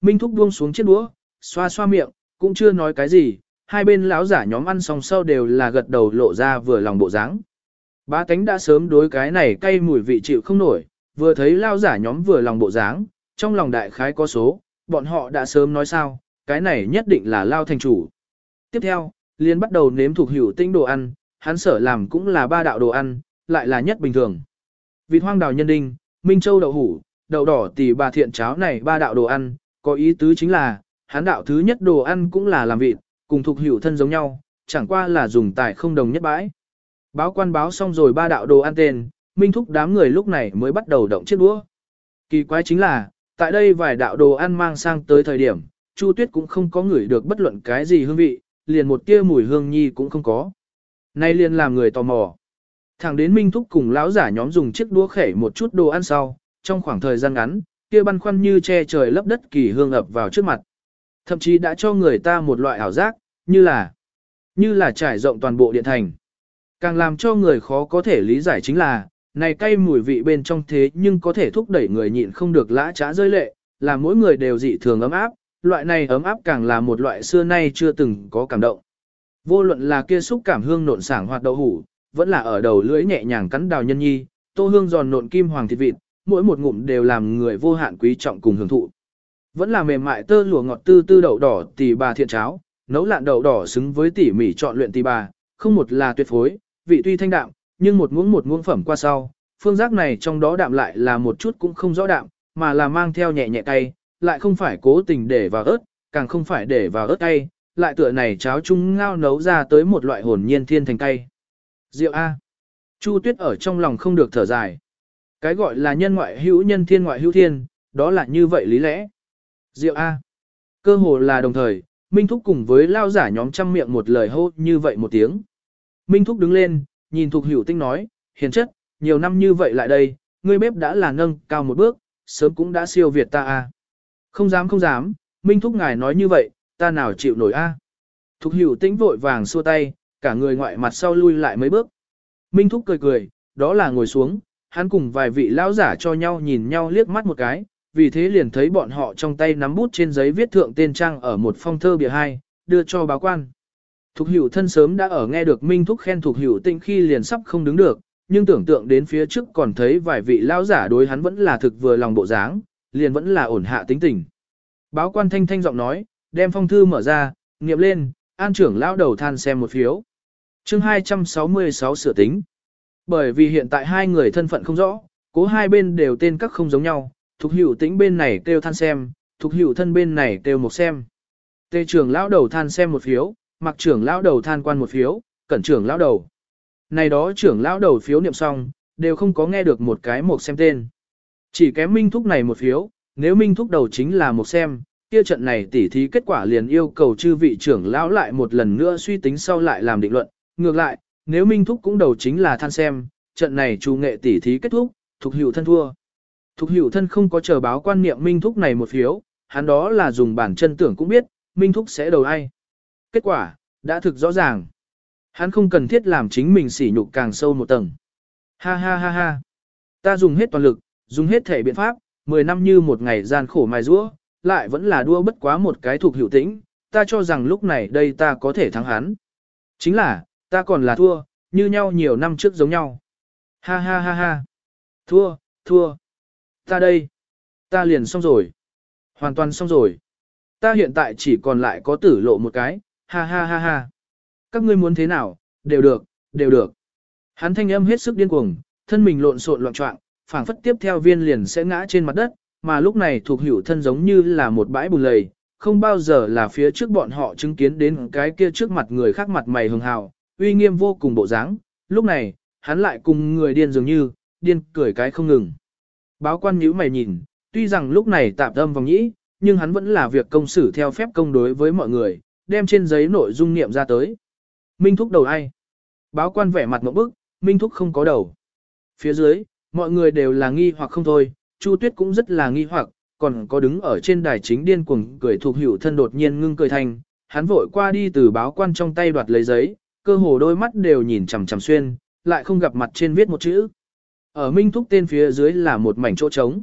Minh Thúc buông xuống chiếc đũa, xoa xoa miệng, cũng chưa nói cái gì, hai bên lão giả nhóm ăn xong sau đều là gật đầu lộ ra vừa lòng bộ dáng. Ba cánh đã sớm đối cái này cay mùi vị chịu không nổi, vừa thấy lão giả nhóm vừa lòng bộ dáng, trong lòng đại khái có số, bọn họ đã sớm nói sao, cái này nhất định là lao thành chủ. Tiếp theo, liền bắt đầu nếm thuộc hữu tinh đồ ăn, hắn sở làm cũng là ba đạo đồ ăn, lại là nhất bình thường. Vịt hoang đào nhân đinh, minh châu đậu hủ, đậu đỏ tỷ bà thiện cháo này ba đạo đồ ăn, có ý tứ chính là, hắn đạo thứ nhất đồ ăn cũng là làm vịt, cùng thuộc hữu thân giống nhau, chẳng qua là dùng tài không đồng nhất bãi. Báo quan báo xong rồi ba đạo đồ ăn tên, minh thúc đám người lúc này mới bắt đầu động chiếc đũa. Kỳ quái chính là, tại đây vài đạo đồ ăn mang sang tới thời điểm, Chu Tuyết cũng không có ngửi được bất luận cái gì hương vị, liền một tia mùi hương nhi cũng không có. Nay liền làm người tò mò. Thẳng đến Minh Thúc cùng lão giả nhóm dùng chiếc đũa khẻ một chút đồ ăn sau, trong khoảng thời gian ngắn, kia băn khoăn như che trời lấp đất kỳ hương ập vào trước mặt. Thậm chí đã cho người ta một loại ảo giác, như là như là trải rộng toàn bộ điện thành. Càng làm cho người khó có thể lý giải chính là, này cay mùi vị bên trong thế nhưng có thể thúc đẩy người nhịn không được lã trá rơi lệ, làm mỗi người đều dị thường ấm áp, loại này ấm áp càng là một loại xưa nay chưa từng có cảm động. Vô luận là kia xúc cảm hương nộn sảng hoạt đậu hủ, vẫn là ở đầu lưỡi nhẹ nhàng cắn đào nhân nhi, tô hương giòn nộn kim hoàng thịt vịt, mỗi một ngụm đều làm người vô hạn quý trọng cùng hưởng thụ. Vẫn là mềm mại tơ lụa ngọt tư tư đậu đỏ tỉ bà thiện cháo, nấu lạn đậu đỏ xứng với tỉ mỉ chọn luyện tỉ bà, không một là tuyệt phối, vị tuy thanh đạm, nhưng một muỗng một muỗng phẩm qua sau, phương giác này trong đó đạm lại là một chút cũng không rõ đạm, mà là mang theo nhẹ nhẹ cay, lại không phải cố tình để vào ớt, càng không phải để vào ớt cay, lại tựa này cháo chung ngao nấu ra tới một loại hồn nhiên thiên thành cay. Rượu A. Chu Tuyết ở trong lòng không được thở dài. Cái gọi là nhân ngoại hữu nhân thiên ngoại hữu thiên, đó là như vậy lý lẽ. diệu A. Cơ hồ là đồng thời, Minh Thúc cùng với lao giả nhóm trăm miệng một lời hô như vậy một tiếng. Minh Thúc đứng lên, nhìn Thục Hữu Tinh nói, hiền chất, nhiều năm như vậy lại đây, ngươi bếp đã là nâng cao một bước, sớm cũng đã siêu việt ta a. Không dám không dám, Minh Thúc ngài nói như vậy, ta nào chịu nổi a. Thục Hữu Tinh vội vàng xua tay, cả người ngoại mặt sau lui lại mấy bước. Minh Thúc cười cười, đó là ngồi xuống, hắn cùng vài vị lão giả cho nhau nhìn nhau liếc mắt một cái, vì thế liền thấy bọn họ trong tay nắm bút trên giấy viết thượng tên trang ở một phong thơ bìa hai, đưa cho báo quan. Thục hữu thân sớm đã ở nghe được Minh Thúc khen Thục hữu tinh khi liền sắp không đứng được, nhưng tưởng tượng đến phía trước còn thấy vài vị lão giả đối hắn vẫn là thực vừa lòng bộ dáng, liền vẫn là ổn hạ tính tình. Báo quan thanh thanh giọng nói, đem phong thư mở ra, nghiệm lên, an trưởng lão đầu than xem một phiếu. chương 266 sửa tính. Bởi vì hiện tại hai người thân phận không rõ, cố hai bên đều tên các không giống nhau, thuộc hữu tĩnh bên này kêu than xem, thuộc hữu thân bên này kêu một xem. Tề trưởng lão đầu than xem một phiếu, mặc trưởng lão đầu than quan một phiếu, cẩn trưởng lão đầu. Này đó trưởng lão đầu phiếu niệm xong, đều không có nghe được một cái một xem tên. Chỉ kém minh thúc này một phiếu, nếu minh thúc đầu chính là một xem, kia trận này tỉ thí kết quả liền yêu cầu chư vị trưởng lão lại một lần nữa suy tính sau lại làm định luận. Ngược lại, nếu minh thúc cũng đầu chính là than xem, trận này chủ nghệ tỉ thí kết thúc, thuộc hữu thân thua. Thục hữu thân không có chờ báo quan niệm minh thúc này một phiếu, hắn đó là dùng bản chân tưởng cũng biết, minh thúc sẽ đầu ai. Kết quả, đã thực rõ ràng. Hắn không cần thiết làm chính mình sỉ nhục càng sâu một tầng. Ha ha ha ha. Ta dùng hết toàn lực, dùng hết thể biện pháp, 10 năm như một ngày gian khổ mài rũa, lại vẫn là đua bất quá một cái thuộc hữu tĩnh, ta cho rằng lúc này đây ta có thể thắng hắn. Chính là, ta còn là thua, như nhau nhiều năm trước giống nhau. Ha ha ha ha. Thua, thua. Ta đây. Ta liền xong rồi. Hoàn toàn xong rồi. Ta hiện tại chỉ còn lại có tử lộ một cái, ha ha ha ha. Các ngươi muốn thế nào, đều được, đều được. Hắn thanh âm hết sức điên cuồng, thân mình lộn xộn loạn trọng, phảng phất tiếp theo viên liền sẽ ngã trên mặt đất, mà lúc này thuộc hữu thân giống như là một bãi bùn lầy, không bao giờ là phía trước bọn họ chứng kiến đến cái kia trước mặt người khác mặt mày hường hào, uy nghiêm vô cùng bộ dáng. Lúc này, hắn lại cùng người điên dường như, điên cười cái không ngừng. Báo quan nhíu mày nhìn, tuy rằng lúc này tạm âm vòng nhĩ, nhưng hắn vẫn là việc công xử theo phép công đối với mọi người, đem trên giấy nội dung niệm ra tới. Minh Thúc đầu ai? Báo quan vẻ mặt một bức, Minh Thúc không có đầu. Phía dưới, mọi người đều là nghi hoặc không thôi, Chu Tuyết cũng rất là nghi hoặc, còn có đứng ở trên đài chính điên cuồng cười thuộc hữu thân đột nhiên ngưng cười thành, hắn vội qua đi từ báo quan trong tay đoạt lấy giấy, cơ hồ đôi mắt đều nhìn chằm chằm xuyên, lại không gặp mặt trên viết một chữ. Ở Minh Thúc tên phía dưới là một mảnh chỗ trống.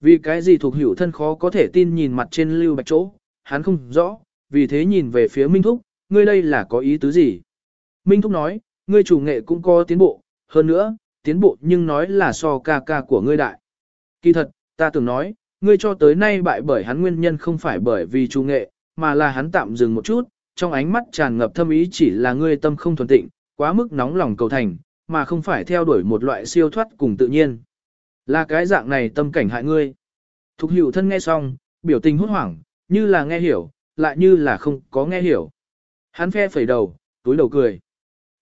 Vì cái gì thuộc hữu thân khó có thể tin nhìn mặt trên lưu bạch chỗ, hắn không rõ, vì thế nhìn về phía Minh Thúc, ngươi đây là có ý tứ gì? Minh Thúc nói, ngươi chủ nghệ cũng có tiến bộ, hơn nữa, tiến bộ nhưng nói là so ca ca của ngươi đại. Kỳ thật, ta tưởng nói, ngươi cho tới nay bại bởi hắn nguyên nhân không phải bởi vì chủ nghệ, mà là hắn tạm dừng một chút, trong ánh mắt tràn ngập thâm ý chỉ là ngươi tâm không thuần tịnh, quá mức nóng lòng cầu thành, mà không phải theo đuổi một loại siêu thoát cùng tự nhiên. Là cái dạng này tâm cảnh hại ngươi. Thục hữu thân nghe xong, biểu tình hốt hoảng, như là nghe hiểu, lại như là không có nghe hiểu. Hắn phe phẩy đầu, túi đầu cười.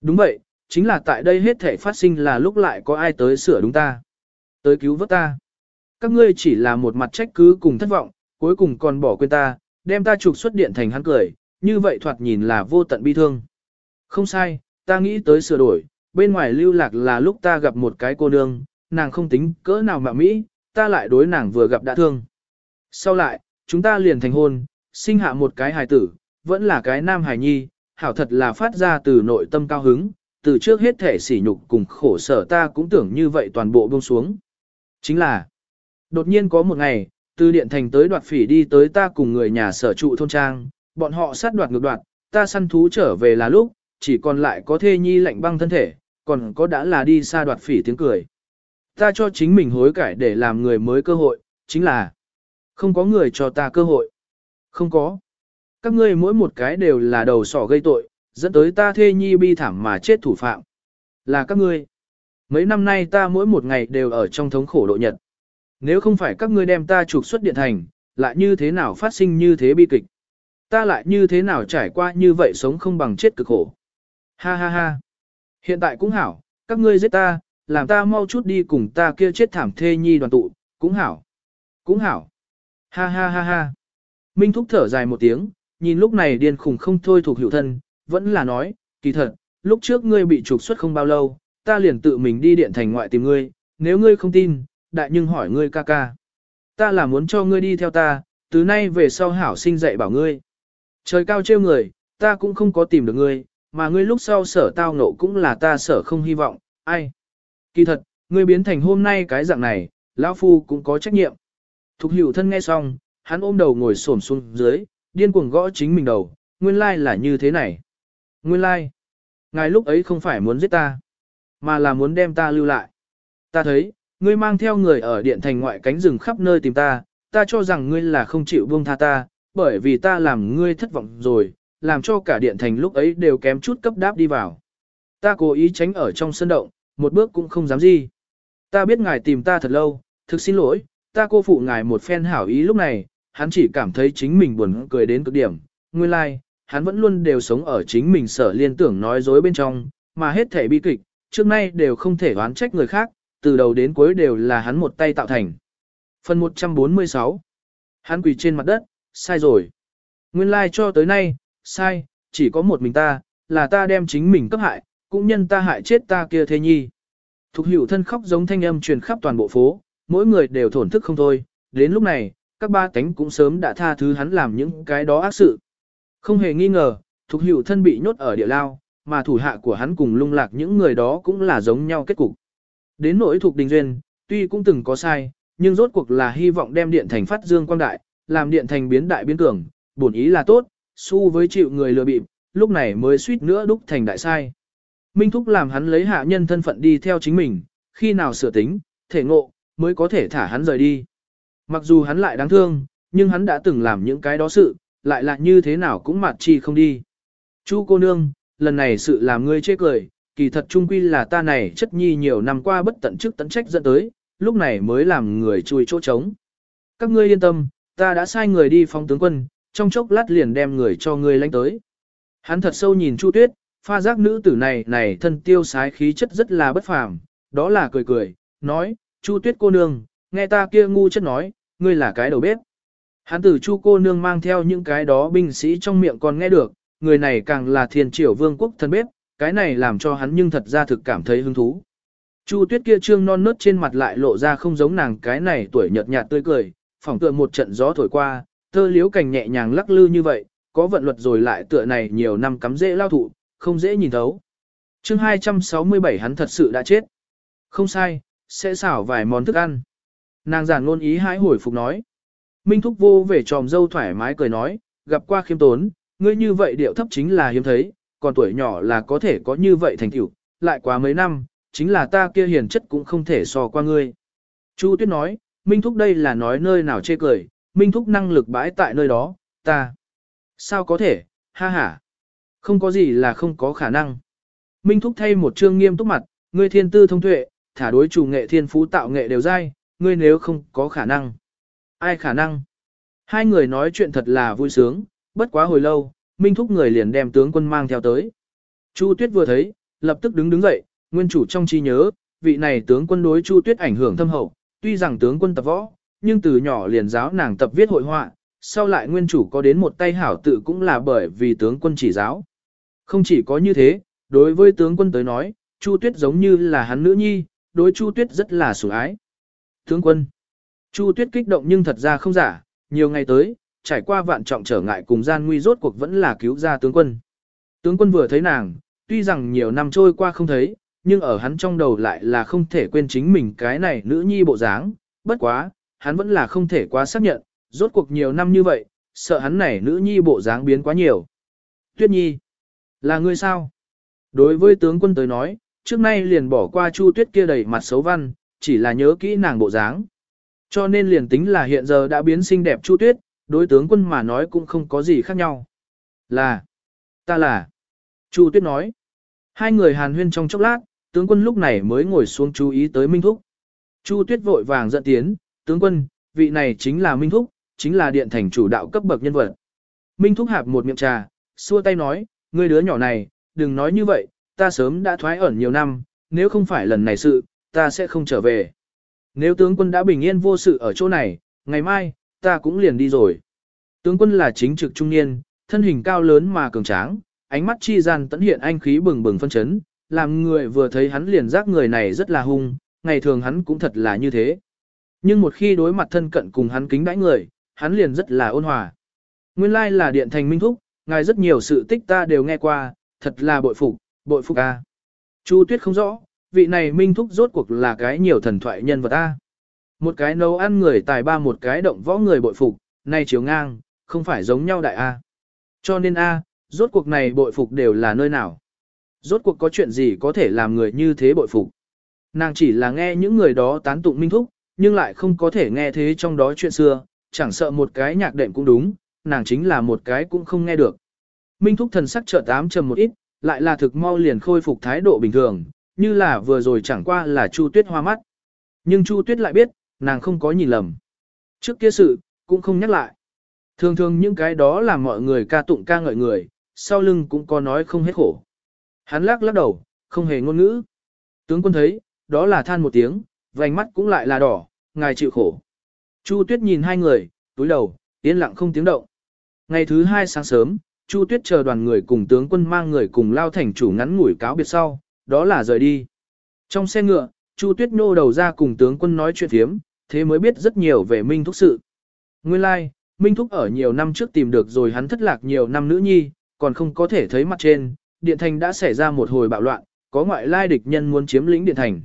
Đúng vậy, chính là tại đây hết thể phát sinh là lúc lại có ai tới sửa đúng ta. Tới cứu vớt ta. Các ngươi chỉ là một mặt trách cứ cùng thất vọng, cuối cùng còn bỏ quên ta, đem ta trục xuất điện thành hắn cười, như vậy thoạt nhìn là vô tận bi thương. Không sai, ta nghĩ tới sửa đổi, bên ngoài lưu lạc là lúc ta gặp một cái cô nương, nàng không tính cỡ nào mà Mỹ, ta lại đối nàng vừa gặp đã thương. Sau lại, chúng ta liền thành hôn, sinh hạ một cái hài tử, vẫn là cái nam hài nhi, hảo thật là phát ra từ nội tâm cao hứng, từ trước hết thể sỉ nhục cùng khổ sở ta cũng tưởng như vậy toàn bộ buông xuống. Chính là, đột nhiên có một ngày, từ điện thành tới đoạt phỉ đi tới ta cùng người nhà sở trụ thôn trang, bọn họ sát đoạt ngược đoạt, ta săn thú trở về là lúc, chỉ còn lại có thê nhi lạnh băng thân thể, còn có đã là đi xa đoạt phỉ tiếng cười. Ta cho chính mình hối cải để làm người mới cơ hội, chính là không có người cho ta cơ hội. Không có. Các ngươi mỗi một cái đều là đầu sỏ gây tội, dẫn tới ta thê nhi bi thảm mà chết thủ phạm. Là các ngươi. Mấy năm nay ta mỗi một ngày đều ở trong thống khổ độ nhật. Nếu không phải các ngươi đem ta trục xuất điện thành, lại như thế nào phát sinh như thế bi kịch? Ta lại như thế nào trải qua như vậy sống không bằng chết cực khổ? Ha ha ha. Hiện tại cũng hảo, các ngươi giết ta, làm ta mau chút đi cùng ta kia chết thảm thê nhi đoàn tụ, cũng hảo. Cũng hảo. Ha ha ha ha. Minh Thúc thở dài một tiếng, nhìn lúc này điên khủng không thôi thuộc hiệu thân, vẫn là nói, kỳ thật, lúc trước ngươi bị trục xuất không bao lâu, ta liền tự mình đi điện thành ngoại tìm ngươi, nếu ngươi không tin, đại nhưng hỏi ngươi ca ca. Ta là muốn cho ngươi đi theo ta, từ nay về sau hảo sinh dạy bảo ngươi. Trời cao trêu người, ta cũng không có tìm được ngươi, mà ngươi lúc sau sở tao nộ cũng là ta sở không hy vọng, ai. Kỳ thật, ngươi biến thành hôm nay cái dạng này, lão phu cũng có trách nhiệm. Thục hữu thân nghe xong, hắn ôm đầu ngồi xổm xuống dưới, điên cuồng gõ chính mình đầu, nguyên lai là như thế này. Nguyên lai, ngài lúc ấy không phải muốn giết ta, mà là muốn đem ta lưu lại. Ta thấy, ngươi mang theo người ở điện thành ngoại cánh rừng khắp nơi tìm ta, ta cho rằng ngươi là không chịu buông tha ta, bởi vì ta làm ngươi thất vọng rồi, làm cho cả điện thành lúc ấy đều kém chút cấp đáp đi vào. Ta cố ý tránh ở trong sân động, một bước cũng không dám gì. Ta biết ngài tìm ta thật lâu, thực xin lỗi, ta cô phụ ngài một phen hảo ý lúc này, hắn chỉ cảm thấy chính mình buồn cười đến cực điểm. Nguyên lai, like, hắn vẫn luôn đều sống ở chính mình sở liên tưởng nói dối bên trong, mà hết thể bi kịch, trước nay đều không thể oán trách người khác, từ đầu đến cuối đều là hắn một tay tạo thành. Phần 146 Hắn quỳ trên mặt đất, sai rồi. Nguyên lai like cho tới nay, sai, chỉ có một mình ta, là ta đem chính mình cấp hại, cũng nhân ta hại chết ta kia thế nhi. Thục hữu thân khóc giống thanh âm truyền khắp toàn bộ phố, mỗi người đều thổn thức không thôi, đến lúc này, các ba tánh cũng sớm đã tha thứ hắn làm những cái đó ác sự. Không hề nghi ngờ, thục hữu thân bị nhốt ở địa lao, mà thủ hạ của hắn cùng lung lạc những người đó cũng là giống nhau kết cục. Đến nỗi thuộc đình duyên, tuy cũng từng có sai, nhưng rốt cuộc là hy vọng đem điện thành phát dương quang đại, làm điện thành biến đại biến cường, bổn ý là tốt, su với chịu người lừa bịp, lúc này mới suýt nữa đúc thành đại sai. Minh Thúc làm hắn lấy hạ nhân thân phận đi theo chính mình, khi nào sửa tính, thể ngộ, mới có thể thả hắn rời đi. Mặc dù hắn lại đáng thương, nhưng hắn đã từng làm những cái đó sự, lại là như thế nào cũng mặt chi không đi. Chu cô nương, lần này sự làm ngươi chê cười, kỳ thật trung quy là ta này chất nhi nhiều năm qua bất tận chức tận trách dẫn tới, lúc này mới làm người chui chỗ trống. Các ngươi yên tâm, ta đã sai người đi phong tướng quân, trong chốc lát liền đem người cho ngươi lãnh tới. Hắn thật sâu nhìn Chu Tuyết, pha giác nữ tử này này thân tiêu sái khí chất rất là bất phàm, đó là cười cười, nói, Chu Tuyết cô nương, nghe ta kia ngu chất nói, ngươi là cái đầu bếp. Hắn tử Chu cô nương mang theo những cái đó binh sĩ trong miệng còn nghe được, người này càng là thiên triều vương quốc thân bếp, cái này làm cho hắn nhưng thật ra thực cảm thấy hứng thú. Chu Tuyết kia trương non nớt trên mặt lại lộ ra không giống nàng cái này tuổi nhợt nhạt tươi cười, phỏng tựa một trận gió thổi qua, tơ liếu cành nhẹ nhàng lắc lư như vậy, có vận luật rồi lại tựa này nhiều năm cắm dễ lao thụ, không dễ nhìn thấu. chương 267 hắn thật sự đã chết. Không sai, sẽ xảo vài món thức ăn. Nàng giản ngôn ý hãi hồi phục nói. Minh Thúc vô về tròm dâu thoải mái cười nói, gặp qua khiêm tốn, ngươi như vậy điệu thấp chính là hiếm thấy, còn tuổi nhỏ là có thể có như vậy thành tựu, lại quá mấy năm, chính là ta kia hiền chất cũng không thể so qua ngươi. Chu Tuyết nói, Minh Thúc đây là nói nơi nào chê cười, Minh Thúc năng lực bãi tại nơi đó, ta. Sao có thể, ha ha. Không có gì là không có khả năng. Minh Thúc thay một trương nghiêm túc mặt, ngươi thiên tư thông tuệ, thả đối chủ nghệ thiên phú tạo nghệ đều dai, ngươi nếu không có khả năng. Ai khả năng? Hai người nói chuyện thật là vui sướng, bất quá hồi lâu, Minh Thúc người liền đem tướng quân mang theo tới. Chu Tuyết vừa thấy, lập tức đứng đứng dậy, nguyên chủ trong chi nhớ, vị này tướng quân đối Chu Tuyết ảnh hưởng thâm hậu, tuy rằng tướng quân tập võ, nhưng từ nhỏ liền giáo nàng tập viết hội họa, sau lại nguyên chủ có đến một tay hảo tự cũng là bởi vì tướng quân chỉ giáo. Không chỉ có như thế, đối với tướng quân tới nói, Chu Tuyết giống như là hắn nữ nhi, đối Chu Tuyết rất là sủng ái. Tướng quân. Chu Tuyết kích động nhưng thật ra không giả, nhiều ngày tới, trải qua vạn trọng trở ngại cùng gian nguy rốt cuộc vẫn là cứu ra tướng quân. Tướng quân vừa thấy nàng, tuy rằng nhiều năm trôi qua không thấy, nhưng ở hắn trong đầu lại là không thể quên chính mình cái này nữ nhi bộ dáng, bất quá, hắn vẫn là không thể quá xác nhận, rốt cuộc nhiều năm như vậy, sợ hắn này nữ nhi bộ dáng biến quá nhiều. Tuyết nhi, là ngươi sao? Đối với tướng quân tới nói, trước nay liền bỏ qua Chu Tuyết kia đầy mặt xấu văn, chỉ là nhớ kỹ nàng bộ dáng. Cho nên liền tính là hiện giờ đã biến xinh đẹp Chu Tuyết, đối tướng quân mà nói cũng không có gì khác nhau. Là, ta là, Chu Tuyết nói. Hai người hàn huyên trong chốc lát, tướng quân lúc này mới ngồi xuống chú ý tới Minh Thúc. Chu Tuyết vội vàng dẫn tiến, tướng quân, vị này chính là Minh Thúc, chính là điện thành chủ đạo cấp bậc nhân vật. Minh Thúc hạp một miệng trà, xua tay nói, ngươi đứa nhỏ này, đừng nói như vậy, ta sớm đã thoái ẩn nhiều năm, nếu không phải lần này sự, ta sẽ không trở về. Nếu tướng quân đã bình yên vô sự ở chỗ này, ngày mai, ta cũng liền đi rồi. Tướng quân là chính trực trung niên, thân hình cao lớn mà cường tráng, ánh mắt chi gian tận hiện anh khí bừng bừng phân chấn, làm người vừa thấy hắn liền giác người này rất là hung, ngày thường hắn cũng thật là như thế. Nhưng một khi đối mặt thân cận cùng hắn kính đãi người, hắn liền rất là ôn hòa. Nguyên lai là điện thành minh thúc, ngài rất nhiều sự tích ta đều nghe qua, thật là bội phục, bội phục a. Chu Tuyết không rõ, vị này minh thúc rốt cuộc là cái nhiều thần thoại nhân vật a. Một cái nấu ăn người tài ba một cái động võ người bội phục, nay chiếu ngang, không phải giống nhau đại a. Cho nên a, rốt cuộc này bội phục đều là nơi nào? Rốt cuộc có chuyện gì có thể làm người như thế bội phục? Nàng chỉ là nghe những người đó tán tụng minh thúc, nhưng lại không có thể nghe thế trong đó chuyện xưa, chẳng sợ một cái nhạc đệm cũng đúng, nàng chính là một cái cũng không nghe được. Minh thúc thần sắc chợt tám trầm một ít, lại là thực mau liền khôi phục thái độ bình thường, như là vừa rồi chẳng qua là Chu Tuyết hoa mắt. Nhưng Chu Tuyết lại biết, nàng không có nhìn lầm. Trước kia sự, cũng không nhắc lại. Thường thường những cái đó là mọi người ca tụng ca ngợi người, sau lưng cũng có nói không hết khổ. Hắn lắc lắc đầu, không hề ngôn ngữ. Tướng quân thấy, đó là than một tiếng, vành mắt cũng lại là đỏ, ngài chịu khổ. Chu Tuyết nhìn hai người, túi đầu, yên lặng không tiếng động. Ngày thứ hai sáng sớm, Chu Tuyết chờ đoàn người cùng tướng quân mang người cùng lao thành chủ ngắn ngủi cáo biệt sau, đó là rời đi. Trong xe ngựa, Chu Tuyết nô đầu ra cùng tướng quân nói chuyện thiếm, thế mới biết rất nhiều về Minh Thúc sự. Nguyên lai, like, Minh Thúc ở nhiều năm trước tìm được rồi hắn thất lạc nhiều năm nữ nhi, còn không có thể thấy mặt trên, điện thành đã xảy ra một hồi bạo loạn, có ngoại lai địch nhân muốn chiếm lĩnh điện thành.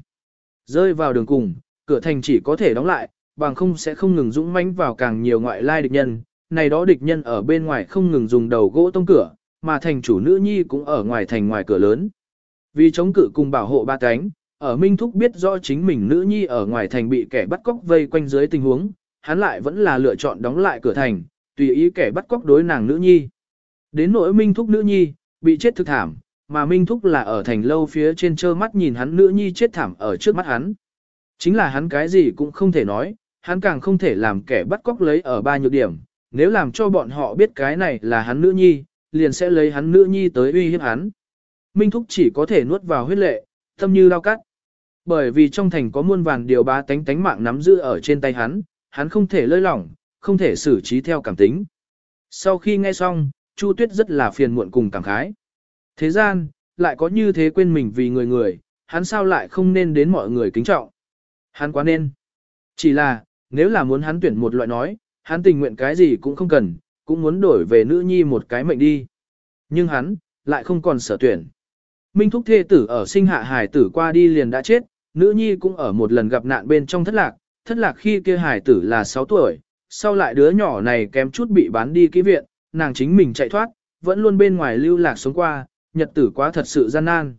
Rơi vào đường cùng, cửa thành chỉ có thể đóng lại, bằng không sẽ không ngừng dũng mãnh vào càng nhiều ngoại lai địch nhân. Này đó địch nhân ở bên ngoài không ngừng dùng đầu gỗ tông cửa, mà thành chủ nữ nhi cũng ở ngoài thành ngoài cửa lớn. Vì chống cự cùng bảo hộ ba cánh, ở Minh Thúc biết rõ chính mình nữ nhi ở ngoài thành bị kẻ bắt cóc vây quanh dưới tình huống, hắn lại vẫn là lựa chọn đóng lại cửa thành, tùy ý kẻ bắt cóc đối nàng nữ nhi. Đến nỗi Minh Thúc nữ nhi, bị chết thực thảm, mà Minh Thúc là ở thành lâu phía trên trơ mắt nhìn hắn nữ nhi chết thảm ở trước mắt hắn. Chính là hắn cái gì cũng không thể nói, hắn càng không thể làm kẻ bắt cóc lấy ở ba nhược điểm, nếu làm cho bọn họ biết cái này là hắn nữ nhi, liền sẽ lấy hắn nữ nhi tới uy hiếp hắn. Minh Thúc chỉ có thể nuốt vào huyết lệ, tâm như lao cắt. Bởi vì trong thành có muôn vàn điều ba tánh tánh mạng nắm giữ ở trên tay hắn, hắn không thể lơi lỏng, không thể xử trí theo cảm tính. Sau khi nghe xong, Chu Tuyết rất là phiền muộn cùng cảm khái. Thế gian, lại có như thế quên mình vì người người, hắn sao lại không nên đến mọi người kính trọng. Hắn quá nên. Chỉ là, nếu là muốn hắn tuyển một loại nói, hắn tình nguyện cái gì cũng không cần, cũng muốn đổi về nữ nhi một cái mệnh đi. Nhưng hắn, lại không còn sở tuyển. Minh Thúc Thê Tử ở sinh hạ hải tử qua đi liền đã chết, nữ nhi cũng ở một lần gặp nạn bên trong thất lạc, thất lạc khi kia hải tử là 6 tuổi, sau lại đứa nhỏ này kém chút bị bán đi ký viện, nàng chính mình chạy thoát, vẫn luôn bên ngoài lưu lạc sống qua, nhật tử quá thật sự gian nan.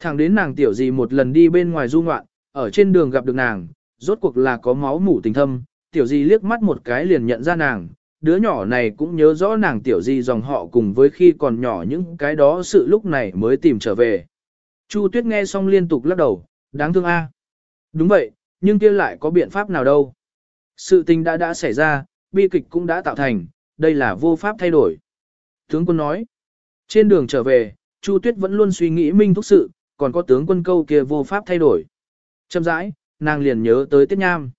Thẳng đến nàng tiểu gì một lần đi bên ngoài du ngoạn, ở trên đường gặp được nàng, rốt cuộc là có máu mủ tình thâm, tiểu gì liếc mắt một cái liền nhận ra nàng, đứa nhỏ này cũng nhớ rõ nàng tiểu gì dòng họ cùng với khi còn nhỏ những cái đó sự lúc này mới tìm trở về. Chu Tuyết nghe xong liên tục lắc đầu, đáng thương a. Đúng vậy, nhưng kia lại có biện pháp nào đâu. Sự tình đã đã xảy ra, bi kịch cũng đã tạo thành, đây là vô pháp thay đổi. Tướng quân nói, trên đường trở về, Chu Tuyết vẫn luôn suy nghĩ minh thúc sự, còn có tướng quân câu kia vô pháp thay đổi. Châm rãi, nàng liền nhớ tới Tiết Nham.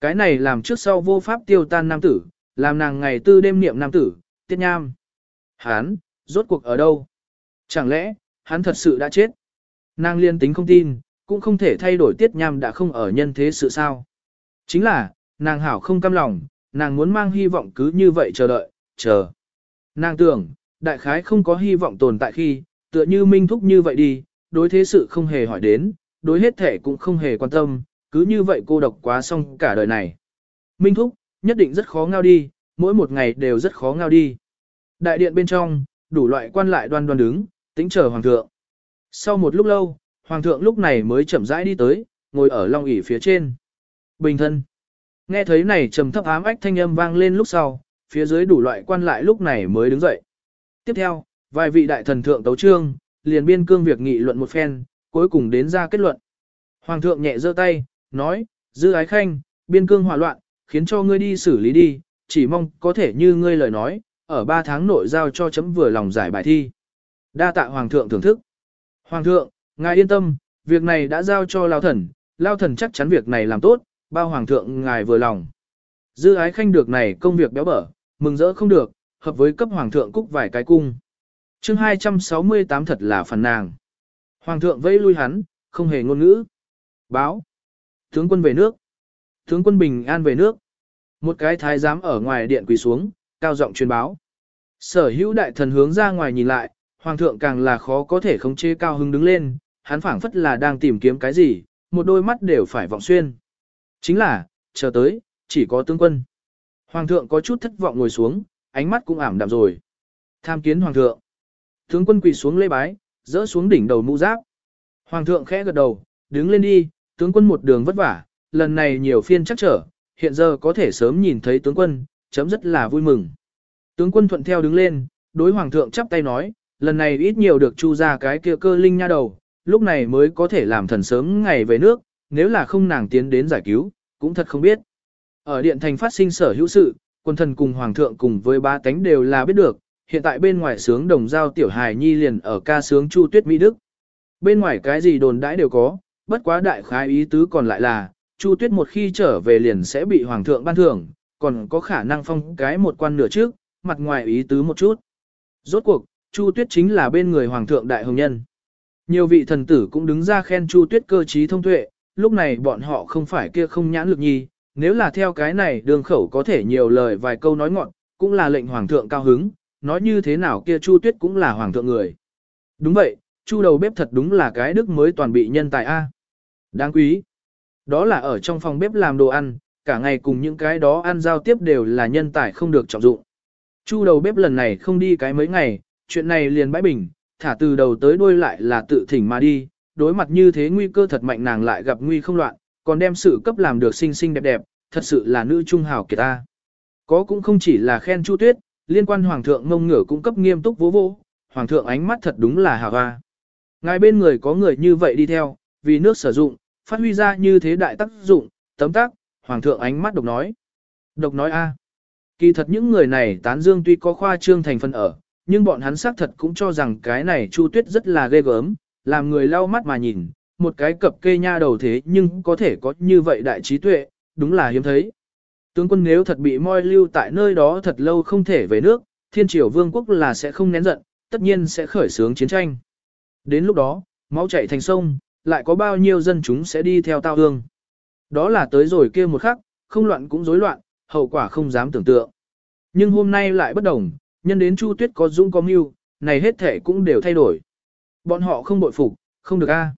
Cái này làm trước sau vô pháp tiêu tan nam tử, làm nàng ngày tư đêm niệm nam tử, Tiết Nham. Hán, rốt cuộc ở đâu? Chẳng lẽ, hắn thật sự đã chết? Nàng liên tính không tin, cũng không thể thay đổi Tiết Nham đã không ở nhân thế sự sao. Chính là, nàng hảo không cam lòng, nàng muốn mang hy vọng cứ như vậy chờ đợi, chờ. Nàng tưởng, đại khái không có hy vọng tồn tại khi, tựa như minh thúc như vậy đi, đối thế sự không hề hỏi đến, đối hết thể cũng không hề quan tâm, cứ như vậy cô độc quá xong cả đời này. Minh thúc, nhất định rất khó ngao đi, mỗi một ngày đều rất khó ngao đi. Đại điện bên trong, đủ loại quan lại đoan đoan đứng, tính chờ hoàng thượng. Sau một lúc lâu, hoàng thượng lúc này mới chậm rãi đi tới, ngồi ở long ỷ phía trên. Bình thân. Nghe thấy này trầm thấp ám ách thanh âm vang lên lúc sau, phía dưới đủ loại quan lại lúc này mới đứng dậy. Tiếp theo, vài vị đại thần thượng tấu trương, liền biên cương việc nghị luận một phen, cuối cùng đến ra kết luận. Hoàng thượng nhẹ giơ tay, nói, dư ái khanh, biên cương hòa loạn, khiến cho ngươi đi xử lý đi, chỉ mong có thể như ngươi lời nói, ở ba tháng nội giao cho chấm vừa lòng giải bài thi. Đa tạ Hoàng thượng thưởng thức. Hoàng thượng, ngài yên tâm, việc này đã giao cho Lao thần, Lao thần chắc chắn việc này làm tốt, bao Hoàng thượng ngài vừa lòng. Dư ái khanh được này công việc béo bở, mừng rỡ không được, hợp với cấp Hoàng thượng cúc vài cái cung. chương 268 thật là phần nàng. Hoàng thượng vẫy lui hắn, không hề ngôn ngữ. Báo. Tướng quân về nước. Tướng quân bình an về nước. Một cái thái giám ở ngoài điện quỳ xuống, cao giọng truyền báo. Sở hữu đại thần hướng ra ngoài nhìn lại, hoàng thượng càng là khó có thể khống chế cao hứng đứng lên, hắn phảng phất là đang tìm kiếm cái gì, một đôi mắt đều phải vọng xuyên. Chính là, chờ tới, chỉ có tướng quân. Hoàng thượng có chút thất vọng ngồi xuống, ánh mắt cũng ảm đạm rồi. Tham kiến hoàng thượng. Tướng quân quỳ xuống lê bái, dỡ xuống đỉnh đầu mũ giáp. Hoàng thượng khẽ gật đầu, đứng lên đi, tướng quân một đường vất vả, lần này nhiều phiên chắc trở, hiện giờ có thể sớm nhìn thấy tướng quân, chấm rất là vui mừng. Tướng quân thuận theo đứng lên, đối hoàng thượng chắp tay nói, lần này ít nhiều được chu ra cái kia cơ linh nha đầu, lúc này mới có thể làm thần sớm ngày về nước, nếu là không nàng tiến đến giải cứu, cũng thật không biết. Ở điện thành phát sinh sở hữu sự, quân thần cùng hoàng thượng cùng với ba tánh đều là biết được, hiện tại bên ngoài sướng đồng giao tiểu hài nhi liền ở ca sướng chu tuyết Mỹ Đức. Bên ngoài cái gì đồn đãi đều có, bất quá đại khái ý tứ còn lại là, Chu Tuyết một khi trở về liền sẽ bị hoàng thượng ban thưởng, còn có khả năng phong cái một quan nửa trước, mặt ngoài ý tứ một chút. Rốt cuộc, Chu Tuyết chính là bên người hoàng thượng đại hồng nhân. Nhiều vị thần tử cũng đứng ra khen Chu Tuyết cơ trí thông tuệ, lúc này bọn họ không phải kia không nhãn lực nhi, nếu là theo cái này đường khẩu có thể nhiều lời vài câu nói ngọn, cũng là lệnh hoàng thượng cao hứng, nói như thế nào kia Chu Tuyết cũng là hoàng thượng người. Đúng vậy, Chu đầu bếp thật đúng là cái đức mới toàn bị nhân tài A. Đáng quý. Đó là ở trong phòng bếp làm đồ ăn, cả ngày cùng những cái đó ăn giao tiếp đều là nhân tài không được trọng dụng. Chu đầu bếp lần này không đi cái mấy ngày, chuyện này liền bãi bình, thả từ đầu tới đuôi lại là tự thỉnh mà đi, đối mặt như thế nguy cơ thật mạnh nàng lại gặp nguy không loạn, còn đem sự cấp làm được xinh xinh đẹp đẹp, thật sự là nữ trung hào kiệt ta. Có cũng không chỉ là khen Chu Tuyết, liên quan hoàng thượng ngông ngửa cũng cấp nghiêm túc vô vô, hoàng thượng ánh mắt thật đúng là hào hoa. Ngài bên người có người như vậy đi theo, vì nước sử dụng, phát huy ra như thế đại tác dụng, tấm tác, hoàng thượng ánh mắt độc nói. Độc nói a. Kỳ thật những người này tán dương tuy có khoa trương thành phần ở, nhưng bọn hắn xác thật cũng cho rằng cái này Chu Tuyết rất là ghê gớm, làm người lau mắt mà nhìn, một cái cập kê nha đầu thế nhưng có thể có như vậy đại trí tuệ, đúng là hiếm thấy. Tướng quân nếu thật bị moi lưu tại nơi đó thật lâu không thể về nước, thiên triều vương quốc là sẽ không nén giận, tất nhiên sẽ khởi xướng chiến tranh. Đến lúc đó, máu chảy thành sông, lại có bao nhiêu dân chúng sẽ đi theo tao hương. Đó là tới rồi kia một khắc, không loạn cũng rối loạn, hậu quả không dám tưởng tượng. Nhưng hôm nay lại bất đồng, nhân đến Chu Tuyết có dũng có mưu, này hết thể cũng đều thay đổi. Bọn họ không bội phục, không được a.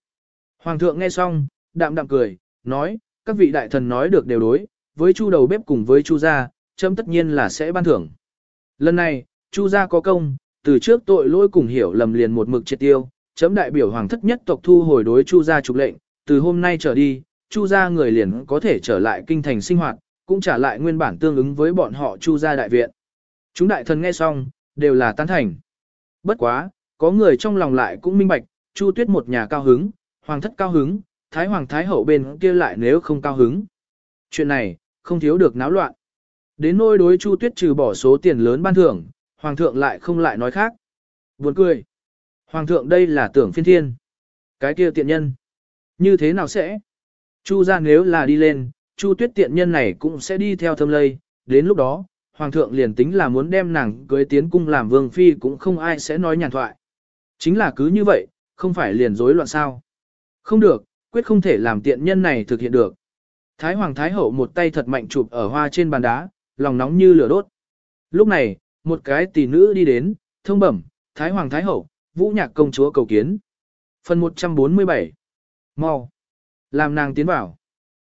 Hoàng thượng nghe xong, đạm đạm cười, nói, các vị đại thần nói được đều đối, với Chu đầu bếp cùng với Chu gia, chấm tất nhiên là sẽ ban thưởng. Lần này, Chu gia có công, từ trước tội lỗi cùng hiểu lầm liền một mực triệt tiêu, chấm đại biểu hoàng thất nhất tộc thu hồi đối Chu gia trục lệnh, từ hôm nay trở đi, Chu gia người liền có thể trở lại kinh thành sinh hoạt, cũng trả lại nguyên bản tương ứng với bọn họ Chu gia đại viện. Chúng đại thần nghe xong, đều là tán thành. Bất quá, có người trong lòng lại cũng minh bạch, Chu Tuyết một nhà cao hứng, hoàng thất cao hứng, thái hoàng thái hậu bên kia lại nếu không cao hứng. Chuyện này, không thiếu được náo loạn. Đến nôi đối Chu Tuyết trừ bỏ số tiền lớn ban thưởng, hoàng thượng lại không lại nói khác. Buồn cười. Hoàng thượng đây là tưởng phiên thiên. Cái kia tiện nhân. Như thế nào sẽ? Chu ra nếu là đi lên, Chu Tuyết tiện nhân này cũng sẽ đi theo thâm lây, đến lúc đó, hoàng thượng liền tính là muốn đem nàng cưới tiến cung làm vương phi cũng không ai sẽ nói nhàn thoại. Chính là cứ như vậy, không phải liền rối loạn sao. Không được, quyết không thể làm tiện nhân này thực hiện được. Thái Hoàng Thái Hậu một tay thật mạnh chụp ở hoa trên bàn đá, lòng nóng như lửa đốt. Lúc này, một cái tỷ nữ đi đến, thông bẩm, Thái Hoàng Thái Hậu, Vũ Nhạc Công Chúa cầu kiến. Phần 147 mau Làm nàng tiến vào.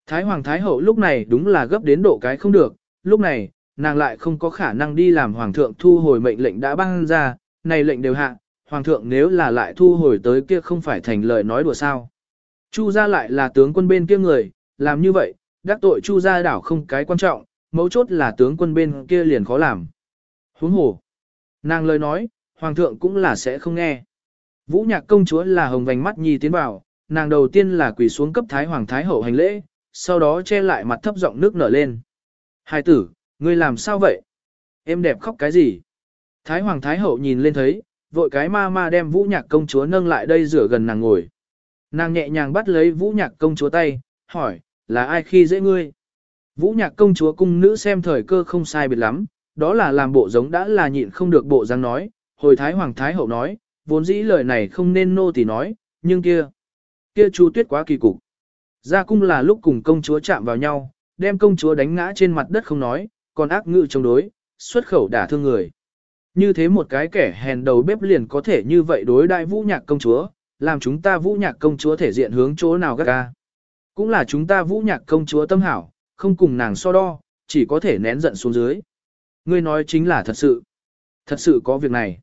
Thái Hoàng Thái Hậu lúc này đúng là gấp đến độ cái không được, lúc này, nàng lại không có khả năng đi làm Hoàng thượng thu hồi mệnh lệnh đã ban ra, này lệnh đều hạ, Hoàng thượng nếu là lại thu hồi tới kia không phải thành lời nói đùa sao. Chu gia lại là tướng quân bên kia người, làm như vậy, đắc tội Chu gia đảo không cái quan trọng, mấu chốt là tướng quân bên kia liền khó làm. Huống hồ. Nàng lời nói, Hoàng thượng cũng là sẽ không nghe. Vũ nhạc công chúa là hồng vành mắt nhi tiến vào, nàng đầu tiên là quỳ xuống cấp Thái Hoàng Thái Hậu hành lễ, sau đó che lại mặt thấp giọng nước nở lên. Hai tử, ngươi làm sao vậy? Em đẹp khóc cái gì? Thái Hoàng Thái Hậu nhìn lên thấy, vội cái ma ma đem vũ nhạc công chúa nâng lại đây rửa gần nàng ngồi. Nàng nhẹ nhàng bắt lấy vũ nhạc công chúa tay, hỏi, là ai khi dễ ngươi? Vũ nhạc công chúa cung nữ xem thời cơ không sai biệt lắm, đó là làm bộ giống đã là nhịn không được bộ dáng nói, hồi Thái Hoàng Thái Hậu nói, vốn dĩ lời này không nên nô tỳ nói, nhưng kia, kia chu tuyết quá kỳ cục. Ra cung là lúc cùng công chúa chạm vào nhau, đem công chúa đánh ngã trên mặt đất không nói, còn ác ngự chống đối, xuất khẩu đả thương người. Như thế một cái kẻ hèn đầu bếp liền có thể như vậy đối đại vũ nhạc công chúa, làm chúng ta vũ nhạc công chúa thể diện hướng chỗ nào gắt ga. Cũng là chúng ta vũ nhạc công chúa tâm hảo, không cùng nàng so đo, chỉ có thể nén giận xuống dưới. Ngươi nói chính là thật sự. Thật sự có việc này.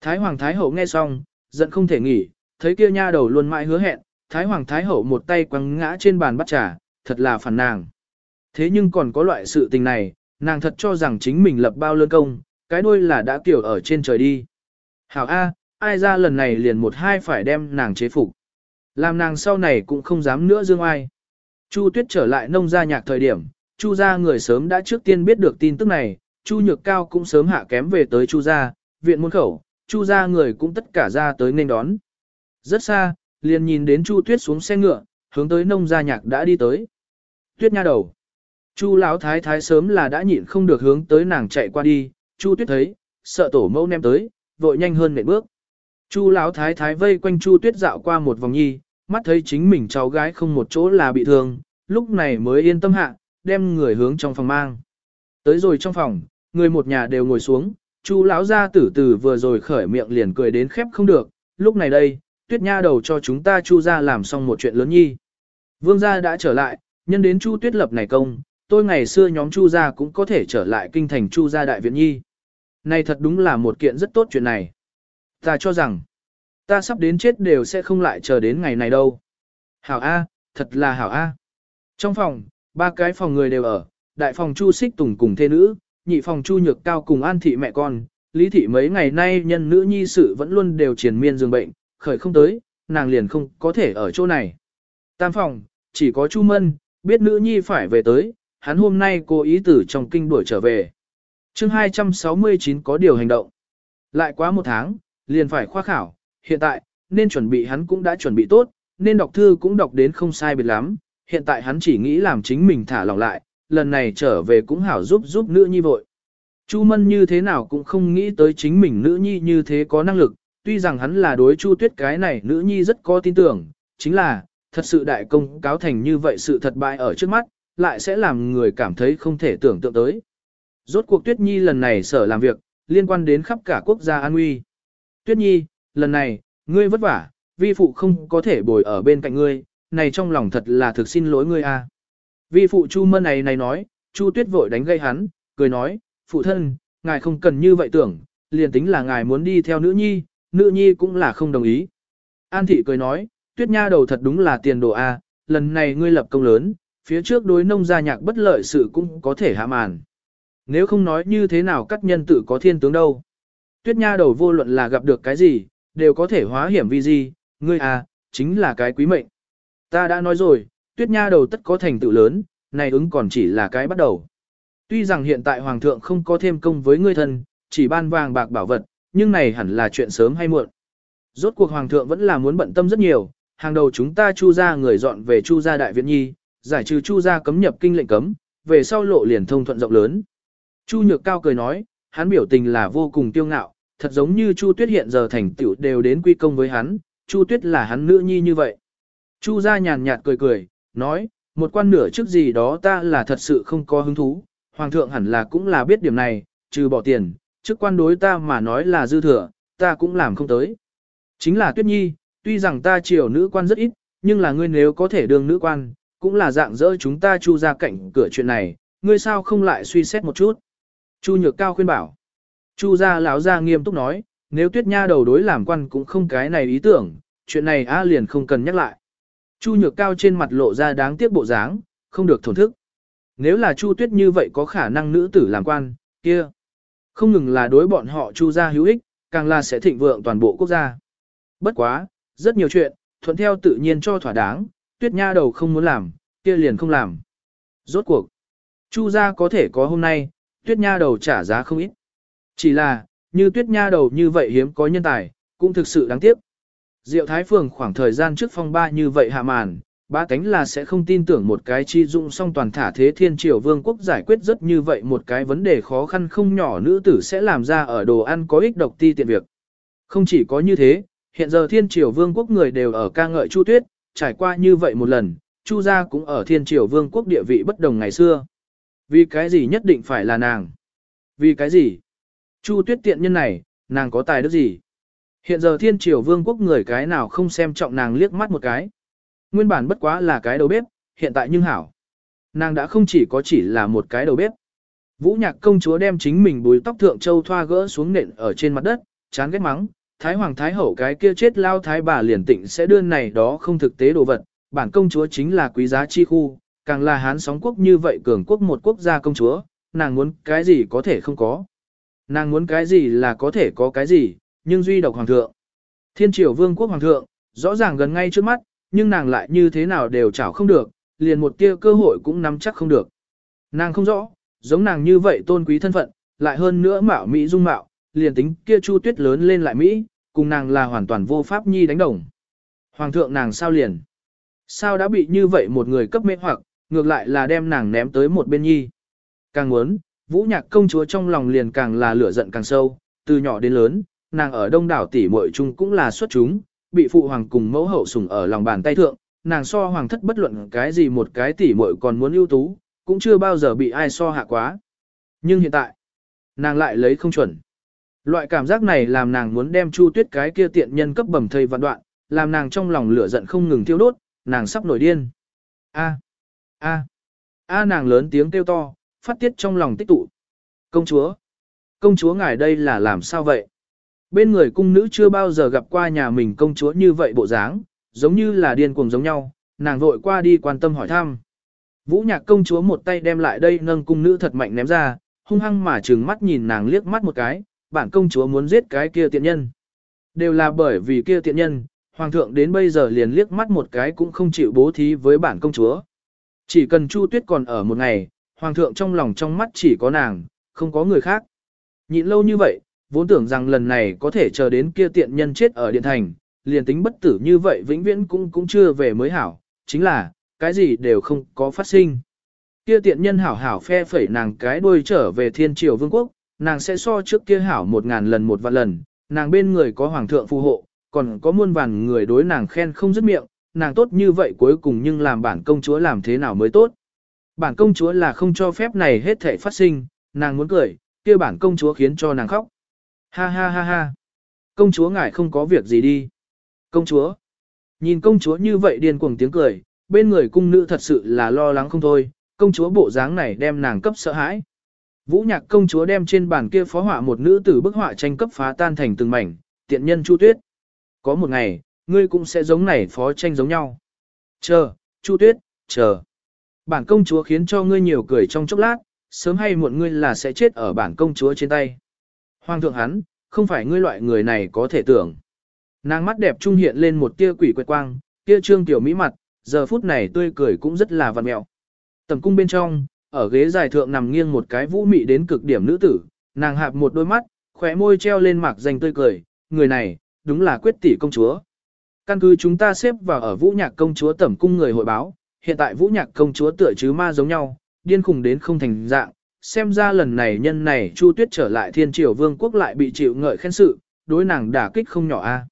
Thái Hoàng Thái Hậu nghe xong, giận không thể nghỉ, thấy kia nha đầu luôn mãi hứa hẹn, Thái Hoàng Thái Hậu một tay quăng ngã trên bàn bắt trà, thật là phản nàng. Thế nhưng còn có loại sự tình này, nàng thật cho rằng chính mình lập bao lơn công, cái đuôi là đã kiểu ở trên trời đi. Hảo A, ai ra lần này liền một hai phải đem nàng chế phục. Làm nàng sau này cũng không dám nữa dương ai. Chu Tuyết trở lại nông gia nhạc thời điểm, Chu gia người sớm đã trước tiên biết được tin tức này, Chu Nhược Cao cũng sớm hạ kém về tới Chu gia, viện môn khẩu, Chu gia người cũng tất cả ra tới nên đón. Rất xa, liền nhìn đến Chu Tuyết xuống xe ngựa, hướng tới nông gia nhạc đã đi tới. Tuyết nha đầu. Chu lão thái thái sớm là đã nhịn không được hướng tới nàng chạy qua đi, Chu Tuyết thấy, sợ tổ mẫu nem tới, vội nhanh hơn nện bước. Chu lão thái thái vây quanh Chu Tuyết dạo qua một vòng nhi, mắt thấy chính mình cháu gái không một chỗ là bị thương, lúc này mới yên tâm hạ, đem người hướng trong phòng mang. Tới rồi trong phòng, người một nhà đều ngồi xuống, Chu lão gia tử tử vừa rồi khởi miệng liền cười đến khép không được, lúc này đây, Tuyết nha đầu cho chúng ta Chu gia làm xong một chuyện lớn nhi. Vương gia đã trở lại, nhân đến Chu Tuyết lập này công, tôi ngày xưa nhóm Chu gia cũng có thể trở lại kinh thành Chu gia đại viện nhi. Này thật đúng là một kiện rất tốt chuyện này. Ta cho rằng, ta sắp đến chết đều sẽ không lại chờ đến ngày này đâu. Hảo A, thật là hảo A. Trong phòng, ba cái phòng người đều ở, đại phòng Chu Xích Tùng cùng thê nữ, nhị phòng Chu Nhược Cao cùng An Thị mẹ con, Lý Thị mấy ngày nay nhân nữ nhi sự vẫn luôn đều triền miên dường bệnh, khởi không tới, nàng liền không có thể ở chỗ này. Tam phòng, chỉ có Chu Mân, biết nữ nhi phải về tới, hắn hôm nay cố ý tử trong kinh đuổi trở về. chương 269 có điều hành động. Lại quá một tháng, liền phải khoa khảo, hiện tại, nên chuẩn bị hắn cũng đã chuẩn bị tốt, nên đọc thư cũng đọc đến không sai biệt lắm, hiện tại hắn chỉ nghĩ làm chính mình thả lỏng lại, lần này trở về cũng hảo giúp giúp nữ nhi vội. Chu Mân như thế nào cũng không nghĩ tới chính mình nữ nhi như thế có năng lực, tuy rằng hắn là đối Chu Tuyết cái này nữ nhi rất có tin tưởng, chính là, thật sự đại công cáo thành như vậy sự thật bại ở trước mắt, lại sẽ làm người cảm thấy không thể tưởng tượng tới. Rốt cuộc Tuyết Nhi lần này sở làm việc, liên quan đến khắp cả quốc gia an nguy. Tuyết Nhi, lần này, ngươi vất vả, vi phụ không có thể bồi ở bên cạnh ngươi, này trong lòng thật là thực xin lỗi ngươi a. Vi phụ Chu Mân này này nói, Chu Tuyết vội đánh gây hắn, cười nói, phụ thân, ngài không cần như vậy tưởng, liền tính là ngài muốn đi theo nữ nhi, nữ nhi cũng là không đồng ý. An thị cười nói, Tuyết nha đầu thật đúng là tiền đồ a, lần này ngươi lập công lớn, phía trước đối nông gia nhạc bất lợi sự cũng có thể hạ màn. Nếu không nói như thế nào các nhân tử có thiên tướng đâu. Tuyết nha đầu vô luận là gặp được cái gì, đều có thể hóa hiểm vi gì, ngươi à, chính là cái quý mệnh. Ta đã nói rồi, tuyết nha đầu tất có thành tựu lớn, này ứng còn chỉ là cái bắt đầu. Tuy rằng hiện tại hoàng thượng không có thêm công với ngươi thân, chỉ ban vàng bạc bảo vật, nhưng này hẳn là chuyện sớm hay muộn. Rốt cuộc hoàng thượng vẫn là muốn bận tâm rất nhiều, hàng đầu chúng ta chu ra người dọn về chu gia đại viện nhi, giải trừ chu gia cấm nhập kinh lệnh cấm, về sau lộ liền thông thuận rộng lớn. Chu nhược cao cười nói, hắn biểu tình là vô cùng tiêu ngạo, thật giống như chu tuyết hiện giờ thành tựu đều đến quy công với hắn, chu tuyết là hắn nữ nhi như vậy. Chu gia nhàn nhạt cười cười, nói, một quan nửa trước gì đó ta là thật sự không có hứng thú, hoàng thượng hẳn là cũng là biết điểm này, trừ bỏ tiền, chức quan đối ta mà nói là dư thừa, ta cũng làm không tới. Chính là tuyết nhi, tuy rằng ta chiều nữ quan rất ít, nhưng là ngươi nếu có thể đương nữ quan, cũng là dạng dỡ chúng ta chu ra cạnh cửa chuyện này, ngươi sao không lại suy xét một chút. Chu nhược cao khuyên bảo. Chu gia lão gia nghiêm túc nói, nếu tuyết nha đầu đối làm quan cũng không cái này ý tưởng, chuyện này a liền không cần nhắc lại. Chu nhược cao trên mặt lộ ra đáng tiếc bộ dáng, không được thổn thức. Nếu là Chu Tuyết như vậy có khả năng nữ tử làm quan, kia. Không ngừng là đối bọn họ Chu gia hữu ích, càng là sẽ thịnh vượng toàn bộ quốc gia. Bất quá, rất nhiều chuyện, thuận theo tự nhiên cho thỏa đáng, Tuyết nha đầu không muốn làm, kia liền không làm. Rốt cuộc, Chu gia có thể có hôm nay, Tuyết nha đầu trả giá không ít. Chỉ là, như Tuyết nha đầu như vậy hiếm có nhân tài, cũng thực sự đáng tiếc. Diệu Thái Phường khoảng thời gian trước phong ba như vậy hạ màn, ba cánh là sẽ không tin tưởng một cái chi dụng song toàn thả thế thiên triều vương quốc giải quyết rất như vậy một cái vấn đề khó khăn không nhỏ nữ tử sẽ làm ra ở đồ ăn có ích độc ti tiện việc. Không chỉ có như thế, hiện giờ thiên triều vương quốc người đều ở ca ngợi Chu Tuyết, trải qua như vậy một lần, Chu gia cũng ở thiên triều vương quốc địa vị bất đồng ngày xưa. Vì cái gì nhất định phải là nàng? Vì cái gì? Chu Tuyết tiện nhân này, nàng có tài đức gì? Hiện giờ thiên triều vương quốc người cái nào không xem trọng nàng liếc mắt một cái. Nguyên bản bất quá là cái đầu bếp, hiện tại nhưng hảo. Nàng đã không chỉ có chỉ là một cái đầu bếp. Vũ nhạc công chúa đem chính mình bùi tóc thượng châu thoa gỡ xuống nện ở trên mặt đất, chán ghét mắng. Thái hoàng thái hậu cái kia chết lao thái bà liền tịnh sẽ đưa này đó không thực tế đồ vật. Bản công chúa chính là quý giá chi khu, càng là hán sóng quốc như vậy cường quốc một quốc gia công chúa, nàng muốn cái gì có thể không có. Nàng muốn cái gì là có thể có cái gì, nhưng duy độc hoàng thượng. Thiên triều vương quốc hoàng thượng, rõ ràng gần ngay trước mắt, nhưng nàng lại như thế nào đều chảo không được, liền một tia cơ hội cũng nắm chắc không được. Nàng không rõ, giống nàng như vậy tôn quý thân phận, lại hơn nữa mạo Mỹ dung mạo, liền tính kia chu tuyết lớn lên lại Mỹ, cùng nàng là hoàn toàn vô pháp nhi đánh đồng. Hoàng thượng nàng sao liền? Sao đã bị như vậy một người cấp mê hoặc, ngược lại là đem nàng ném tới một bên nhi. Càng muốn, vũ nhạc công chúa trong lòng liền càng là lửa giận càng sâu, từ nhỏ đến lớn, nàng ở đông đảo tỷ muội chung cũng là xuất chúng, bị phụ hoàng cùng mẫu hậu sủng ở lòng bàn tay thượng, nàng so hoàng thất bất luận cái gì một cái tỷ muội còn muốn ưu tú, cũng chưa bao giờ bị ai so hạ quá. Nhưng hiện tại, nàng lại lấy không chuẩn. Loại cảm giác này làm nàng muốn đem Chu Tuyết cái kia tiện nhân cấp bẩm thây vạn đoạn, làm nàng trong lòng lửa giận không ngừng thiêu đốt, nàng sắp nổi điên. A, a, a nàng lớn tiếng kêu to, phát tiết trong lòng tích tụ. Công chúa, công chúa ngài đây là làm sao vậy? Bên người cung nữ chưa bao giờ gặp qua nhà mình công chúa như vậy bộ dáng, giống như là điên cuồng giống nhau, nàng vội qua đi quan tâm hỏi thăm. Vũ nhạc công chúa một tay đem lại đây nâng cung nữ thật mạnh ném ra, hung hăng mà trừng mắt nhìn nàng liếc mắt một cái, bản công chúa muốn giết cái kia tiện nhân. Đều là bởi vì kia tiện nhân, hoàng thượng đến bây giờ liền liếc mắt một cái cũng không chịu bố thí với bản công chúa. Chỉ cần Chu Tuyết còn ở một ngày, hoàng thượng trong lòng trong mắt chỉ có nàng, không có người khác. Nhịn lâu như vậy, vốn tưởng rằng lần này có thể chờ đến kia tiện nhân chết ở điện thành, liền tính bất tử như vậy vĩnh viễn cũng cũng chưa về mới hảo, chính là, cái gì đều không có phát sinh. Kia tiện nhân hảo hảo phe phẩy nàng cái đuôi trở về thiên triều vương quốc, nàng sẽ so trước kia hảo một ngàn lần một vạn lần, nàng bên người có hoàng thượng phù hộ, còn có muôn vàn người đối nàng khen không dứt miệng, nàng tốt như vậy cuối cùng nhưng làm bản công chúa làm thế nào mới tốt. Bản công chúa là không cho phép này hết thể phát sinh, nàng muốn cười, kia bản công chúa khiến cho nàng khóc. Ha ha ha ha. Công chúa ngài không có việc gì đi. Công chúa. Nhìn công chúa như vậy điên cuồng tiếng cười, bên người cung nữ thật sự là lo lắng không thôi, công chúa bộ dáng này đem nàng cấp sợ hãi. Vũ nhạc công chúa đem trên bàn kia phó họa một nữ tử bức họa tranh cấp phá tan thành từng mảnh, tiện nhân Chu Tuyết. Có một ngày, ngươi cũng sẽ giống này phó tranh giống nhau. Chờ, Chu Tuyết, chờ. Bản công chúa khiến cho ngươi nhiều cười trong chốc lát, sớm hay muộn ngươi là sẽ chết ở bản công chúa trên tay. Hoàng thượng hắn, không phải ngươi loại người này có thể tưởng. Nàng mắt đẹp trung hiện lên một tia quỷ quệt quang, tia trương tiểu mỹ mặt, giờ phút này tươi cười cũng rất là văn mẹo. Tầm cung bên trong, ở ghế dài thượng nằm nghiêng một cái vũ mị đến cực điểm nữ tử, nàng hạp một đôi mắt, khóe môi treo lên mạc danh tươi cười, người này, đúng là quyết tỷ công chúa. Căn cứ chúng ta xếp vào ở vũ nhạc công chúa tẩm cung người hội báo, hiện tại vũ nhạc công chúa tựa chứ ma giống nhau, điên khùng đến không thành dạng, xem ra lần này nhân này Chu Tuyết trở lại thiên triều vương quốc lại bị chịu ngợi khen sự, đối nàng đả kích không nhỏ a.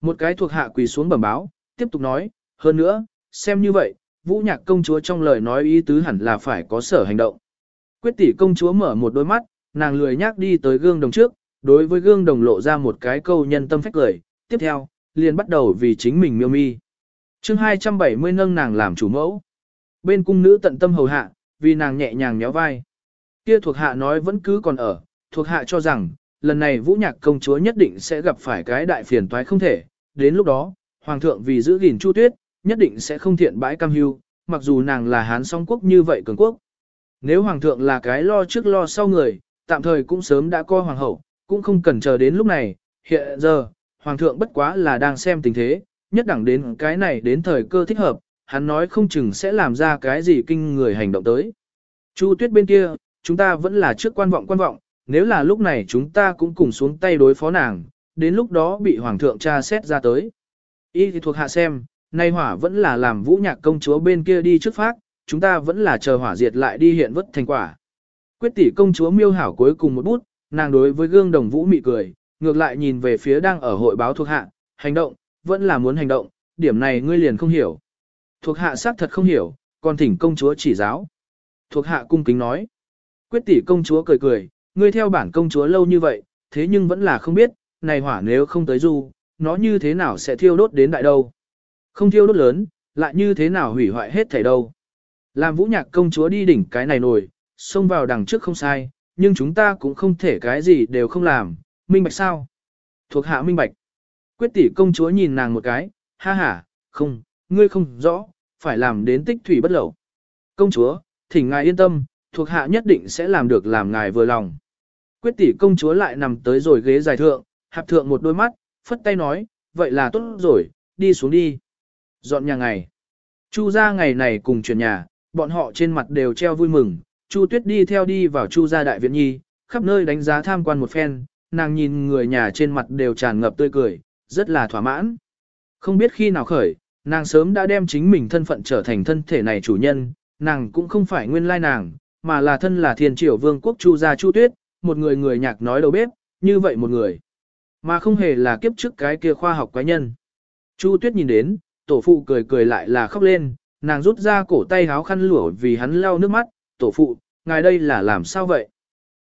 Một cái thuộc hạ quỳ xuống bẩm báo, tiếp tục nói, hơn nữa, xem như vậy, vũ nhạc công chúa trong lời nói ý tứ hẳn là phải có sở hành động. Quyết tỷ công chúa mở một đôi mắt, nàng lười nhác đi tới gương đồng trước, đối với gương đồng lộ ra một cái câu nhân tâm phách cười, tiếp theo, liền bắt đầu vì chính mình miêu mi. chương 270 nâng nàng làm chủ mẫu. Bên cung nữ tận tâm hầu hạ, vì nàng nhẹ nhàng nhéo vai. Kia thuộc hạ nói vẫn cứ còn ở, thuộc hạ cho rằng, lần này vũ nhạc công chúa nhất định sẽ gặp phải cái đại phiền toái không thể, đến lúc đó, hoàng thượng vì giữ gìn chu tuyết, nhất định sẽ không thiện bãi cam hưu, mặc dù nàng là hán song quốc như vậy cường quốc. Nếu hoàng thượng là cái lo trước lo sau người, tạm thời cũng sớm đã coi hoàng hậu, cũng không cần chờ đến lúc này, hiện giờ, hoàng thượng bất quá là đang xem tình thế, nhất đẳng đến cái này đến thời cơ thích hợp, hắn nói không chừng sẽ làm ra cái gì kinh người hành động tới. Chu tuyết bên kia, chúng ta vẫn là trước quan vọng quan vọng, nếu là lúc này chúng ta cũng cùng xuống tay đối phó nàng, đến lúc đó bị hoàng thượng tra xét ra tới. Y thì thuộc hạ xem, nay hỏa vẫn là làm vũ nhạc công chúa bên kia đi trước phát, chúng ta vẫn là chờ hỏa diệt lại đi hiện vất thành quả. Quyết tỷ công chúa miêu hảo cuối cùng một bút, nàng đối với gương đồng vũ mị cười, ngược lại nhìn về phía đang ở hội báo thuộc hạ, hành động, vẫn là muốn hành động, điểm này ngươi liền không hiểu. Thuộc hạ xác thật không hiểu, còn thỉnh công chúa chỉ giáo. Thuộc hạ cung kính nói. Quyết tỷ công chúa cười cười, ngươi theo bản công chúa lâu như vậy, thế nhưng vẫn là không biết, này hỏa nếu không tới du, nó như thế nào sẽ thiêu đốt đến đại đâu. Không thiêu đốt lớn, lại như thế nào hủy hoại hết thảy đâu. Làm vũ nhạc công chúa đi đỉnh cái này nổi, xông vào đằng trước không sai, nhưng chúng ta cũng không thể cái gì đều không làm, minh bạch sao? Thuộc hạ minh bạch. Quyết tỷ công chúa nhìn nàng một cái, ha ha, không, ngươi không rõ, phải làm đến tích thủy bất lậu. Công chúa, thỉnh ngài yên tâm, thuộc hạ nhất định sẽ làm được làm ngài vừa lòng. Quyết tỷ công chúa lại nằm tới rồi ghế dài thượng, hạp thượng một đôi mắt, phất tay nói, vậy là tốt rồi, đi xuống đi. Dọn nhà ngày. Chu ra ngày này cùng chuyển nhà, bọn họ trên mặt đều treo vui mừng, Chu Tuyết đi theo đi vào Chu gia đại viện nhi, khắp nơi đánh giá tham quan một phen, nàng nhìn người nhà trên mặt đều tràn ngập tươi cười, rất là thỏa mãn. Không biết khi nào khởi, nàng sớm đã đem chính mình thân phận trở thành thân thể này chủ nhân, nàng cũng không phải nguyên lai nàng, mà là thân là thiên triều vương quốc Chu gia Chu Tuyết, một người người nhạc nói đầu bếp, như vậy một người. Mà không hề là kiếp trước cái kia khoa học quái nhân. Chu Tuyết nhìn đến, tổ phụ cười cười lại là khóc lên, nàng rút ra cổ tay háo khăn lụa vì hắn lau nước mắt, tổ phụ, ngài đây là làm sao vậy?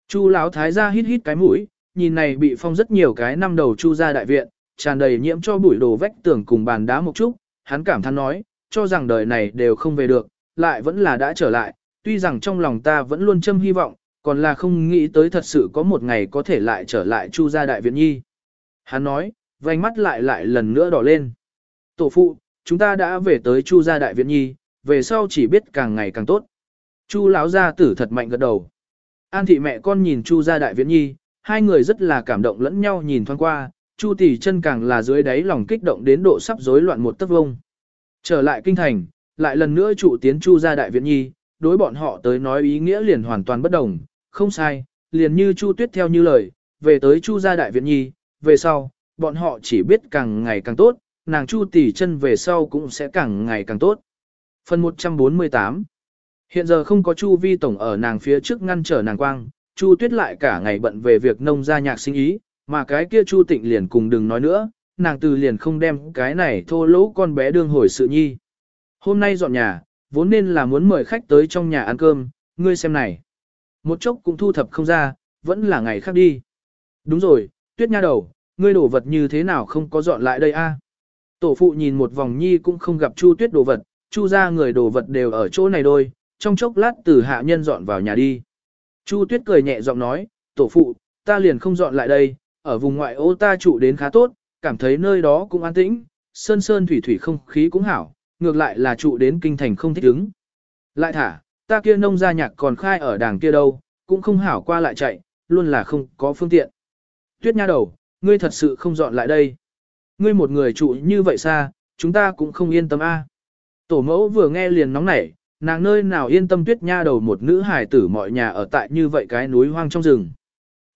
Chu lão thái gia hít hít cái mũi, nhìn này bị phong rất nhiều cái năm đầu chu gia đại viện, tràn đầy nhiễm cho bụi đồ vách tường cùng bàn đá một chút, hắn cảm thán nói, cho rằng đời này đều không về được, lại vẫn là đã trở lại, tuy rằng trong lòng ta vẫn luôn châm hy vọng, còn là không nghĩ tới thật sự có một ngày có thể lại trở lại chu gia đại viện nhi. Hắn nói, vành mắt lại lại lần nữa đỏ lên. Tổ phụ, chúng ta đã về tới chu gia đại viện nhi, về sau chỉ biết càng ngày càng tốt. Chu lão gia tử thật mạnh gật đầu. An thị mẹ con nhìn Chu gia đại viễn nhi, hai người rất là cảm động lẫn nhau nhìn thoáng qua, Chu tỷ chân càng là dưới đáy lòng kích động đến độ sắp rối loạn một tấc vông. Trở lại kinh thành, lại lần nữa trụ tiến Chu gia đại viễn nhi, đối bọn họ tới nói ý nghĩa liền hoàn toàn bất đồng, không sai, liền như Chu Tuyết theo như lời, về tới Chu gia đại viễn nhi, về sau, bọn họ chỉ biết càng ngày càng tốt, nàng Chu tỷ chân về sau cũng sẽ càng ngày càng tốt. Phần 148 Hiện giờ không có Chu Vi Tổng ở nàng phía trước ngăn trở nàng quang, Chu Tuyết lại cả ngày bận về việc nông gia nhạc sinh ý, mà cái kia Chu Tịnh liền cùng đừng nói nữa, nàng từ liền không đem cái này thô lỗ con bé đương hồi sự nhi. Hôm nay dọn nhà, vốn nên là muốn mời khách tới trong nhà ăn cơm, ngươi xem này. Một chốc cũng thu thập không ra, vẫn là ngày khác đi. Đúng rồi, Tuyết nha đầu, ngươi đổ vật như thế nào không có dọn lại đây a? Tổ phụ nhìn một vòng nhi cũng không gặp Chu Tuyết đồ vật, Chu ra người đồ vật đều ở chỗ này đôi, trong chốc lát từ hạ nhân dọn vào nhà đi. Chu Tuyết cười nhẹ giọng nói, tổ phụ, ta liền không dọn lại đây, ở vùng ngoại ô ta trụ đến khá tốt, cảm thấy nơi đó cũng an tĩnh, sơn sơn thủy thủy không khí cũng hảo, ngược lại là trụ đến kinh thành không thích ứng. Lại thả, ta kia nông gia nhạc còn khai ở đàng kia đâu, cũng không hảo qua lại chạy, luôn là không có phương tiện. Tuyết nha đầu, ngươi thật sự không dọn lại đây. Ngươi một người trụ như vậy xa, chúng ta cũng không yên tâm a. Tổ mẫu vừa nghe liền nóng nảy, nàng nơi nào yên tâm tuyết nha đầu một nữ hài tử mọi nhà ở tại như vậy cái núi hoang trong rừng.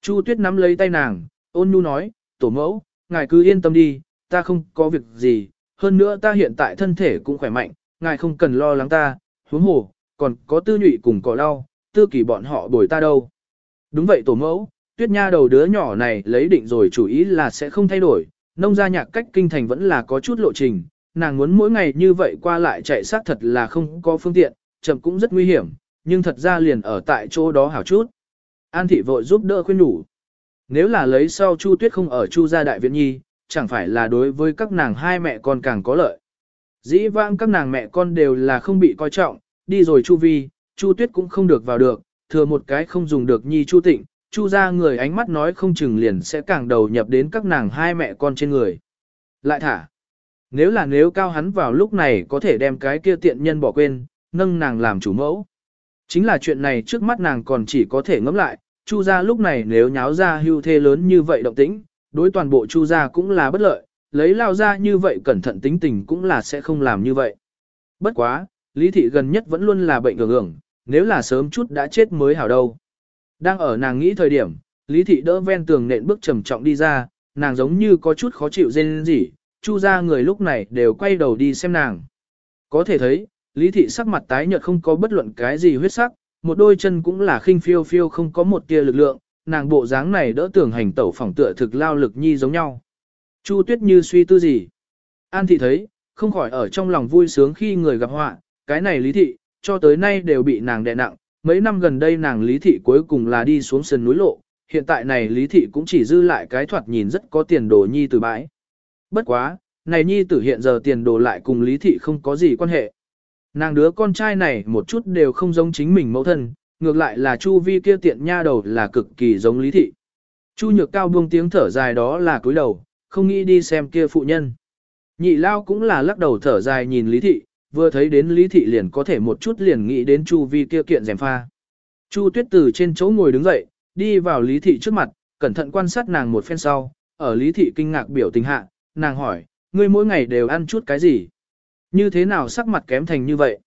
Chu tuyết nắm lấy tay nàng, ôn nhu nói, tổ mẫu, ngài cứ yên tâm đi, ta không có việc gì, hơn nữa ta hiện tại thân thể cũng khỏe mạnh, ngài không cần lo lắng ta, huống hồ, còn có tư nhụy cùng cỏ đau, tư kỳ bọn họ bồi ta đâu. Đúng vậy tổ mẫu, tuyết nha đầu đứa nhỏ này lấy định rồi chủ ý là sẽ không thay đổi, nông gia nhạc cách kinh thành vẫn là có chút lộ trình, nàng muốn mỗi ngày như vậy qua lại chạy xác thật là không có phương tiện, chậm cũng rất nguy hiểm, nhưng thật ra liền ở tại chỗ đó hảo chút. An thị vội giúp đỡ khuyên nhủ. Nếu là lấy sau Chu Tuyết không ở Chu gia đại viện nhi, chẳng phải là đối với các nàng hai mẹ con càng có lợi. Dĩ vãng các nàng mẹ con đều là không bị coi trọng, đi rồi Chu Vi, Chu Tuyết cũng không được vào được, thừa một cái không dùng được nhi Chu Tịnh, Chu ra người ánh mắt nói không chừng liền sẽ càng đầu nhập đến các nàng hai mẹ con trên người. Lại thả. Nếu là nếu cao hắn vào lúc này có thể đem cái kia tiện nhân bỏ quên, nâng nàng làm chủ mẫu. Chính là chuyện này trước mắt nàng còn chỉ có thể ngẫm lại, Chu gia lúc này nếu nháo ra hưu thê lớn như vậy động tĩnh, đối toàn bộ Chu gia cũng là bất lợi, lấy lao ra như vậy cẩn thận tính tình cũng là sẽ không làm như vậy. Bất quá, Lý thị gần nhất vẫn luôn là bệnh ngưỡng ngưỡng, nếu là sớm chút đã chết mới hảo đâu. Đang ở nàng nghĩ thời điểm, Lý thị đỡ ven tường nện bước trầm trọng đi ra, nàng giống như có chút khó chịu dên gì, chu ra người lúc này đều quay đầu đi xem nàng. Có thể thấy, Lý thị sắc mặt tái nhợt không có bất luận cái gì huyết sắc, một đôi chân cũng là khinh phiêu phiêu không có một tia lực lượng, nàng bộ dáng này đỡ tưởng hành tẩu phỏng tựa thực lao lực nhi giống nhau. Chu tuyết như suy tư gì. An thị thấy, không khỏi ở trong lòng vui sướng khi người gặp họa, cái này lý thị, cho tới nay đều bị nàng đè nặng, mấy năm gần đây nàng lý thị cuối cùng là đi xuống sườn núi lộ, hiện tại này lý thị cũng chỉ dư lại cái thoạt nhìn rất có tiền đồ nhi từ bãi. Bất quá, này nhi tử hiện giờ tiền đồ lại cùng lý thị không có gì quan hệ. Nàng đứa con trai này một chút đều không giống chính mình mẫu thân, ngược lại là Chu Vi kia tiện nha đầu là cực kỳ giống Lý Thị. Chu Nhược Cao buông tiếng thở dài đó là cúi đầu, không nghĩ đi xem kia phụ nhân. Nhị Lao cũng là lắc đầu thở dài nhìn Lý Thị, vừa thấy đến Lý Thị liền có thể một chút liền nghĩ đến Chu Vi kia kiện rèm pha. Chu Tuyết từ trên chỗ ngồi đứng dậy, đi vào Lý Thị trước mặt, cẩn thận quan sát nàng một phen sau, ở Lý Thị kinh ngạc biểu tình hạ, nàng hỏi, ngươi mỗi ngày đều ăn chút cái gì? Như thế nào sắc mặt kém thành như vậy?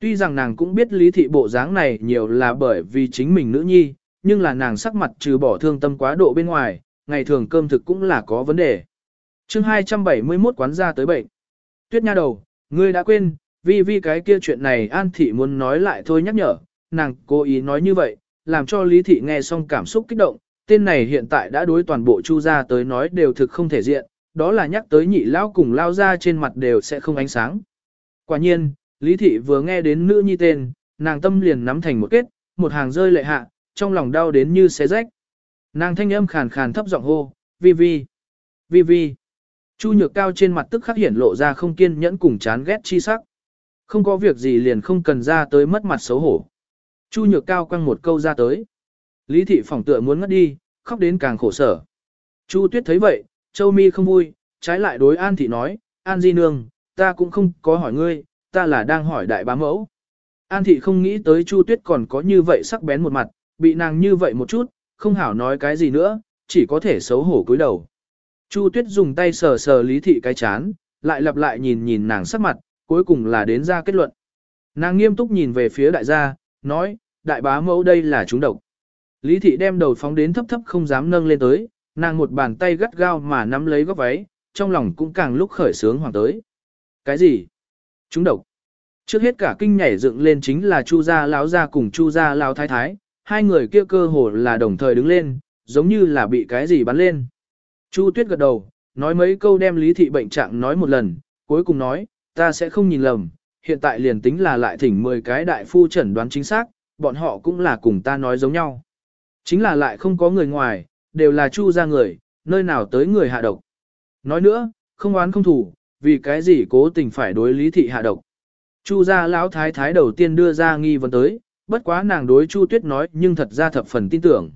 Tuy rằng nàng cũng biết lý thị bộ dáng này nhiều là bởi vì chính mình nữ nhi, nhưng là nàng sắc mặt trừ bỏ thương tâm quá độ bên ngoài, ngày thường cơm thực cũng là có vấn đề. chương 271 quán ra tới bệnh. Tuyết nha đầu, ngươi đã quên, vì vì cái kia chuyện này An Thị muốn nói lại thôi nhắc nhở, nàng cố ý nói như vậy, làm cho Lý Thị nghe xong cảm xúc kích động, tên này hiện tại đã đối toàn bộ chu gia tới nói đều thực không thể diện, đó là nhắc tới nhị lao cùng lao ra trên mặt đều sẽ không ánh sáng. Quả nhiên, Lý Thị vừa nghe đến nữ nhi tên, nàng tâm liền nắm thành một kết, một hàng rơi lệ hạ, trong lòng đau đến như xé rách. Nàng thanh âm khàn khàn thấp giọng hô, vi vi, vi vi. Chu nhược cao trên mặt tức khắc hiển lộ ra không kiên nhẫn cùng chán ghét chi sắc. Không có việc gì liền không cần ra tới mất mặt xấu hổ. Chu nhược cao quăng một câu ra tới. Lý thị phỏng tựa muốn ngất đi, khóc đến càng khổ sở. Chu tuyết thấy vậy, châu mi không vui, trái lại đối an thị nói, an di nương, ta cũng không có hỏi ngươi, ta là đang hỏi đại bá mẫu. An thị không nghĩ tới Chu Tuyết còn có như vậy sắc bén một mặt, bị nàng như vậy một chút, không hảo nói cái gì nữa, chỉ có thể xấu hổ cúi đầu. Chu Tuyết dùng tay sờ sờ Lý thị cái chán, lại lặp lại nhìn nhìn nàng sắc mặt, cuối cùng là đến ra kết luận. Nàng nghiêm túc nhìn về phía đại gia, nói, đại bá mẫu đây là chúng độc. Lý thị đem đầu phóng đến thấp thấp không dám nâng lên tới, nàng một bàn tay gắt gao mà nắm lấy góc váy, trong lòng cũng càng lúc khởi sướng hoàng tới. Cái gì? Chúng độc. Trước hết cả kinh nhảy dựng lên chính là Chu gia lão gia cùng Chu gia lão thái thái, hai người kia cơ hồ là đồng thời đứng lên, giống như là bị cái gì bắn lên. Chu Tuyết gật đầu, nói mấy câu đem lý thị bệnh trạng nói một lần, cuối cùng nói, ta sẽ không nhìn lầm, hiện tại liền tính là lại thỉnh 10 cái đại phu chẩn đoán chính xác, bọn họ cũng là cùng ta nói giống nhau. Chính là lại không có người ngoài, đều là Chu gia người, nơi nào tới người hạ độc. Nói nữa, không oán không thủ, vì cái gì cố tình phải đối lý thị hạ độc. Chu gia lão thái thái đầu tiên đưa ra nghi vấn tới, bất quá nàng đối Chu Tuyết nói nhưng thật ra thập phần tin tưởng.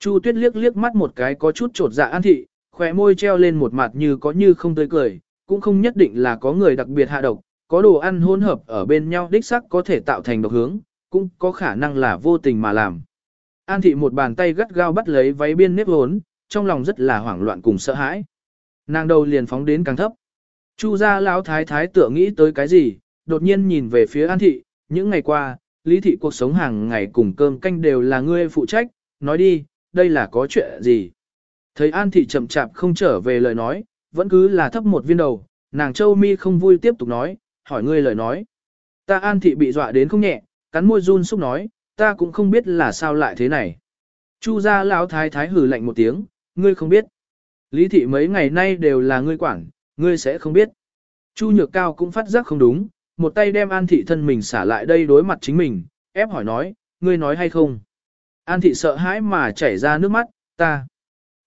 Chu Tuyết liếc liếc mắt một cái có chút trột dạ An thị, khóe môi treo lên một mặt như có như không tươi cười, cũng không nhất định là có người đặc biệt hạ độc, có đồ ăn hỗn hợp ở bên nhau đích sắc có thể tạo thành độc hướng, cũng có khả năng là vô tình mà làm. An thị một bàn tay gắt gao bắt lấy váy biên nếp hốn, trong lòng rất là hoảng loạn cùng sợ hãi. Nàng đầu liền phóng đến càng thấp. Chu gia lão thái thái tựa nghĩ tới cái gì, đột nhiên nhìn về phía An thị, những ngày qua, lý thị cuộc sống hàng ngày cùng cơm canh đều là ngươi phụ trách, nói đi, đây là có chuyện gì. Thấy An thị chậm chạp không trở về lời nói, vẫn cứ là thấp một viên đầu, nàng châu mi không vui tiếp tục nói, hỏi ngươi lời nói. Ta An thị bị dọa đến không nhẹ, cắn môi run xúc nói, ta cũng không biết là sao lại thế này. Chu gia lão thái thái hử lạnh một tiếng, ngươi không biết. Lý thị mấy ngày nay đều là ngươi quản, ngươi sẽ không biết. Chu nhược cao cũng phát giác không đúng, một tay đem an thị thân mình xả lại đây đối mặt chính mình, ép hỏi nói, ngươi nói hay không. An thị sợ hãi mà chảy ra nước mắt, ta,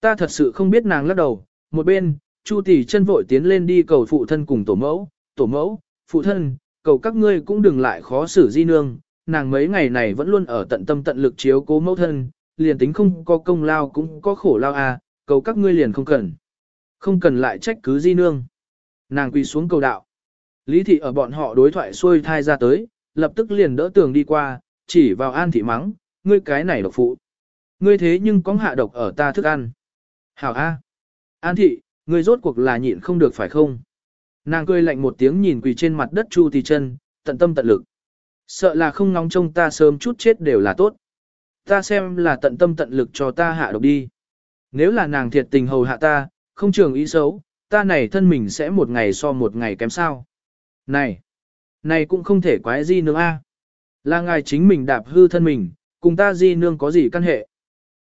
ta thật sự không biết nàng lắc đầu, một bên, Chu tỷ chân vội tiến lên đi cầu phụ thân cùng tổ mẫu, tổ mẫu, phụ thân, cầu các ngươi cũng đừng lại khó xử di nương, nàng mấy ngày này vẫn luôn ở tận tâm tận lực chiếu cố mẫu thân, liền tính không có công lao cũng có khổ lao à, cầu các ngươi liền không cần. Không cần lại trách cứ di nương. Nàng quỳ xuống cầu đạo. Lý thị ở bọn họ đối thoại xuôi thai ra tới, lập tức liền đỡ tường đi qua, chỉ vào an thị mắng, ngươi cái này độc phụ. Ngươi thế nhưng có hạ độc ở ta thức ăn. Hảo A. An thị, ngươi rốt cuộc là nhịn không được phải không? Nàng cười lạnh một tiếng nhìn quỳ trên mặt đất Chu Tỳ chân, tận tâm tận lực. Sợ là không ngóng trông ta sớm chút chết đều là tốt. Ta xem là tận tâm tận lực cho ta hạ độc đi. Nếu là nàng thiệt tình hầu hạ ta, không trường ý xấu, ta này thân mình sẽ một ngày so một ngày kém sao. Này, này cũng không thể quái di nương a. Là ngài chính mình đạp hư thân mình, cùng ta di nương có gì căn hệ.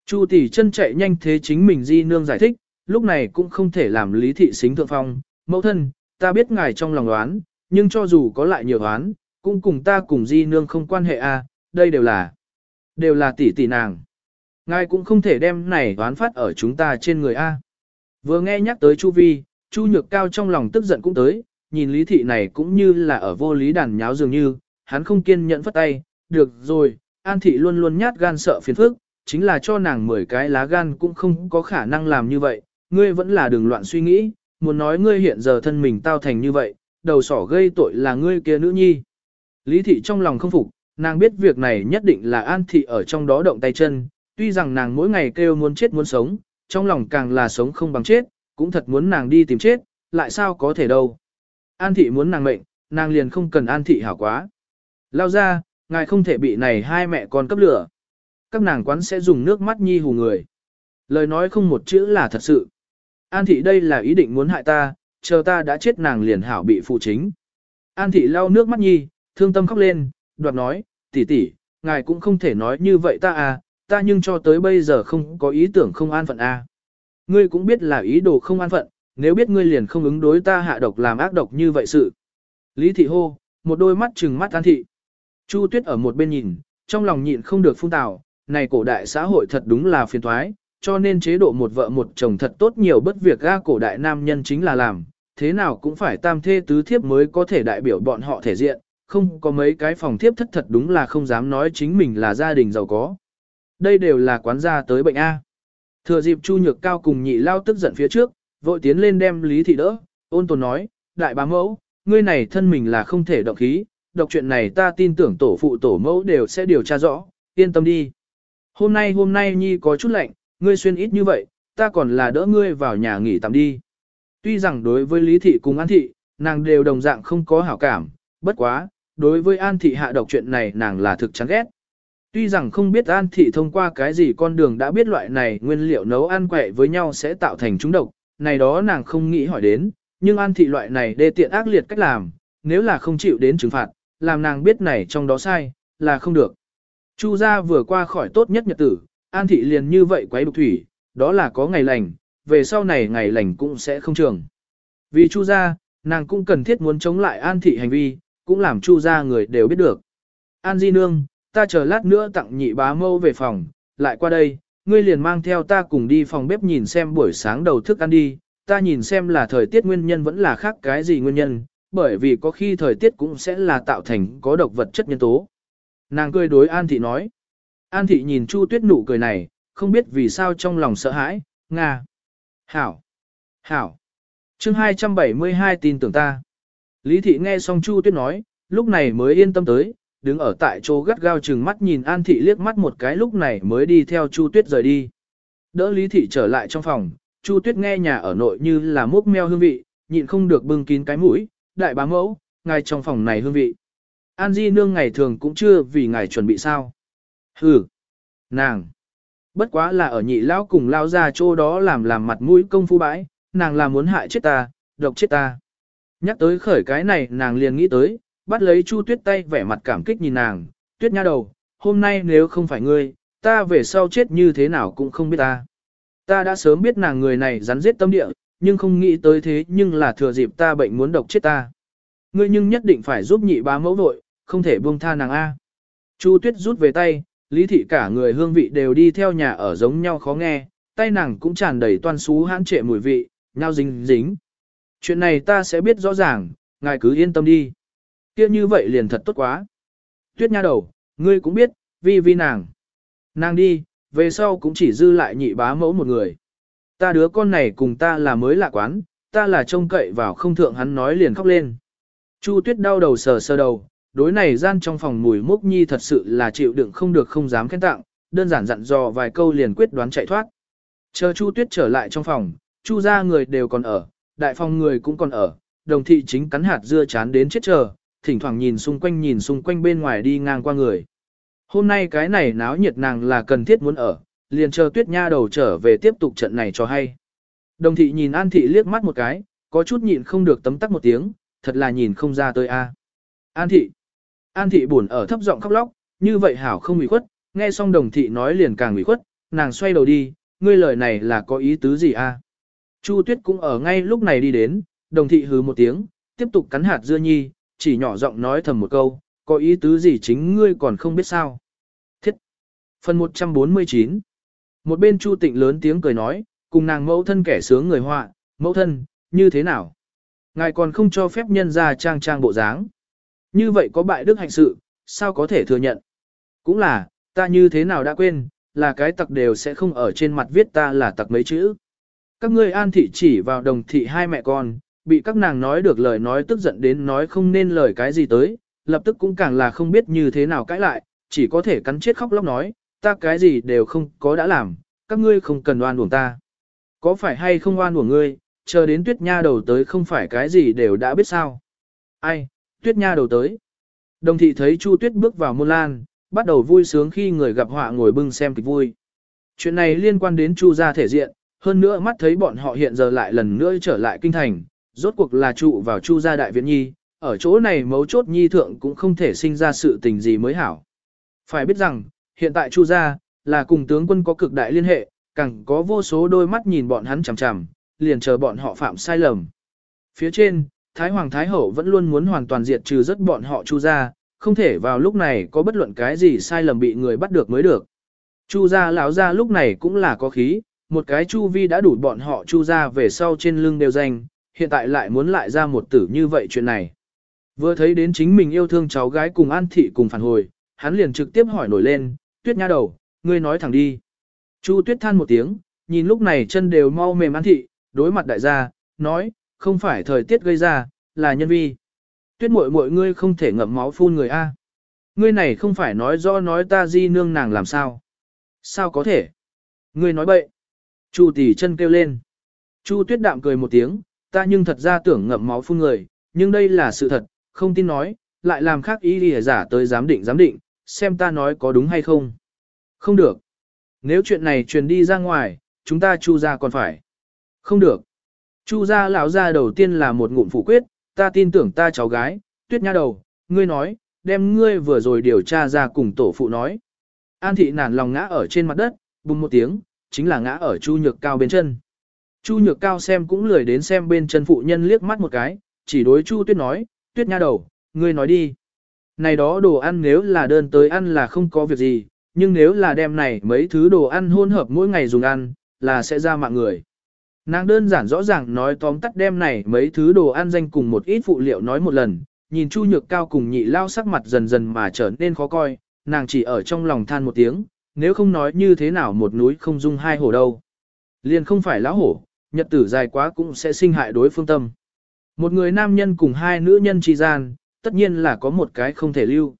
Chu tỷ chân chạy nhanh thế chính mình di nương giải thích, lúc này cũng không thể làm lý thị xính thượng phong. Mẫu thân, ta biết ngài trong lòng đoán, nhưng cho dù có lại nhiều đoán, cũng cùng ta cùng di nương không quan hệ a, đây đều là, đều là tỷ tỷ nàng. Ngài cũng không thể đem này đoán phát ở chúng ta trên người a. Vừa nghe nhắc tới Chu Vi, Chu Nhược Cao trong lòng tức giận cũng tới, nhìn lý thị này cũng như là ở vô lý đàn nháo dường như, hắn không kiên nhẫn phất tay, được rồi, An thị luôn luôn nhát gan sợ phiền phức, chính là cho nàng 10 cái lá gan cũng không có khả năng làm như vậy, ngươi vẫn là đừng loạn suy nghĩ, muốn nói ngươi hiện giờ thân mình tao thành như vậy, đầu sỏ gây tội là ngươi kia nữ nhi. Lý thị trong lòng không phục, nàng biết việc này nhất định là An thị ở trong đó động tay chân, tuy rằng nàng mỗi ngày kêu muốn chết muốn sống, trong lòng càng là sống không bằng chết, cũng thật muốn nàng đi tìm chết, lại sao có thể đâu. An thị muốn nàng mệnh, nàng liền không cần an thị hảo quá. Lao ra, ngài không thể bị này hai mẹ con cấp lửa. Các nàng quán sẽ dùng nước mắt nhi hù người. Lời nói không một chữ là thật sự. An thị đây là ý định muốn hại ta, chờ ta đã chết nàng liền hảo bị phụ chính. An thị lau nước mắt nhi, thương tâm khóc lên, đoạt nói, tỷ tỷ, ngài cũng không thể nói như vậy ta à, ta nhưng cho tới bây giờ không có ý tưởng không an phận à. Ngươi cũng biết là ý đồ không an phận, nếu biết ngươi liền không ứng đối ta hạ độc làm ác độc như vậy sự. Lý thị hô, một đôi mắt trừng mắt an thị. Chu tuyết ở một bên nhìn, trong lòng nhịn không được phun tào, này cổ đại xã hội thật đúng là phiền thoái, cho nên chế độ một vợ một chồng thật tốt nhiều bất việc ga cổ đại nam nhân chính là làm, thế nào cũng phải tam thê tứ thiếp mới có thể đại biểu bọn họ thể diện, không có mấy cái phòng thiếp thất thật đúng là không dám nói chính mình là gia đình giàu có. Đây đều là quán gia tới bệnh A. Thừa dịp Chu Nhược Cao cùng nhị lao tức giận phía trước, vội tiến lên đem Lý Thị đỡ, ôn tồn nói, đại bá mẫu, ngươi này thân mình là không thể động khí, độc chuyện này ta tin tưởng tổ phụ tổ mẫu đều sẽ điều tra rõ, yên tâm đi. Hôm nay hôm nay Nhi có chút lạnh, ngươi xuyên ít như vậy, ta còn là đỡ ngươi vào nhà nghỉ tạm đi. Tuy rằng đối với Lý Thị cùng An Thị, nàng đều đồng dạng không có hảo cảm, bất quá, đối với An Thị hạ độc chuyện này nàng là thực chán ghét. Tuy rằng không biết An Thị thông qua cái gì con đường đã biết loại này nguyên liệu nấu ăn quẹ với nhau sẽ tạo thành trúng độc, này đó nàng không nghĩ hỏi đến, nhưng An Thị loại này đê tiện ác liệt cách làm, nếu là không chịu đến trừng phạt, làm nàng biết này trong đó sai, là không được. Chu gia vừa qua khỏi tốt nhất nhật tử, An Thị liền như vậy quấy đục thủy, đó là có ngày lành, về sau này ngày lành cũng sẽ không trường. Vì Chu gia, nàng cũng cần thiết muốn chống lại An Thị hành vi, cũng làm Chu gia người đều biết được. An Di Nương, ta chờ lát nữa tặng nhị bá mâu về phòng, lại qua đây, ngươi liền mang theo ta cùng đi phòng bếp nhìn xem buổi sáng đầu thức ăn đi, ta nhìn xem là thời tiết nguyên nhân vẫn là khác cái gì nguyên nhân, bởi vì có khi thời tiết cũng sẽ là tạo thành có độc vật chất nhân tố. Nàng cười đối An Thị nói. An Thị nhìn Chu Tuyết nụ cười này, không biết vì sao trong lòng sợ hãi, Nga. Hảo. Hảo. chương 272 tin tưởng ta. Lý Thị nghe xong Chu Tuyết nói, lúc này mới yên tâm tới, đứng ở tại chỗ gắt gao chừng mắt nhìn An Thị liếc mắt một cái lúc này mới đi theo Chu Tuyết rời đi. Đỡ Lý Thị trở lại trong phòng, Chu Tuyết nghe nhà ở nội như là mốc meo hương vị, nhịn không được bưng kín cái mũi, đại bá mẫu, ngài trong phòng này hương vị. An Di nương ngày thường cũng chưa vì ngài chuẩn bị sao. Hừ, nàng. Bất quá là ở nhị lão cùng lao ra chỗ đó làm làm mặt mũi công phu bãi, nàng là muốn hại chết ta, độc chết ta. Nhắc tới khởi cái này nàng liền nghĩ tới, bắt lấy Chu Tuyết tay vẻ mặt cảm kích nhìn nàng, Tuyết nha đầu, hôm nay nếu không phải ngươi, ta về sau chết như thế nào cũng không biết ta. Ta đã sớm biết nàng người này rắn giết tâm địa, nhưng không nghĩ tới thế nhưng là thừa dịp ta bệnh muốn độc chết ta. Ngươi nhưng nhất định phải giúp nhị bá mẫu vội, không thể buông tha nàng A. Chu Tuyết rút về tay, lý thị cả người hương vị đều đi theo nhà ở giống nhau khó nghe, tay nàng cũng tràn đầy toan xú hãn trệ mùi vị, nhau dính dính. Chuyện này ta sẽ biết rõ ràng, ngài cứ yên tâm đi. Kia như vậy liền thật tốt quá. Tuyết nha đầu, ngươi cũng biết, vi vi nàng. Nàng đi, về sau cũng chỉ dư lại nhị bá mẫu một người. Ta đứa con này cùng ta là mới lạ quán, ta là trông cậy vào không thượng hắn nói liền khóc lên. Chu tuyết đau đầu sờ sờ đầu, đối này gian trong phòng mùi mốc nhi thật sự là chịu đựng không được không dám khen tặng, đơn giản dặn dò vài câu liền quyết đoán chạy thoát. Chờ Chu tuyết trở lại trong phòng, Chu gia người đều còn ở, đại phòng người cũng còn ở, đồng thị chính cắn hạt dưa chán đến chết chờ, thỉnh thoảng nhìn xung quanh nhìn xung quanh bên ngoài đi ngang qua người. Hôm nay cái này náo nhiệt nàng là cần thiết muốn ở, liền chờ tuyết nha đầu trở về tiếp tục trận này cho hay. Đồng thị nhìn An thị liếc mắt một cái, có chút nhịn không được tấm tắc một tiếng, thật là nhìn không ra tới a. An thị. An thị buồn ở thấp giọng khóc lóc, như vậy hảo không ủy khuất, nghe xong đồng thị nói liền càng ủy khuất, nàng xoay đầu đi, ngươi lời này là có ý tứ gì a? Chu Tuyết cũng ở ngay lúc này đi đến, đồng thị hứ một tiếng, tiếp tục cắn hạt dưa nhi, chỉ nhỏ giọng nói thầm một câu, có ý tứ gì chính ngươi còn không biết sao. Thiết. Phần 149 Một bên Chu Tịnh lớn tiếng cười nói, cùng nàng mẫu thân kẻ sướng người họa, mẫu thân, như thế nào? Ngài còn không cho phép nhân ra trang trang bộ dáng. Như vậy có bại đức hạnh sự, sao có thể thừa nhận? Cũng là, ta như thế nào đã quên, là cái tặc đều sẽ không ở trên mặt viết ta là tặc mấy chữ. Các ngươi an thị chỉ vào đồng thị hai mẹ con, bị các nàng nói được lời nói tức giận đến nói không nên lời cái gì tới, lập tức cũng càng là không biết như thế nào cãi lại, chỉ có thể cắn chết khóc lóc nói, ta cái gì đều không có đã làm, các ngươi không cần oan uổng ta. Có phải hay không oan uổng ngươi, chờ đến tuyết nha đầu tới không phải cái gì đều đã biết sao. Ai, tuyết nha đầu tới. Đồng thị thấy Chu Tuyết bước vào môn lan, bắt đầu vui sướng khi người gặp họa ngồi bưng xem kịch vui. Chuyện này liên quan đến Chu gia thể diện, hơn nữa mắt thấy bọn họ hiện giờ lại lần nữa trở lại kinh thành, rốt cuộc là trụ vào Chu gia đại viện nhi, ở chỗ này mấu chốt nhi thượng cũng không thể sinh ra sự tình gì mới hảo. Phải biết rằng, hiện tại Chu gia là cùng tướng quân có cực đại liên hệ, càng có vô số đôi mắt nhìn bọn hắn chằm chằm, liền chờ bọn họ phạm sai lầm. Phía trên, Thái Hoàng Thái Hậu vẫn luôn muốn hoàn toàn diệt trừ rất bọn họ Chu gia, không thể vào lúc này có bất luận cái gì sai lầm bị người bắt được mới được. Chu gia lão gia lúc này cũng là có khí, một cái Chu vi đã đủ bọn họ Chu gia về sau trên lưng đều danh, hiện tại lại muốn lại ra một tử như vậy chuyện này. Vừa thấy đến chính mình yêu thương cháu gái cùng An Thị cùng phản hồi, hắn liền trực tiếp hỏi nổi lên, tuyết nha đầu, ngươi nói thẳng đi. Chu tuyết than một tiếng, nhìn lúc này chân đều mau mềm An Thị, đối mặt đại gia, nói, không phải thời tiết gây ra, là nhân vi. Tuyết muội muội ngươi không thể ngậm máu phun người A. Ngươi này không phải nói rõ nói ta di nương nàng làm sao. Sao có thể? Ngươi nói bậy. Chu tỷ chân kêu lên. Chu tuyết đạm cười một tiếng, ta nhưng thật ra tưởng ngậm máu phun người, nhưng đây là sự thật, không tin nói, lại làm khác ý lìa giả tới giám định giám định, xem ta nói có đúng hay không. Không được. Nếu chuyện này truyền đi ra ngoài, chúng ta chu ra còn phải. Không được. Chu gia lão gia đầu tiên là một ngụm phủ quyết, ta tin tưởng ta cháu gái, tuyết nha đầu, ngươi nói, đem ngươi vừa rồi điều tra ra cùng tổ phụ nói. An thị nản lòng ngã ở trên mặt đất, bùng một tiếng, chính là ngã ở chu nhược cao bên chân. Chu nhược cao xem cũng lười đến xem bên chân phụ nhân liếc mắt một cái, chỉ đối chu tuyết nói, tuyết nha đầu, ngươi nói đi. Này đó đồ ăn nếu là đơn tới ăn là không có việc gì, nhưng nếu là đem này mấy thứ đồ ăn hôn hợp mỗi ngày dùng ăn, là sẽ ra mạng người. Nàng đơn giản rõ ràng nói tóm tắt đem này mấy thứ đồ ăn danh cùng một ít phụ liệu nói một lần, nhìn Chu Nhược Cao cùng nhị lao sắc mặt dần dần mà trở nên khó coi, nàng chỉ ở trong lòng than một tiếng, nếu không nói như thế nào một núi không dung hai hổ đâu. Liền không phải lão hổ, nhật tử dài quá cũng sẽ sinh hại đối phương tâm. Một người nam nhân cùng hai nữ nhân trì gian, tất nhiên là có một cái không thể lưu.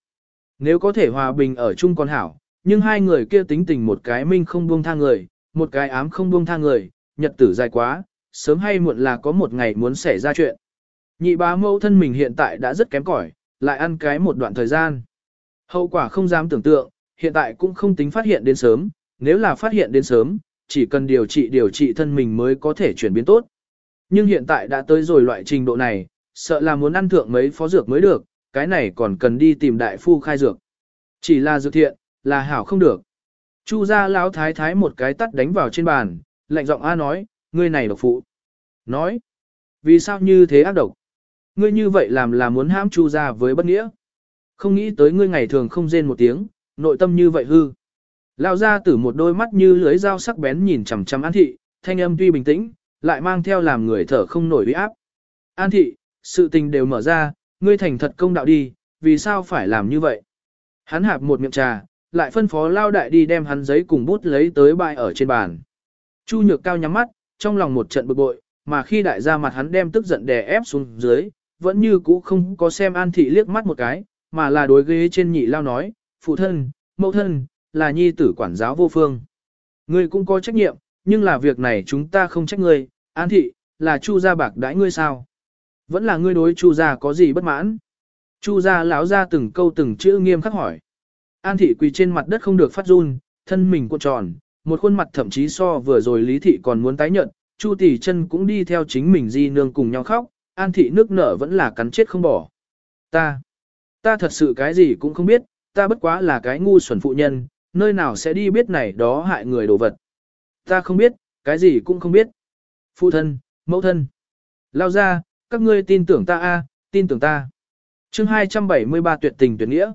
Nếu có thể hòa bình ở chung con hảo, nhưng hai người kia tính tình một cái minh không buông tha người, một cái ám không buông tha người, nhật tử dài quá, sớm hay muộn là có một ngày muốn xảy ra chuyện. Nhị bá mẫu thân mình hiện tại đã rất kém cỏi, lại ăn cái một đoạn thời gian. Hậu quả không dám tưởng tượng, hiện tại cũng không tính phát hiện đến sớm, nếu là phát hiện đến sớm, chỉ cần điều trị điều trị thân mình mới có thể chuyển biến tốt. Nhưng hiện tại đã tới rồi loại trình độ này, sợ là muốn ăn thượng mấy phó dược mới được, cái này còn cần đi tìm đại phu khai dược. Chỉ là dược thiện, là hảo không được. Chu gia lão thái thái một cái tắt đánh vào trên bàn, lạnh giọng A nói, ngươi này độc phụ. Nói, vì sao như thế ác độc? Ngươi như vậy làm là muốn hãm chu ra với bất nghĩa. Không nghĩ tới ngươi ngày thường không rên một tiếng, nội tâm như vậy hư. Lao ra tử một đôi mắt như lưới dao sắc bén nhìn chằm chằm An thị, thanh âm tuy bình tĩnh, lại mang theo làm người thở không nổi uy áp. An thị, sự tình đều mở ra, ngươi thành thật công đạo đi, vì sao phải làm như vậy? Hắn hạp một miệng trà, lại phân phó lao đại đi đem hắn giấy cùng bút lấy tới bại ở trên bàn. Chu nhược cao nhắm mắt, trong lòng một trận bực bội, mà khi đại gia mặt hắn đem tức giận đè ép xuống dưới, vẫn như cũ không có xem an thị liếc mắt một cái, mà là đối ghế trên nhị lao nói, phụ thân, mẫu thân, là nhi tử quản giáo vô phương. Ngươi cũng có trách nhiệm, nhưng là việc này chúng ta không trách ngươi, an thị, là chu gia bạc đãi ngươi sao? Vẫn là ngươi đối chu gia có gì bất mãn? Chu gia lão ra từng câu từng chữ nghiêm khắc hỏi. An thị quỳ trên mặt đất không được phát run, thân mình cuộn tròn, một khuôn mặt thậm chí so vừa rồi lý thị còn muốn tái nhận, chu tỷ chân cũng đi theo chính mình di nương cùng nhau khóc, an thị nước nở vẫn là cắn chết không bỏ. Ta, ta thật sự cái gì cũng không biết, ta bất quá là cái ngu xuẩn phụ nhân, nơi nào sẽ đi biết này đó hại người đồ vật. Ta không biết, cái gì cũng không biết. Phụ thân, mẫu thân. Lao ra, các ngươi tin tưởng ta a, tin tưởng ta. chương 273 tuyệt tình tuyệt nghĩa.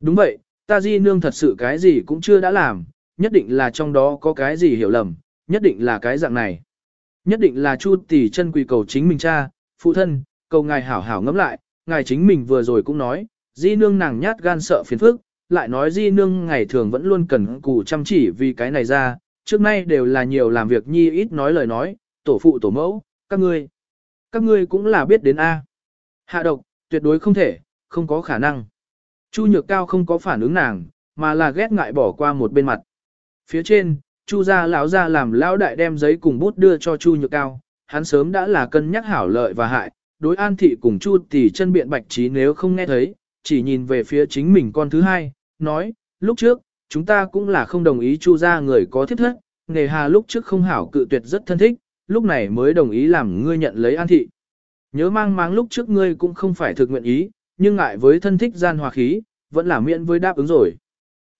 Đúng vậy, ta di nương thật sự cái gì cũng chưa đã làm, nhất định là trong đó có cái gì hiểu lầm, nhất định là cái dạng này. Nhất định là Chu tỷ chân quỳ cầu chính mình cha, phụ thân, cầu ngài hảo hảo ngẫm lại, ngài chính mình vừa rồi cũng nói, di nương nàng nhát gan sợ phiền phức, lại nói di nương ngày thường vẫn luôn cần cù chăm chỉ vì cái này ra, trước nay đều là nhiều làm việc nhi ít nói lời nói, tổ phụ tổ mẫu, các ngươi, các ngươi cũng là biết đến A. Hạ độc, tuyệt đối không thể, không có khả năng. Chu nhược cao không có phản ứng nàng, mà là ghét ngại bỏ qua một bên mặt. Phía trên, Chu gia lão gia làm lão đại đem giấy cùng bút đưa cho Chu nhược cao, hắn sớm đã là cân nhắc hảo lợi và hại, đối an thị cùng Chu tỷ chân biện bạch trí nếu không nghe thấy, chỉ nhìn về phía chính mình con thứ hai, nói, lúc trước, chúng ta cũng là không đồng ý chu Gia người có thiết thất, nghề hà lúc trước không hảo cự tuyệt rất thân thích, lúc này mới đồng ý làm ngươi nhận lấy an thị. Nhớ mang máng lúc trước ngươi cũng không phải thực nguyện ý, nhưng ngại với thân thích gian hòa khí, vẫn là miễn với đáp ứng rồi.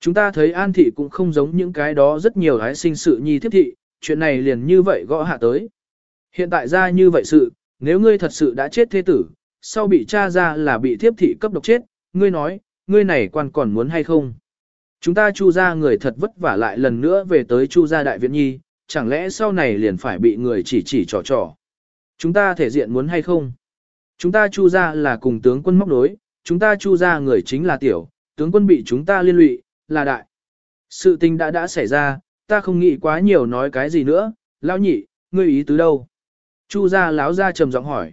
Chúng ta thấy an thị cũng không giống những cái đó rất nhiều hái sinh sự nhi thiết thị, chuyện này liền như vậy gõ hạ tới. Hiện tại ra như vậy sự, nếu ngươi thật sự đã chết thế tử, sau bị tra ra là bị thiếp thị cấp độc chết, ngươi nói, ngươi này quan còn muốn hay không? Chúng ta chu ra người thật vất vả lại lần nữa về tới chu gia đại viện nhi, chẳng lẽ sau này liền phải bị người chỉ chỉ trò trò. Chúng ta thể diện muốn hay không? Chúng ta chu ra là cùng tướng quân móc đối, chúng ta chu ra người chính là tiểu, tướng quân bị chúng ta liên lụy, là đại. Sự tình đã đã xảy ra, ta không nghĩ quá nhiều nói cái gì nữa, lão nhị, ngươi ý tứ đâu? Chu gia lão gia trầm giọng hỏi.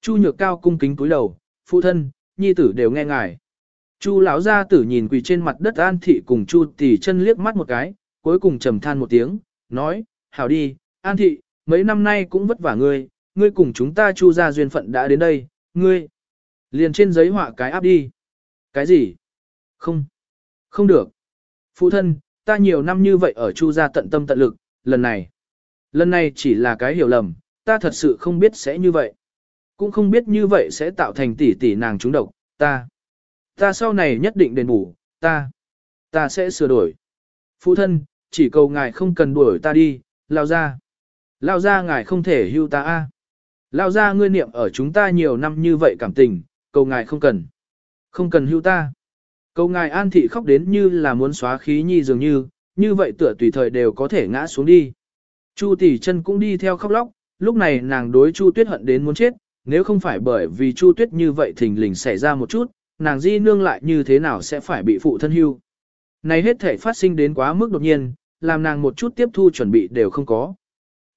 Chu nhược cao cung kính cúi đầu, phụ thân, nhi tử đều nghe ngài. Chu lão gia tử nhìn quỳ trên mặt đất An thị cùng Chu tỷ chân liếc mắt một cái, cuối cùng trầm than một tiếng, nói, hảo đi, An thị, mấy năm nay cũng vất vả ngươi, ngươi cùng chúng ta Chu gia duyên phận đã đến đây, ngươi. Liền trên giấy họa cái áp đi. Cái gì? Không. Không được. Phụ thân, ta nhiều năm như vậy ở Chu gia tận tâm tận lực, lần này. Lần này chỉ là cái hiểu lầm, ta thật sự không biết sẽ như vậy. Cũng không biết như vậy sẽ tạo thành tỷ tỷ nàng trúng độc, ta. Ta sau này nhất định đền bù, ta, ta sẽ sửa đổi. Phụ thân, chỉ cầu ngài không cần đuổi ta đi, lao ra. Lao ra ngài không thể hưu ta a. Lao ra ngươi niệm ở chúng ta nhiều năm như vậy cảm tình, cầu ngài không cần. Không cần hưu ta câu ngài an thị khóc đến như là muốn xóa khí nhi dường như, như vậy tựa tùy thời đều có thể ngã xuống đi. Chu tỷ chân cũng đi theo khóc lóc, lúc này nàng đối Chu Tuyết hận đến muốn chết, nếu không phải bởi vì Chu Tuyết như vậy thình lình xảy ra một chút, nàng di nương lại như thế nào sẽ phải bị phụ thân hưu. Này hết thể phát sinh đến quá mức đột nhiên, làm nàng một chút tiếp thu chuẩn bị đều không có.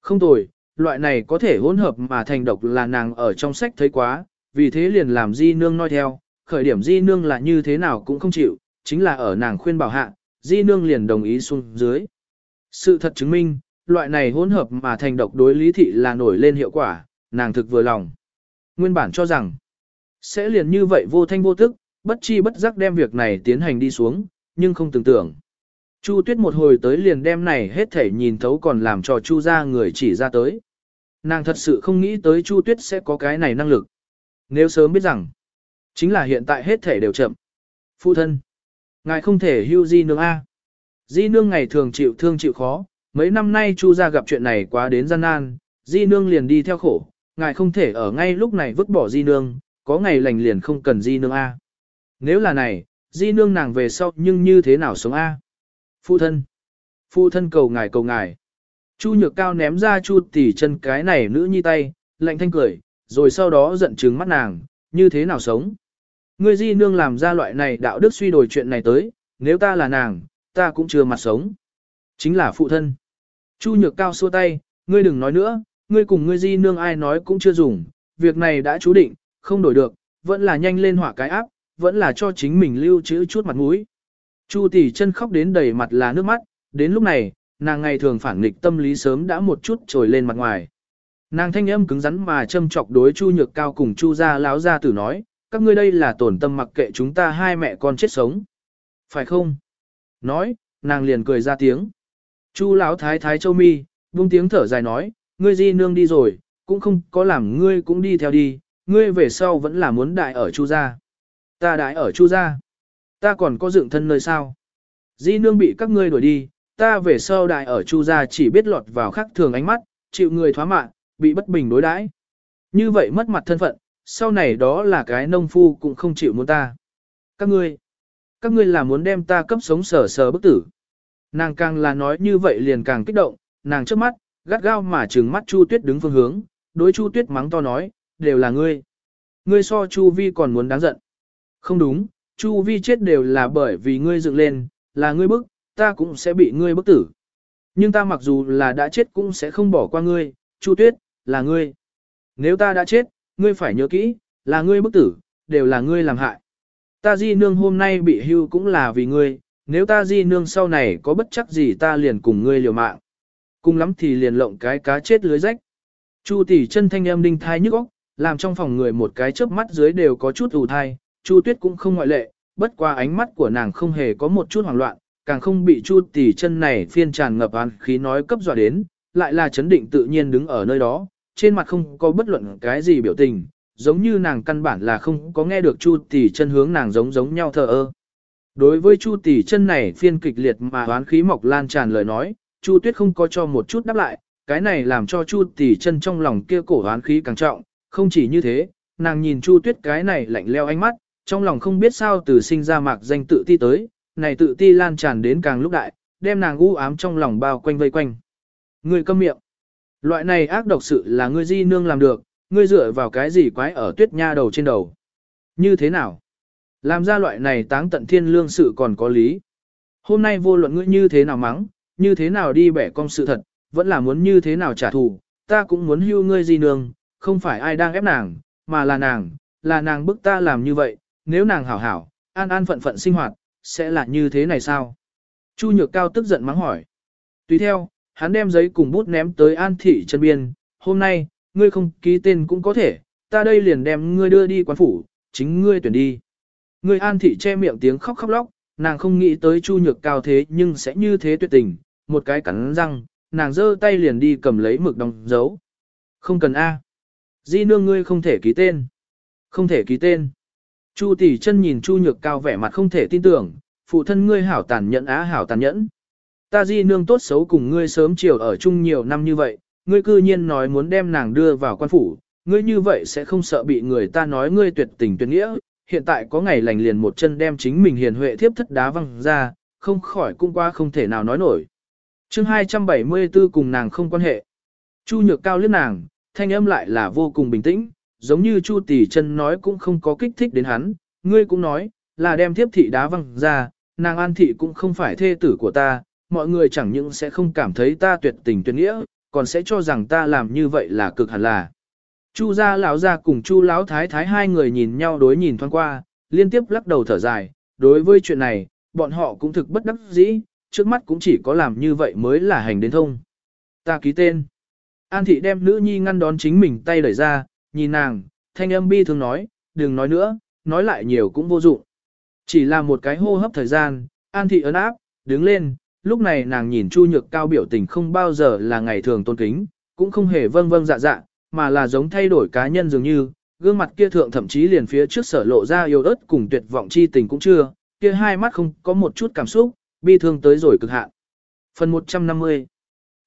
Không tồi, loại này có thể hỗn hợp mà thành độc là nàng ở trong sách thấy quá, vì thế liền làm di nương nói theo, khởi điểm di nương là như thế nào cũng không chịu, chính là ở nàng khuyên bảo hạ, di nương liền đồng ý xuống dưới. Sự thật chứng minh, loại này hỗn hợp mà thành độc đối lý thị là nổi lên hiệu quả, nàng thực vừa lòng. Nguyên bản cho rằng, sẽ liền như vậy vô thanh vô tức, bất chi bất giác đem việc này tiến hành đi xuống, nhưng không tưởng tưởng. Chu Tuyết một hồi tới liền đem này hết thể nhìn thấu còn làm cho Chu ra người chỉ ra tới. Nàng thật sự không nghĩ tới Chu Tuyết sẽ có cái này năng lực. Nếu sớm biết rằng, chính là hiện tại hết thể đều chậm. Phụ thân, ngài không thể hưu di nương A. Di nương ngày thường chịu thương chịu khó, mấy năm nay Chu ra gặp chuyện này quá đến gian nan, di nương liền đi theo khổ, ngài không thể ở ngay lúc này vứt bỏ di nương, có ngày lành liền không cần di nương A. Nếu là này, di nương nàng về sau nhưng như thế nào sống A? Phụ thân. Phụ thân cầu ngài cầu ngài. Chu nhược cao ném ra chu tỉ chân cái này nữ nhi tay, lạnh thanh cười, rồi sau đó giận trừng mắt nàng, như thế nào sống. Ngươi di nương làm ra loại này đạo đức suy đổi chuyện này tới, nếu ta là nàng, ta cũng chưa mặt sống. Chính là phụ thân. Chu nhược cao xua tay, ngươi đừng nói nữa, ngươi cùng ngươi di nương ai nói cũng chưa dùng, việc này đã chú định, không đổi được, vẫn là nhanh lên hỏa cái áp, vẫn là cho chính mình lưu trữ chút mặt mũi. Chu tỷ chân khóc đến đầy mặt là nước mắt, đến lúc này, nàng ngày thường phản nghịch tâm lý sớm đã một chút trồi lên mặt ngoài. Nàng thanh âm cứng rắn mà châm chọc đối Chu Nhược Cao cùng Chu gia láo gia tử nói, các ngươi đây là tổn tâm mặc kệ chúng ta hai mẹ con chết sống. Phải không? Nói, nàng liền cười ra tiếng. Chu lão thái thái châu mi, buông tiếng thở dài nói, ngươi di nương đi rồi, cũng không có làm ngươi cũng đi theo đi, ngươi về sau vẫn là muốn đại ở Chu gia. Ta đại ở Chu gia. Ta còn có dựng thân nơi sao? Di nương bị các ngươi đuổi đi, ta về sau đại ở Chu gia chỉ biết lọt vào khắc thường ánh mắt, chịu người thoá mạng, bị bất bình đối đãi. Như vậy mất mặt thân phận, sau này đó là cái nông phu cũng không chịu muốn ta. Các ngươi, các ngươi là muốn đem ta cấp sống sở sở bức tử. Nàng càng là nói như vậy liền càng kích động, nàng trước mắt, gắt gao mà trừng mắt Chu Tuyết đứng phương hướng, đối Chu Tuyết mắng to nói, đều là ngươi. Ngươi so Chu Vi còn muốn đáng giận. Không đúng, Chu Vi chết đều là bởi vì ngươi dựng lên, là ngươi bức, ta cũng sẽ bị ngươi bức tử. Nhưng ta mặc dù là đã chết cũng sẽ không bỏ qua ngươi, Chu Tuyết, là ngươi. Nếu ta đã chết, ngươi phải nhớ kỹ, là ngươi bức tử, đều là ngươi làm hại. Ta di nương hôm nay bị hưu cũng là vì ngươi, nếu ta di nương sau này có bất chắc gì ta liền cùng ngươi liều mạng. Cùng lắm thì liền lộng cái cá chết lưới rách. Chu tỷ chân thanh âm đinh thai nhức óc, làm trong phòng người một cái chớp mắt dưới đều có chút ủ thai, Chu Tuyết cũng không ngoại lệ, bất qua ánh mắt của nàng không hề có một chút hoảng loạn, càng không bị Chu tỷ chân này phiên tràn ngập an khí nói cấp dọa đến, lại là chấn định tự nhiên đứng ở nơi đó, trên mặt không có bất luận cái gì biểu tình, giống như nàng căn bản là không có nghe được Chu tỷ chân hướng nàng giống giống nhau thờ ơ. Đối với Chu tỷ chân này phiên kịch liệt mà oán khí mọc lan tràn lời nói, Chu Tuyết không có cho một chút đáp lại, cái này làm cho Chu tỷ chân trong lòng kia cổ oán khí càng trọng, không chỉ như thế, nàng nhìn Chu Tuyết cái này lạnh leo ánh mắt, trong lòng không biết sao từ sinh ra mạc danh tự ti tới, này tự ti lan tràn đến càng lúc đại, đem nàng u ám trong lòng bao quanh vây quanh. Ngươi câm miệng. Loại này ác độc sự là ngươi di nương làm được, ngươi dựa vào cái gì quái ở tuyết nha đầu trên đầu. Như thế nào? Làm ra loại này táng tận thiên lương sự còn có lý. Hôm nay vô luận ngươi như thế nào mắng, như thế nào đi bẻ cong sự thật, vẫn là muốn như thế nào trả thù, ta cũng muốn hưu ngươi di nương, không phải ai đang ép nàng, mà là nàng, là nàng bức ta làm như vậy, nếu nàng hảo hảo, an an phận phận sinh hoạt, sẽ là như thế này sao? Chu Nhược Cao tức giận mắng hỏi. Tùy theo, hắn đem giấy cùng bút ném tới An Thị chân biên, hôm nay, ngươi không ký tên cũng có thể, ta đây liền đem ngươi đưa đi quán phủ, chính ngươi tuyển đi. Ngươi An Thị che miệng tiếng khóc khóc lóc, nàng không nghĩ tới Chu Nhược Cao thế nhưng sẽ như thế tuyệt tình, một cái cắn răng, nàng giơ tay liền đi cầm lấy mực đóng dấu. Không cần A. Di nương ngươi không thể ký tên. Không thể ký tên. Chu tỷ chân nhìn Chu Nhược Cao vẻ mặt không thể tin tưởng, phụ thân ngươi hảo tàn nhẫn á hảo tàn nhẫn. Ta di nương tốt xấu cùng ngươi sớm chiều ở chung nhiều năm như vậy, ngươi cư nhiên nói muốn đem nàng đưa vào quan phủ, ngươi như vậy sẽ không sợ bị người ta nói ngươi tuyệt tình tuyệt nghĩa, hiện tại có ngày lành liền một chân đem chính mình hiền huệ thiếp thất đá văng ra, không khỏi cũng qua không thể nào nói nổi. chương 274 cùng nàng không quan hệ. Chu nhược cao liếc nàng, thanh âm lại là vô cùng bình tĩnh, giống như Chu tỷ chân nói cũng không có kích thích đến hắn, ngươi cũng nói, là đem thiếp thị đá văng ra, nàng an thị cũng không phải thê tử của ta, mọi người chẳng những sẽ không cảm thấy ta tuyệt tình tuyệt nghĩa, còn sẽ cho rằng ta làm như vậy là cực hẳn là. Chu gia lão gia cùng Chu lão thái thái hai người nhìn nhau đối nhìn thoáng qua, liên tiếp lắc đầu thở dài, đối với chuyện này, bọn họ cũng thực bất đắc dĩ, trước mắt cũng chỉ có làm như vậy mới là hành đến thông. Ta ký tên. An thị đem nữ nhi ngăn đón chính mình tay đẩy ra, nhìn nàng, thanh âm bi thường nói, đừng nói nữa, nói lại nhiều cũng vô dụng. Chỉ là một cái hô hấp thời gian, An thị ấn áp, đứng lên, lúc này nàng nhìn Chu Nhược Cao biểu tình không bao giờ là ngày thường tôn kính, cũng không hề vâng vâng dạ dạ, mà là giống thay đổi cá nhân dường như, gương mặt kia thượng thậm chí liền phía trước sở lộ ra yêu ớt cùng tuyệt vọng chi tình cũng chưa, kia hai mắt không có một chút cảm xúc, bi thương tới rồi cực hạn. Phần 150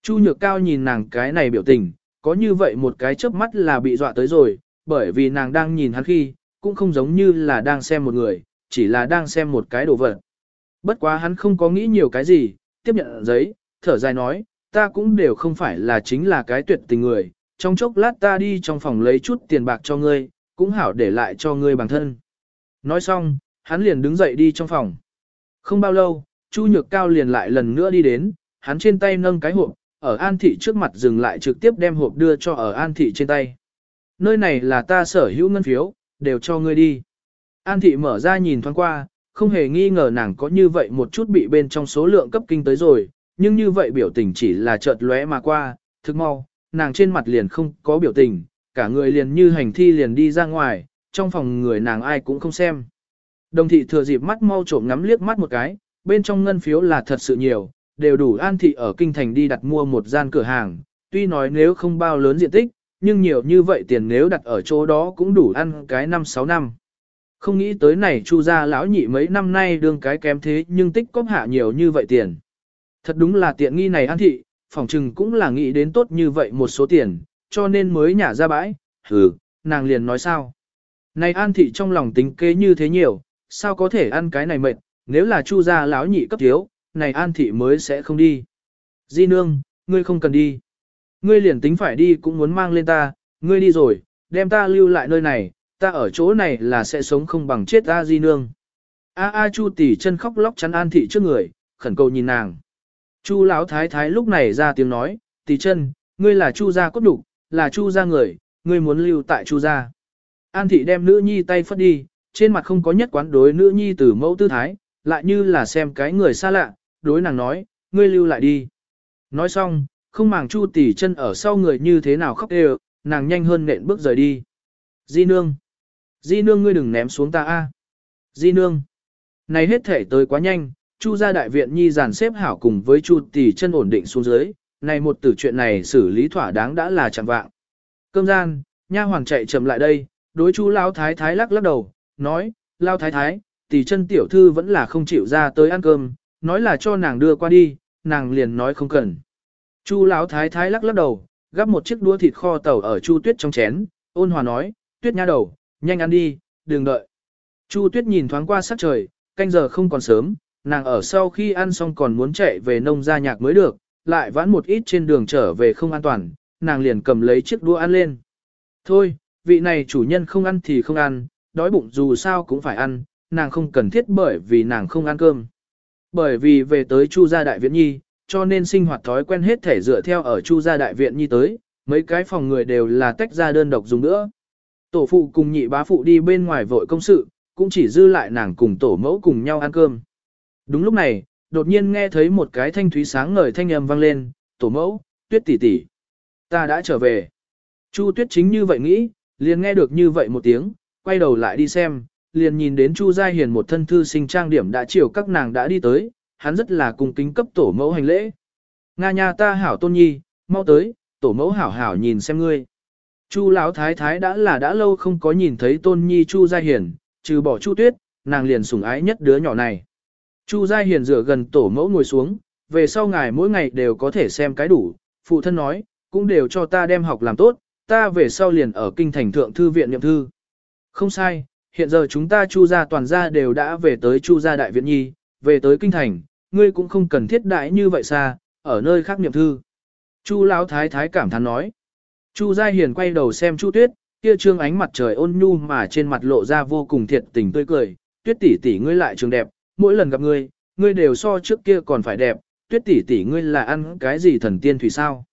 Chu Nhược Cao nhìn nàng cái này biểu tình, có như vậy một cái chớp mắt là bị dọa tới rồi, bởi vì nàng đang nhìn hắn khi, cũng không giống như là đang xem một người, chỉ là đang xem một cái đồ vật. Bất quá hắn không có nghĩ nhiều cái gì, tiếp nhận giấy, thở dài nói, ta cũng đều không phải là chính là cái tuyệt tình người, trong chốc lát ta đi trong phòng lấy chút tiền bạc cho ngươi, cũng hảo để lại cho ngươi bằng thân. Nói xong, hắn liền đứng dậy đi trong phòng. Không bao lâu, Chu Nhược Cao liền lại lần nữa đi đến, hắn trên tay nâng cái hộp, ở An Thị trước mặt dừng lại trực tiếp đem hộp đưa cho ở An Thị trên tay. Nơi này là ta sở hữu ngân phiếu, đều cho ngươi đi. An Thị mở ra nhìn thoáng qua, không hề nghi ngờ nàng có như vậy một chút bị bên trong số lượng cấp kinh tới rồi, nhưng như vậy biểu tình chỉ là chợt lóe mà qua, thức mau, nàng trên mặt liền không có biểu tình, cả người liền như hành thi liền đi ra ngoài, trong phòng người nàng ai cũng không xem. Đồng thị thừa dịp mắt mau trộm ngắm liếc mắt một cái, bên trong ngân phiếu là thật sự nhiều, đều đủ an thị ở kinh thành đi đặt mua một gian cửa hàng, tuy nói nếu không bao lớn diện tích, nhưng nhiều như vậy tiền nếu đặt ở chỗ đó cũng đủ ăn cái 5-6 năm. Không nghĩ tới này chu gia lão nhị mấy năm nay đương cái kém thế nhưng tích cóp hạ nhiều như vậy tiền. Thật đúng là tiện nghi này an thị, phòng trừng cũng là nghĩ đến tốt như vậy một số tiền, cho nên mới nhả ra bãi, hừ, nàng liền nói sao. Này an thị trong lòng tính kế như thế nhiều, sao có thể ăn cái này mệt, nếu là chu gia lão nhị cấp thiếu, này an thị mới sẽ không đi. Di nương, ngươi không cần đi. Ngươi liền tính phải đi cũng muốn mang lên ta, ngươi đi rồi, đem ta lưu lại nơi này, ta ở chỗ này là sẽ sống không bằng chết ta di nương. A a chu tỷ chân khóc lóc chắn an thị trước người, khẩn cầu nhìn nàng. Chu lão thái thái lúc này ra tiếng nói, tỷ chân, ngươi là chu gia cốt đục, là chu gia người, ngươi muốn lưu tại chu gia. An thị đem nữ nhi tay phất đi, trên mặt không có nhất quán đối nữ nhi từ mẫu tư thái, lại như là xem cái người xa lạ, đối nàng nói, ngươi lưu lại đi. Nói xong, không màng chu tỷ chân ở sau người như thế nào khóc đều, nàng nhanh hơn nện bước rời đi. Di nương. Di nương ngươi đừng ném xuống ta a. Di nương. Này hết thể tới quá nhanh, chu gia đại viện nhi dàn xếp hảo cùng với chu tỷ chân ổn định xuống dưới, này một tử chuyện này xử lý thỏa đáng đã là chẳng vạng. Cơm gian, nha hoàng chạy chậm lại đây, đối chu Lão thái thái lắc lắc đầu, nói, lao thái thái, tỷ chân tiểu thư vẫn là không chịu ra tới ăn cơm, nói là cho nàng đưa qua đi, nàng liền nói không cần. Chu lão thái thái lắc lắc đầu, gắp một chiếc đũa thịt kho tàu ở Chu Tuyết trong chén, ôn hòa nói, Tuyết nha đầu, nhanh ăn đi, đừng đợi. Chu Tuyết nhìn thoáng qua sắc trời, canh giờ không còn sớm, nàng ở sau khi ăn xong còn muốn chạy về nông gia nhạc mới được, lại vãn một ít trên đường trở về không an toàn, nàng liền cầm lấy chiếc đũa ăn lên. Thôi, vị này chủ nhân không ăn thì không ăn, đói bụng dù sao cũng phải ăn, nàng không cần thiết bởi vì nàng không ăn cơm. Bởi vì về tới Chu gia đại viện nhi, cho nên sinh hoạt thói quen hết thể dựa theo ở Chu gia đại viện nhi tới, mấy cái phòng người đều là tách ra đơn độc dùng nữa. Tổ phụ cùng nhị bá phụ đi bên ngoài vội công sự, cũng chỉ dư lại nàng cùng tổ mẫu cùng nhau ăn cơm. Đúng lúc này, đột nhiên nghe thấy một cái thanh thúy sáng ngời thanh âm vang lên, tổ mẫu, tuyết tỷ tỷ, ta đã trở về. Chu tuyết chính như vậy nghĩ, liền nghe được như vậy một tiếng, quay đầu lại đi xem, liền nhìn đến Chu Gia Hiền một thân thư sinh trang điểm đã chiều các nàng đã đi tới, hắn rất là cung kính cấp tổ mẫu hành lễ. Nga nhà ta hảo tôn nhi, mau tới, tổ mẫu hảo hảo nhìn xem ngươi. Chu lão thái thái đã là đã lâu không có nhìn thấy tôn nhi Chu Gia Hiền, trừ bỏ Chu Tuyết, nàng liền sủng ái nhất đứa nhỏ này. Chu Gia Hiền dựa gần tổ mẫu ngồi xuống, về sau ngài mỗi ngày đều có thể xem cái đủ, phụ thân nói, cũng đều cho ta đem học làm tốt, ta về sau liền ở kinh thành thượng thư viện nhậm thư. Không sai, hiện giờ chúng ta chu gia toàn gia đều đã về tới chu gia đại viện nhi, về tới kinh thành, ngươi cũng không cần thiết đại như vậy xa, ở nơi khác niệm thư. Chu Lão Thái Thái cảm thán nói. Chu Gia Hiền quay đầu xem Chu Tuyết, kia trương ánh mặt trời ôn nhu mà trên mặt lộ ra vô cùng thiệt tình tươi cười. Tuyết tỷ tỷ ngươi lại trường đẹp, mỗi lần gặp ngươi, ngươi đều so trước kia còn phải đẹp. Tuyết tỷ tỷ ngươi là ăn cái gì thần tiên thủy sao?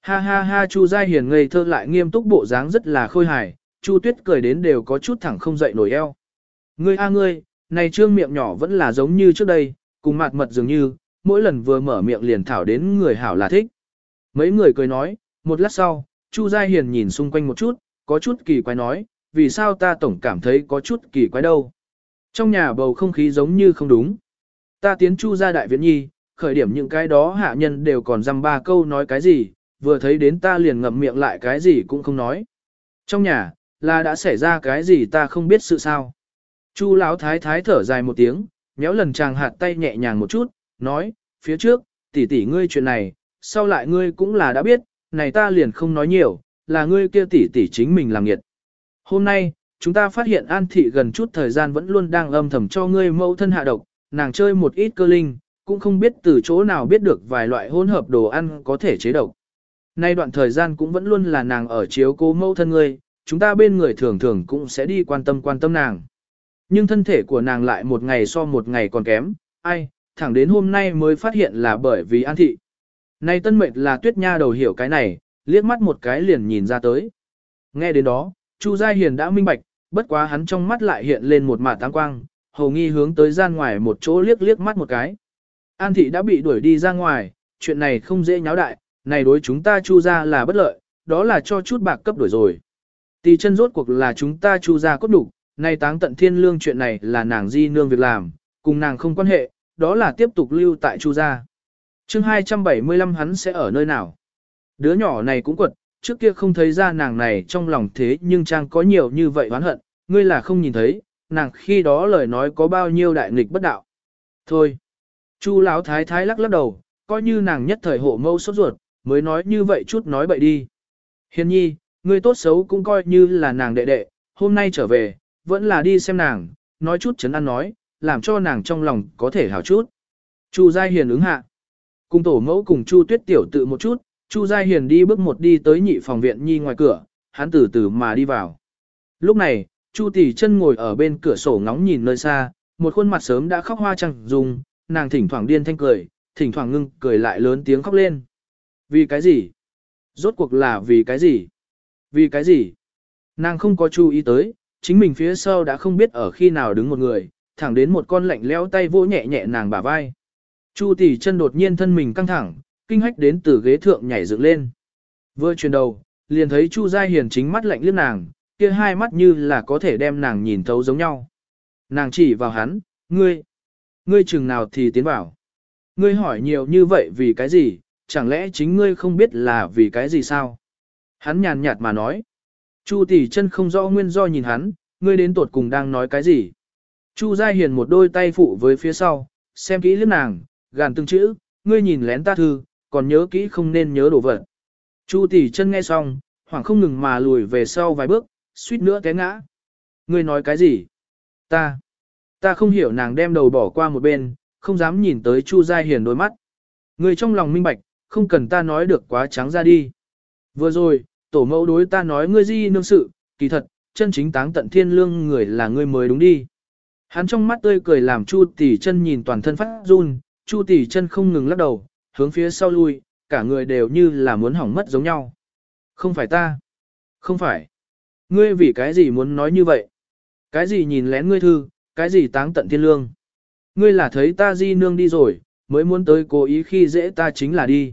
Ha ha ha Chu Gia Hiền ngây thơ lại nghiêm túc bộ dáng rất là khôi hài, Chu Tuyết cười đến đều có chút thẳng không dậy nổi eo. Ngươi a ngươi, này trương miệng nhỏ vẫn là giống như trước đây, cùng mặt mật dường như, mỗi lần vừa mở miệng liền thảo đến người hảo là thích. Mấy người cười nói, một lát sau, Chu Gia Hiền nhìn xung quanh một chút, có chút kỳ quái nói, vì sao ta tổng cảm thấy có chút kỳ quái đâu. Trong nhà bầu không khí giống như không đúng. Ta tiến Chu gia đại viện nhi, khởi điểm những cái đó hạ nhân đều còn dăm ba câu nói cái gì, vừa thấy đến ta liền ngậm miệng lại cái gì cũng không nói. Trong nhà, là đã xảy ra cái gì ta không biết sự sao. Chu lão thái thái thở dài một tiếng, nhéo lần chàng hạt tay nhẹ nhàng một chút, nói, phía trước, tỷ tỷ ngươi chuyện này, sau lại ngươi cũng là đã biết, này ta liền không nói nhiều, là ngươi kia tỷ tỷ chính mình làm nghiệt. Hôm nay, chúng ta phát hiện An Thị gần chút thời gian vẫn luôn đang âm thầm cho ngươi mẫu thân hạ độc, nàng chơi một ít cơ linh, cũng không biết từ chỗ nào biết được vài loại hỗn hợp đồ ăn có thể chế độc. Nay đoạn thời gian cũng vẫn luôn là nàng ở chiếu cố mẫu thân ngươi, chúng ta bên người thường thường cũng sẽ đi quan tâm quan tâm nàng. Nhưng thân thể của nàng lại một ngày so một ngày còn kém, ai, thẳng đến hôm nay mới phát hiện là bởi vì An Thị. Này tân mệnh là tuyết nha đầu hiểu cái này, liếc mắt một cái liền nhìn ra tới. Nghe đến đó, Chu Gia Hiền đã minh bạch, bất quá hắn trong mắt lại hiện lên một mả tăng quang, hầu nghi hướng tới gian ngoài một chỗ liếc liếc mắt một cái. An thị đã bị đuổi đi ra ngoài, chuyện này không dễ nháo đại, này đối chúng ta Chu gia là bất lợi, đó là cho chút bạc cấp đuổi rồi. Tì chân rốt cuộc là chúng ta Chu gia cốt đủ, nay táng tận thiên lương chuyện này là nàng di nương việc làm, cùng nàng không quan hệ, đó là tiếp tục lưu tại Chu gia chương 275 hắn sẽ ở nơi nào? Đứa nhỏ này cũng quật, trước kia không thấy ra nàng này trong lòng thế nhưng trang có nhiều như vậy oán hận, ngươi là không nhìn thấy, nàng khi đó lời nói có bao nhiêu đại nghịch bất đạo. Thôi, chu lão thái thái lắc lắc đầu, coi như nàng nhất thời hộ mâu sốt ruột, mới nói như vậy chút nói bậy đi. Hiền nhi, ngươi tốt xấu cũng coi như là nàng đệ đệ, hôm nay trở về, vẫn là đi xem nàng, nói chút chấn an nói, làm cho nàng trong lòng có thể hảo chút. Chu Giai Hiền ứng hạ. Cùng tổ mẫu cùng Chu Tuyết tiểu tự một chút, Chu Gia Hiền đi bước một đi tới nhị phòng viện nhi ngoài cửa, hắn từ từ mà đi vào. Lúc này, Chu Tỷ chân ngồi ở bên cửa sổ ngóng nhìn nơi xa, một khuôn mặt sớm đã khóc hoa trăng dùng, nàng thỉnh thoảng điên thanh cười, thỉnh thoảng ngưng cười lại lớn tiếng khóc lên. Vì cái gì? Rốt cuộc là vì cái gì? Vì cái gì? Nàng không có chú ý tới, chính mình phía sau đã không biết ở khi nào đứng một người, thẳng đến một con lạnh lẽo tay vỗ nhẹ nhẹ nàng bả vai. Chu tỷ chân đột nhiên thân mình căng thẳng, kinh hách đến từ ghế thượng nhảy dựng lên. Vừa chuyển đầu, liền thấy Chu Gia Hiền chính mắt lạnh liếc nàng, kia hai mắt như là có thể đem nàng nhìn thấu giống nhau. Nàng chỉ vào hắn, ngươi, ngươi chừng nào thì tiến vào. Ngươi hỏi nhiều như vậy vì cái gì, chẳng lẽ chính ngươi không biết là vì cái gì sao? Hắn nhàn nhạt mà nói. Chu tỷ chân không rõ nguyên do nhìn hắn, ngươi đến tột cùng đang nói cái gì? Chu Gia Hiền một đôi tay phụ với phía sau, xem kỹ liếc nàng, gàn từng chữ, ngươi nhìn lén ta thư, còn nhớ kỹ không nên nhớ đồ vật. Chu tỷ chân nghe xong, hoảng không ngừng mà lùi về sau vài bước, suýt nữa té ngã. Ngươi nói cái gì? Ta, ta không hiểu nàng đem đầu bỏ qua một bên, không dám nhìn tới Chu Gia Hiền đôi mắt. Ngươi trong lòng minh bạch, không cần ta nói được quá trắng ra đi. Vừa rồi, tổ mẫu đối ta nói ngươi di nương sự, kỳ thật, chân chính táng tận thiên lương người là ngươi mới đúng đi. Hắn trong mắt tươi cười làm Chu tỷ chân nhìn toàn thân phát run, Chu tỷ chân không ngừng lắc đầu, hướng phía sau lui, cả người đều như là muốn hỏng mất giống nhau. Không phải ta. Không phải. Ngươi vì cái gì muốn nói như vậy? Cái gì nhìn lén ngươi thư, cái gì táng tận thiên lương? Ngươi là thấy ta di nương đi rồi, mới muốn tới cố ý khi dễ ta chính là đi.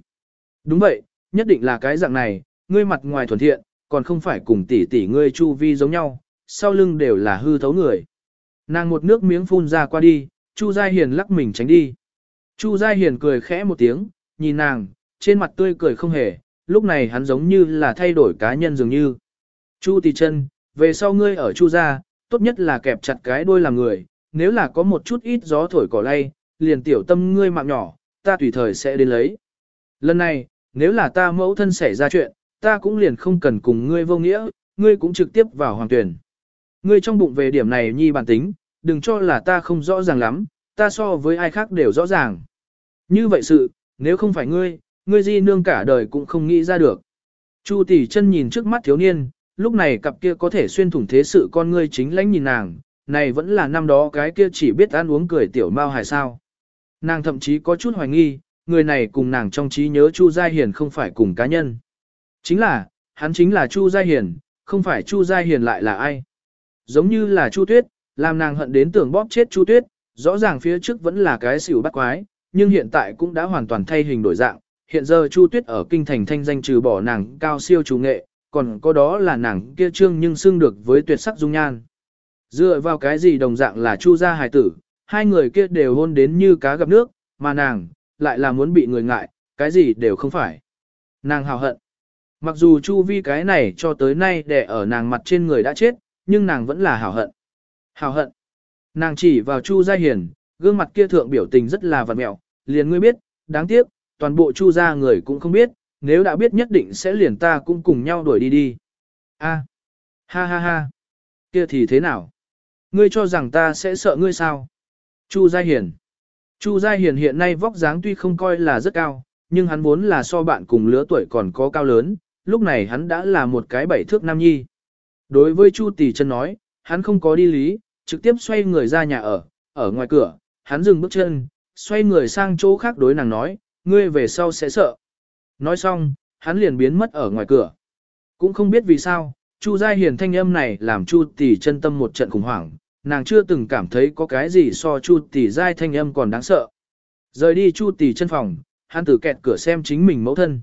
Đúng vậy, nhất định là cái dạng này, ngươi mặt ngoài thuần thiện, còn không phải cùng tỷ tỷ ngươi chu vi giống nhau, sau lưng đều là hư thấu người. Nàng một nước miếng phun ra qua đi, Chu Gia Hiền lắc mình tránh đi. Chu Gia Hiền cười khẽ một tiếng, nhìn nàng, trên mặt tươi cười không hề, lúc này hắn giống như là thay đổi cá nhân dường như. Chu Tỷ chân, về sau ngươi ở Chu gia, tốt nhất là kẹp chặt cái đuôi làm người, nếu là có một chút ít gió thổi cỏ lay, liền tiểu tâm ngươi mạng nhỏ, ta tùy thời sẽ đến lấy. Lần này, nếu là ta mẫu thân xảy ra chuyện, ta cũng liền không cần cùng ngươi vô nghĩa, ngươi cũng trực tiếp vào hoàng tuyển. Ngươi trong bụng về điểm này nhi bản tính, đừng cho là ta không rõ ràng lắm, ta so với ai khác đều rõ ràng. Như vậy sự, nếu không phải ngươi, ngươi di nương cả đời cũng không nghĩ ra được. Chu tỷ chân nhìn trước mắt thiếu niên, lúc này cặp kia có thể xuyên thủng thế sự con ngươi chính lãnh nhìn nàng, này vẫn là năm đó cái kia chỉ biết ăn uống cười tiểu mao hài sao. Nàng thậm chí có chút hoài nghi, người này cùng nàng trong trí nhớ Chu Gia Hiền không phải cùng cá nhân. Chính là, hắn chính là Chu Gia Hiền, không phải Chu Gia Hiền lại là ai. Giống như là Chu Tuyết, làm nàng hận đến tưởng bóp chết Chu Tuyết, rõ ràng phía trước vẫn là cái xỉu bắt quái, nhưng hiện tại cũng đã hoàn toàn thay hình đổi dạng. Hiện giờ Chu Tuyết ở kinh thành thanh danh trừ bỏ nàng cao siêu chủ nghệ, còn có đó là nàng kia trương nhưng xưng được với tuyệt sắc dung nhan. Dựa vào cái gì đồng dạng là Chu gia hài tử, hai người kia đều hôn đến như cá gặp nước, mà nàng, lại là muốn bị người ngại, cái gì đều không phải. Nàng hào hận. Mặc dù Chu vi cái này cho tới nay để ở nàng mặt trên người đã chết, nhưng nàng vẫn là hào hận. Hào hận. Nàng chỉ vào Chu Gia Hiền, gương mặt kia thượng biểu tình rất là vật mẹo, liền ngươi biết, đáng tiếc, toàn bộ Chu gia người cũng không biết, nếu đã biết nhất định sẽ liền ta cũng cùng nhau đuổi đi đi. A, ha ha ha, kia thì thế nào? Ngươi cho rằng ta sẽ sợ ngươi sao? Chu Gia Hiền. Chu Gia Hiền hiện nay vóc dáng tuy không coi là rất cao, nhưng hắn vốn là so bạn cùng lứa tuổi còn có cao lớn, lúc này hắn đã là một cái bảy thước nam nhi. Đối với Chu Tỷ chân nói, hắn không có đi lý, trực tiếp xoay người ra nhà ở, ở ngoài cửa, hắn dừng bước chân, xoay người sang chỗ khác đối nàng nói, ngươi về sau sẽ sợ. Nói xong, hắn liền biến mất ở ngoài cửa. Cũng không biết vì sao, Chu Gia Hiền thanh âm này làm Chu Tỷ chân tâm một trận khủng hoảng, nàng chưa từng cảm thấy có cái gì so Chu Tỷ giai thanh âm còn đáng sợ. Rời đi Chu Tỷ chân phòng, hắn tử kẹt cửa xem chính mình mẫu thân.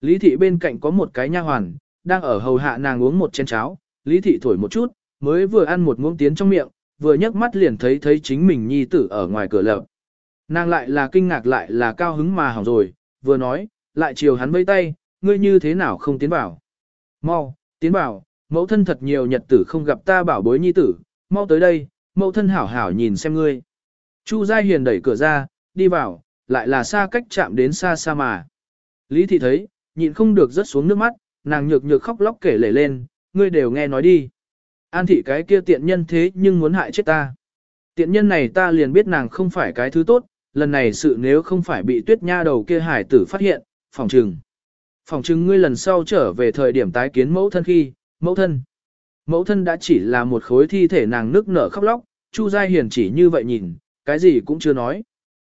Lý thị bên cạnh có một cái nha hoàn, đang ở hầu hạ nàng uống một chén cháo, Lý thị thổi một chút, mới vừa ăn một muỗng tiến trong miệng, vừa nhấc mắt liền thấy thấy chính mình nhi tử ở ngoài cửa lợp. Nàng lại là kinh ngạc lại là cao hứng mà hỏng rồi, vừa nói, lại chiều hắn vây tay, ngươi như thế nào không tiến vào. Mau, tiến vào, mẫu thân thật nhiều nhật tử không gặp ta bảo bối nhi tử, mau tới đây, mẫu thân hảo hảo nhìn xem ngươi. Chu Gia Hiền đẩy cửa ra, đi vào, lại là xa cách chạm đến xa xa mà. Lý thị thấy, nhịn không được rớt xuống nước mắt, nàng nhược nhược khóc lóc kể lể lên, ngươi đều nghe nói đi. An thị cái kia tiện nhân thế nhưng muốn hại chết ta. Tiện nhân này ta liền biết nàng không phải cái thứ tốt, lần này sự nếu không phải bị tuyết nha đầu kia hải tử phát hiện, phòng trừng. Phòng trừng ngươi lần sau trở về thời điểm tái kiến mẫu thân khi, mẫu thân. Mẫu thân đã chỉ là một khối thi thể nàng nước nở khóc lóc, Chu Gia Hiền chỉ như vậy nhìn, cái gì cũng chưa nói.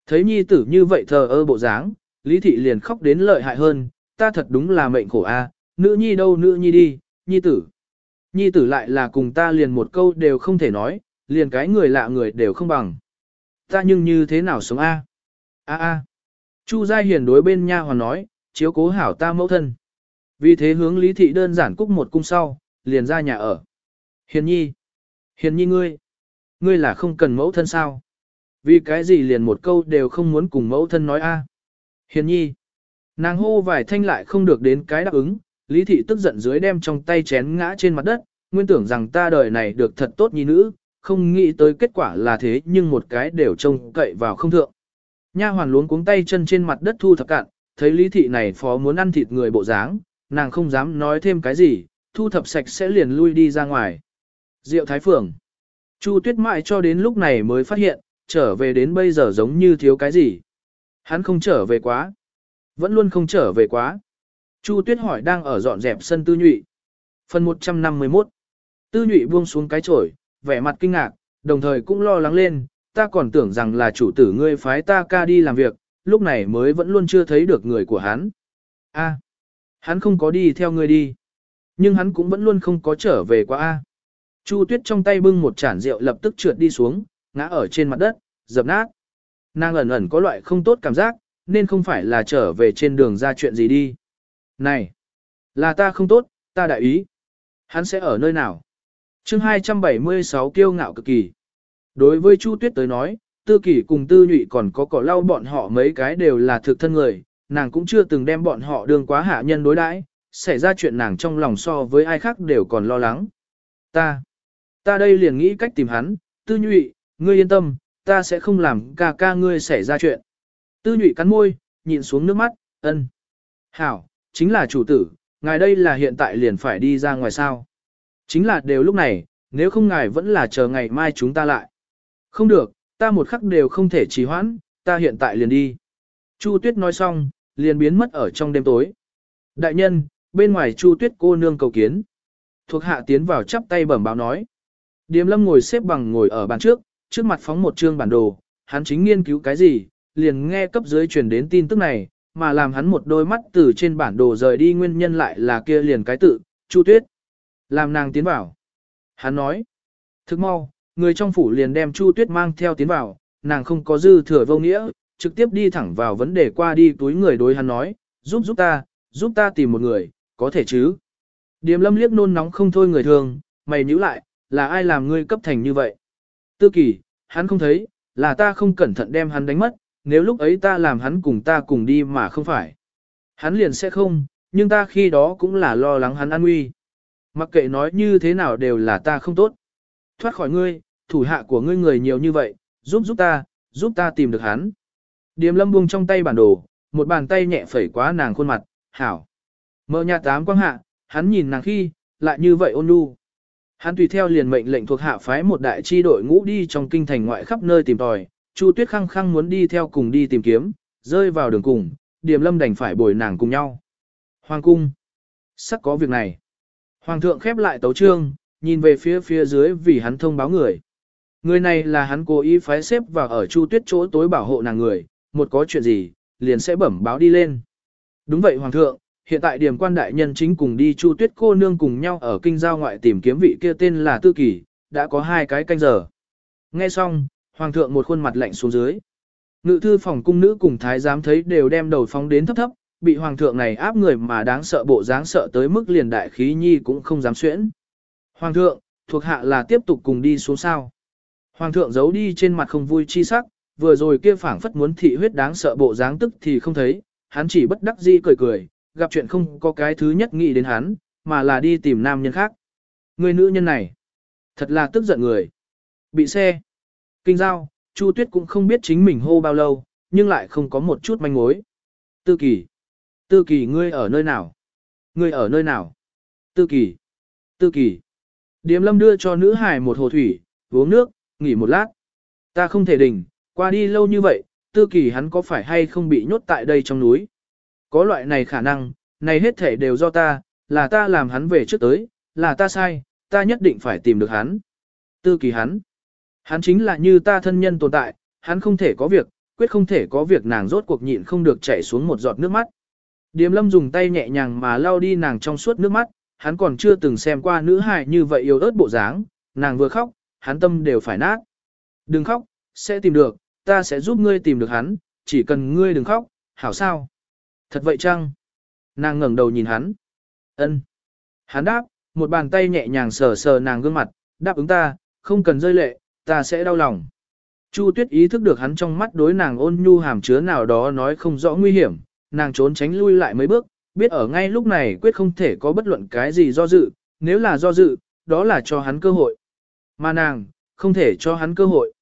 Thấy nhi tử như vậy thờ ơ bộ dáng, Lý Thị liền khóc đến lợi hại hơn, ta thật đúng là mệnh khổ a, nữ nhi đâu nữ nhi đi, nhi tử. Nhi tử lại là cùng ta liền một câu đều không thể nói, liền cái người lạ người đều không bằng. Ta nhưng như thế nào sống a? A a. Chu Gia Hiền đối bên nha hoàn nói, chiếu cố hảo ta mẫu thân. Vì thế hướng Lý Thị đơn giản cúc một cung sau, liền ra nhà ở. Hiền nhi. Hiền nhi ngươi. Ngươi là không cần mẫu thân sao? Vì cái gì liền một câu đều không muốn cùng mẫu thân nói a? Hiền nhi. Nàng hô vài thanh lại không được đến cái đáp ứng, Lý thị tức giận dưới đem trong tay chén ngã trên mặt đất, nguyên tưởng rằng ta đời này được thật tốt nhi nữ, không nghĩ tới kết quả là thế nhưng một cái đều trông cậy vào không thượng. Nha hoàn luống cuống tay chân trên mặt đất thu thập cạn, thấy Lý thị này phó muốn ăn thịt người bộ dáng, nàng không dám nói thêm cái gì, thu thập sạch sẽ liền lui đi ra ngoài. Diệu Thái Phường Chu Tuyết mãi cho đến lúc này mới phát hiện, trở về đến bây giờ giống như thiếu cái gì. Hắn không trở về quá. Vẫn luôn không trở về quá. Chu Tuyết hỏi đang ở dọn dẹp sân tư nhụy. Phần 151 Tư nhụy buông xuống cái chổi, vẻ mặt kinh ngạc, đồng thời cũng lo lắng lên, ta còn tưởng rằng là chủ tử ngươi phái ta ca đi làm việc, lúc này mới vẫn luôn chưa thấy được người của hắn. A, hắn không có đi theo ngươi đi, nhưng hắn cũng vẫn luôn không có trở về qua A. Chu Tuyết trong tay bưng một chản rượu lập tức trượt đi xuống, ngã ở trên mặt đất, dập nát. Nàng ẩn ẩn có loại không tốt cảm giác, nên không phải là trở về trên đường ra chuyện gì đi. Này, là ta không tốt, ta đại ý. Hắn sẽ ở nơi nào? chương 276 kiêu ngạo cực kỳ. Đối với Chu Tuyết tới nói, tư Kỳ cùng tư nhụy còn có cỏ lau bọn họ mấy cái đều là thực thân người, nàng cũng chưa từng đem bọn họ đường quá hạ nhân đối đãi, xảy ra chuyện nàng trong lòng so với ai khác đều còn lo lắng. Ta, ta đây liền nghĩ cách tìm hắn, tư nhụy, ngươi yên tâm, ta sẽ không làm ca ca ngươi xảy ra chuyện. Tư nhụy cắn môi, nhìn xuống nước mắt, ân. Hảo, chính là chủ tử, ngài đây là hiện tại liền phải đi ra ngoài sao. Chính là đều lúc này, nếu không ngài vẫn là chờ ngày mai chúng ta lại. Không được, ta một khắc đều không thể trì hoãn, ta hiện tại liền đi. Chu Tuyết nói xong, liền biến mất ở trong đêm tối. Đại nhân, bên ngoài Chu Tuyết cô nương cầu kiến. Thuộc hạ tiến vào chắp tay bẩm báo nói. Điềm lâm ngồi xếp bằng ngồi ở bàn trước, trước mặt phóng một chương bản đồ, hắn chính nghiên cứu cái gì, liền nghe cấp dưới truyền đến tin tức này, mà làm hắn một đôi mắt từ trên bản đồ rời đi nguyên nhân lại là kia liền cái tự, Chu Tuyết. Làm nàng tiến vào. Hắn nói. Thức mau, người trong phủ liền đem Chu Tuyết mang theo tiến vào, nàng không có dư thừa vô nghĩa, trực tiếp đi thẳng vào vấn đề qua đi túi người đối hắn nói, giúp giúp ta, giúp ta tìm một người, có thể chứ. Điềm lâm liếc nôn nóng không thôi người thường, mày nhíu lại, là ai làm ngươi cấp thành như vậy? Tư kỳ, hắn không thấy, là ta không cẩn thận đem hắn đánh mất, nếu lúc ấy ta làm hắn cùng ta cùng đi mà không phải. Hắn liền sẽ không, nhưng ta khi đó cũng là lo lắng hắn an nguy. Mặc kệ nói như thế nào đều là ta không tốt. Thoát khỏi ngươi, thủ hạ của ngươi người nhiều như vậy, giúp giúp ta, giúp ta tìm được hắn. Điềm lâm buông trong tay bản đồ, một bàn tay nhẹ phẩy quá nàng khuôn mặt, hảo. Mở nhà tám quang hạ, hắn nhìn nàng khi, lại như vậy ôn nhu. Hắn tùy theo liền mệnh lệnh thuộc hạ phái một đại chi đội ngũ đi trong kinh thành ngoại khắp nơi tìm tòi, Chu Tuyết khăng khăng muốn đi theo cùng đi tìm kiếm, rơi vào đường cùng, Điềm Lâm đành phải bồi nàng cùng nhau. Hoàng cung. Sắc có việc này. Hoàng thượng khép lại tấu trương, nhìn về phía phía dưới vì hắn thông báo người. Người này là hắn cố ý phái xếp vào ở Chu Tuyết chỗ tối bảo hộ nàng người, một có chuyện gì, liền sẽ bẩm báo đi lên. Đúng vậy Hoàng thượng, hiện tại điểm quan đại nhân chính cùng đi Chu Tuyết cô nương cùng nhau ở kinh giao ngoại tìm kiếm vị kia tên là Tư Kỳ, đã có hai cái canh giờ. Nghe xong, Hoàng thượng một khuôn mặt lạnh xuống dưới. Ngự thư phòng cung nữ cùng thái giám thấy đều đem đầu phóng đến thấp thấp, bị hoàng thượng này áp người mà đáng sợ bộ dáng sợ tới mức liền đại khí nhi cũng không dám xuyễn. Hoàng thượng, thuộc hạ là tiếp tục cùng đi xuống sao. Hoàng thượng giấu đi trên mặt không vui chi sắc, vừa rồi kia phảng phất muốn thị huyết đáng sợ bộ dáng tức thì không thấy, hắn chỉ bất đắc dĩ cười cười, gặp chuyện không có cái thứ nhất nghĩ đến hắn, mà là đi tìm nam nhân khác. Người nữ nhân này, thật là tức giận người. Bị xe. Kinh giao, Chu Tuyết cũng không biết chính mình hô bao lâu, nhưng lại không có một chút manh mối. Tư kỳ. Tư kỳ ngươi ở nơi nào? Ngươi ở nơi nào? Tư kỳ. Tư kỳ. Điềm lâm đưa cho nữ hải một hồ thủy, uống nước, nghỉ một lát. Ta không thể đỉnh, qua đi lâu như vậy, tư kỳ hắn có phải hay không bị nhốt tại đây trong núi? Có loại này khả năng, này hết thể đều do ta, là ta làm hắn về trước tới, là ta sai, ta nhất định phải tìm được hắn. Tư kỳ hắn. Hắn chính là như ta thân nhân tồn tại, hắn không thể có việc, quyết không thể có việc nàng rốt cuộc nhịn không được chảy xuống một giọt nước mắt. Điềm lâm dùng tay nhẹ nhàng mà lau đi nàng trong suốt nước mắt, hắn còn chưa từng xem qua nữ hài như vậy yêu ớt bộ dáng, nàng vừa khóc, hắn tâm đều phải nát. Đừng khóc, sẽ tìm được, ta sẽ giúp ngươi tìm được hắn, chỉ cần ngươi đừng khóc, hảo sao? Thật vậy chăng? Nàng ngẩng đầu nhìn hắn. Ân. Hắn đáp, một bàn tay nhẹ nhàng sờ sờ nàng gương mặt, đáp ứng ta, không cần rơi lệ, ta sẽ đau lòng. Chu Tuyết ý thức được hắn trong mắt đối nàng ôn nhu hàm chứa nào đó nói không rõ nguy hiểm, nàng trốn tránh lui lại mấy bước, biết ở ngay lúc này quyết không thể có bất luận cái gì do dự, nếu là do dự, đó là cho hắn cơ hội. Mà nàng, không thể cho hắn cơ hội.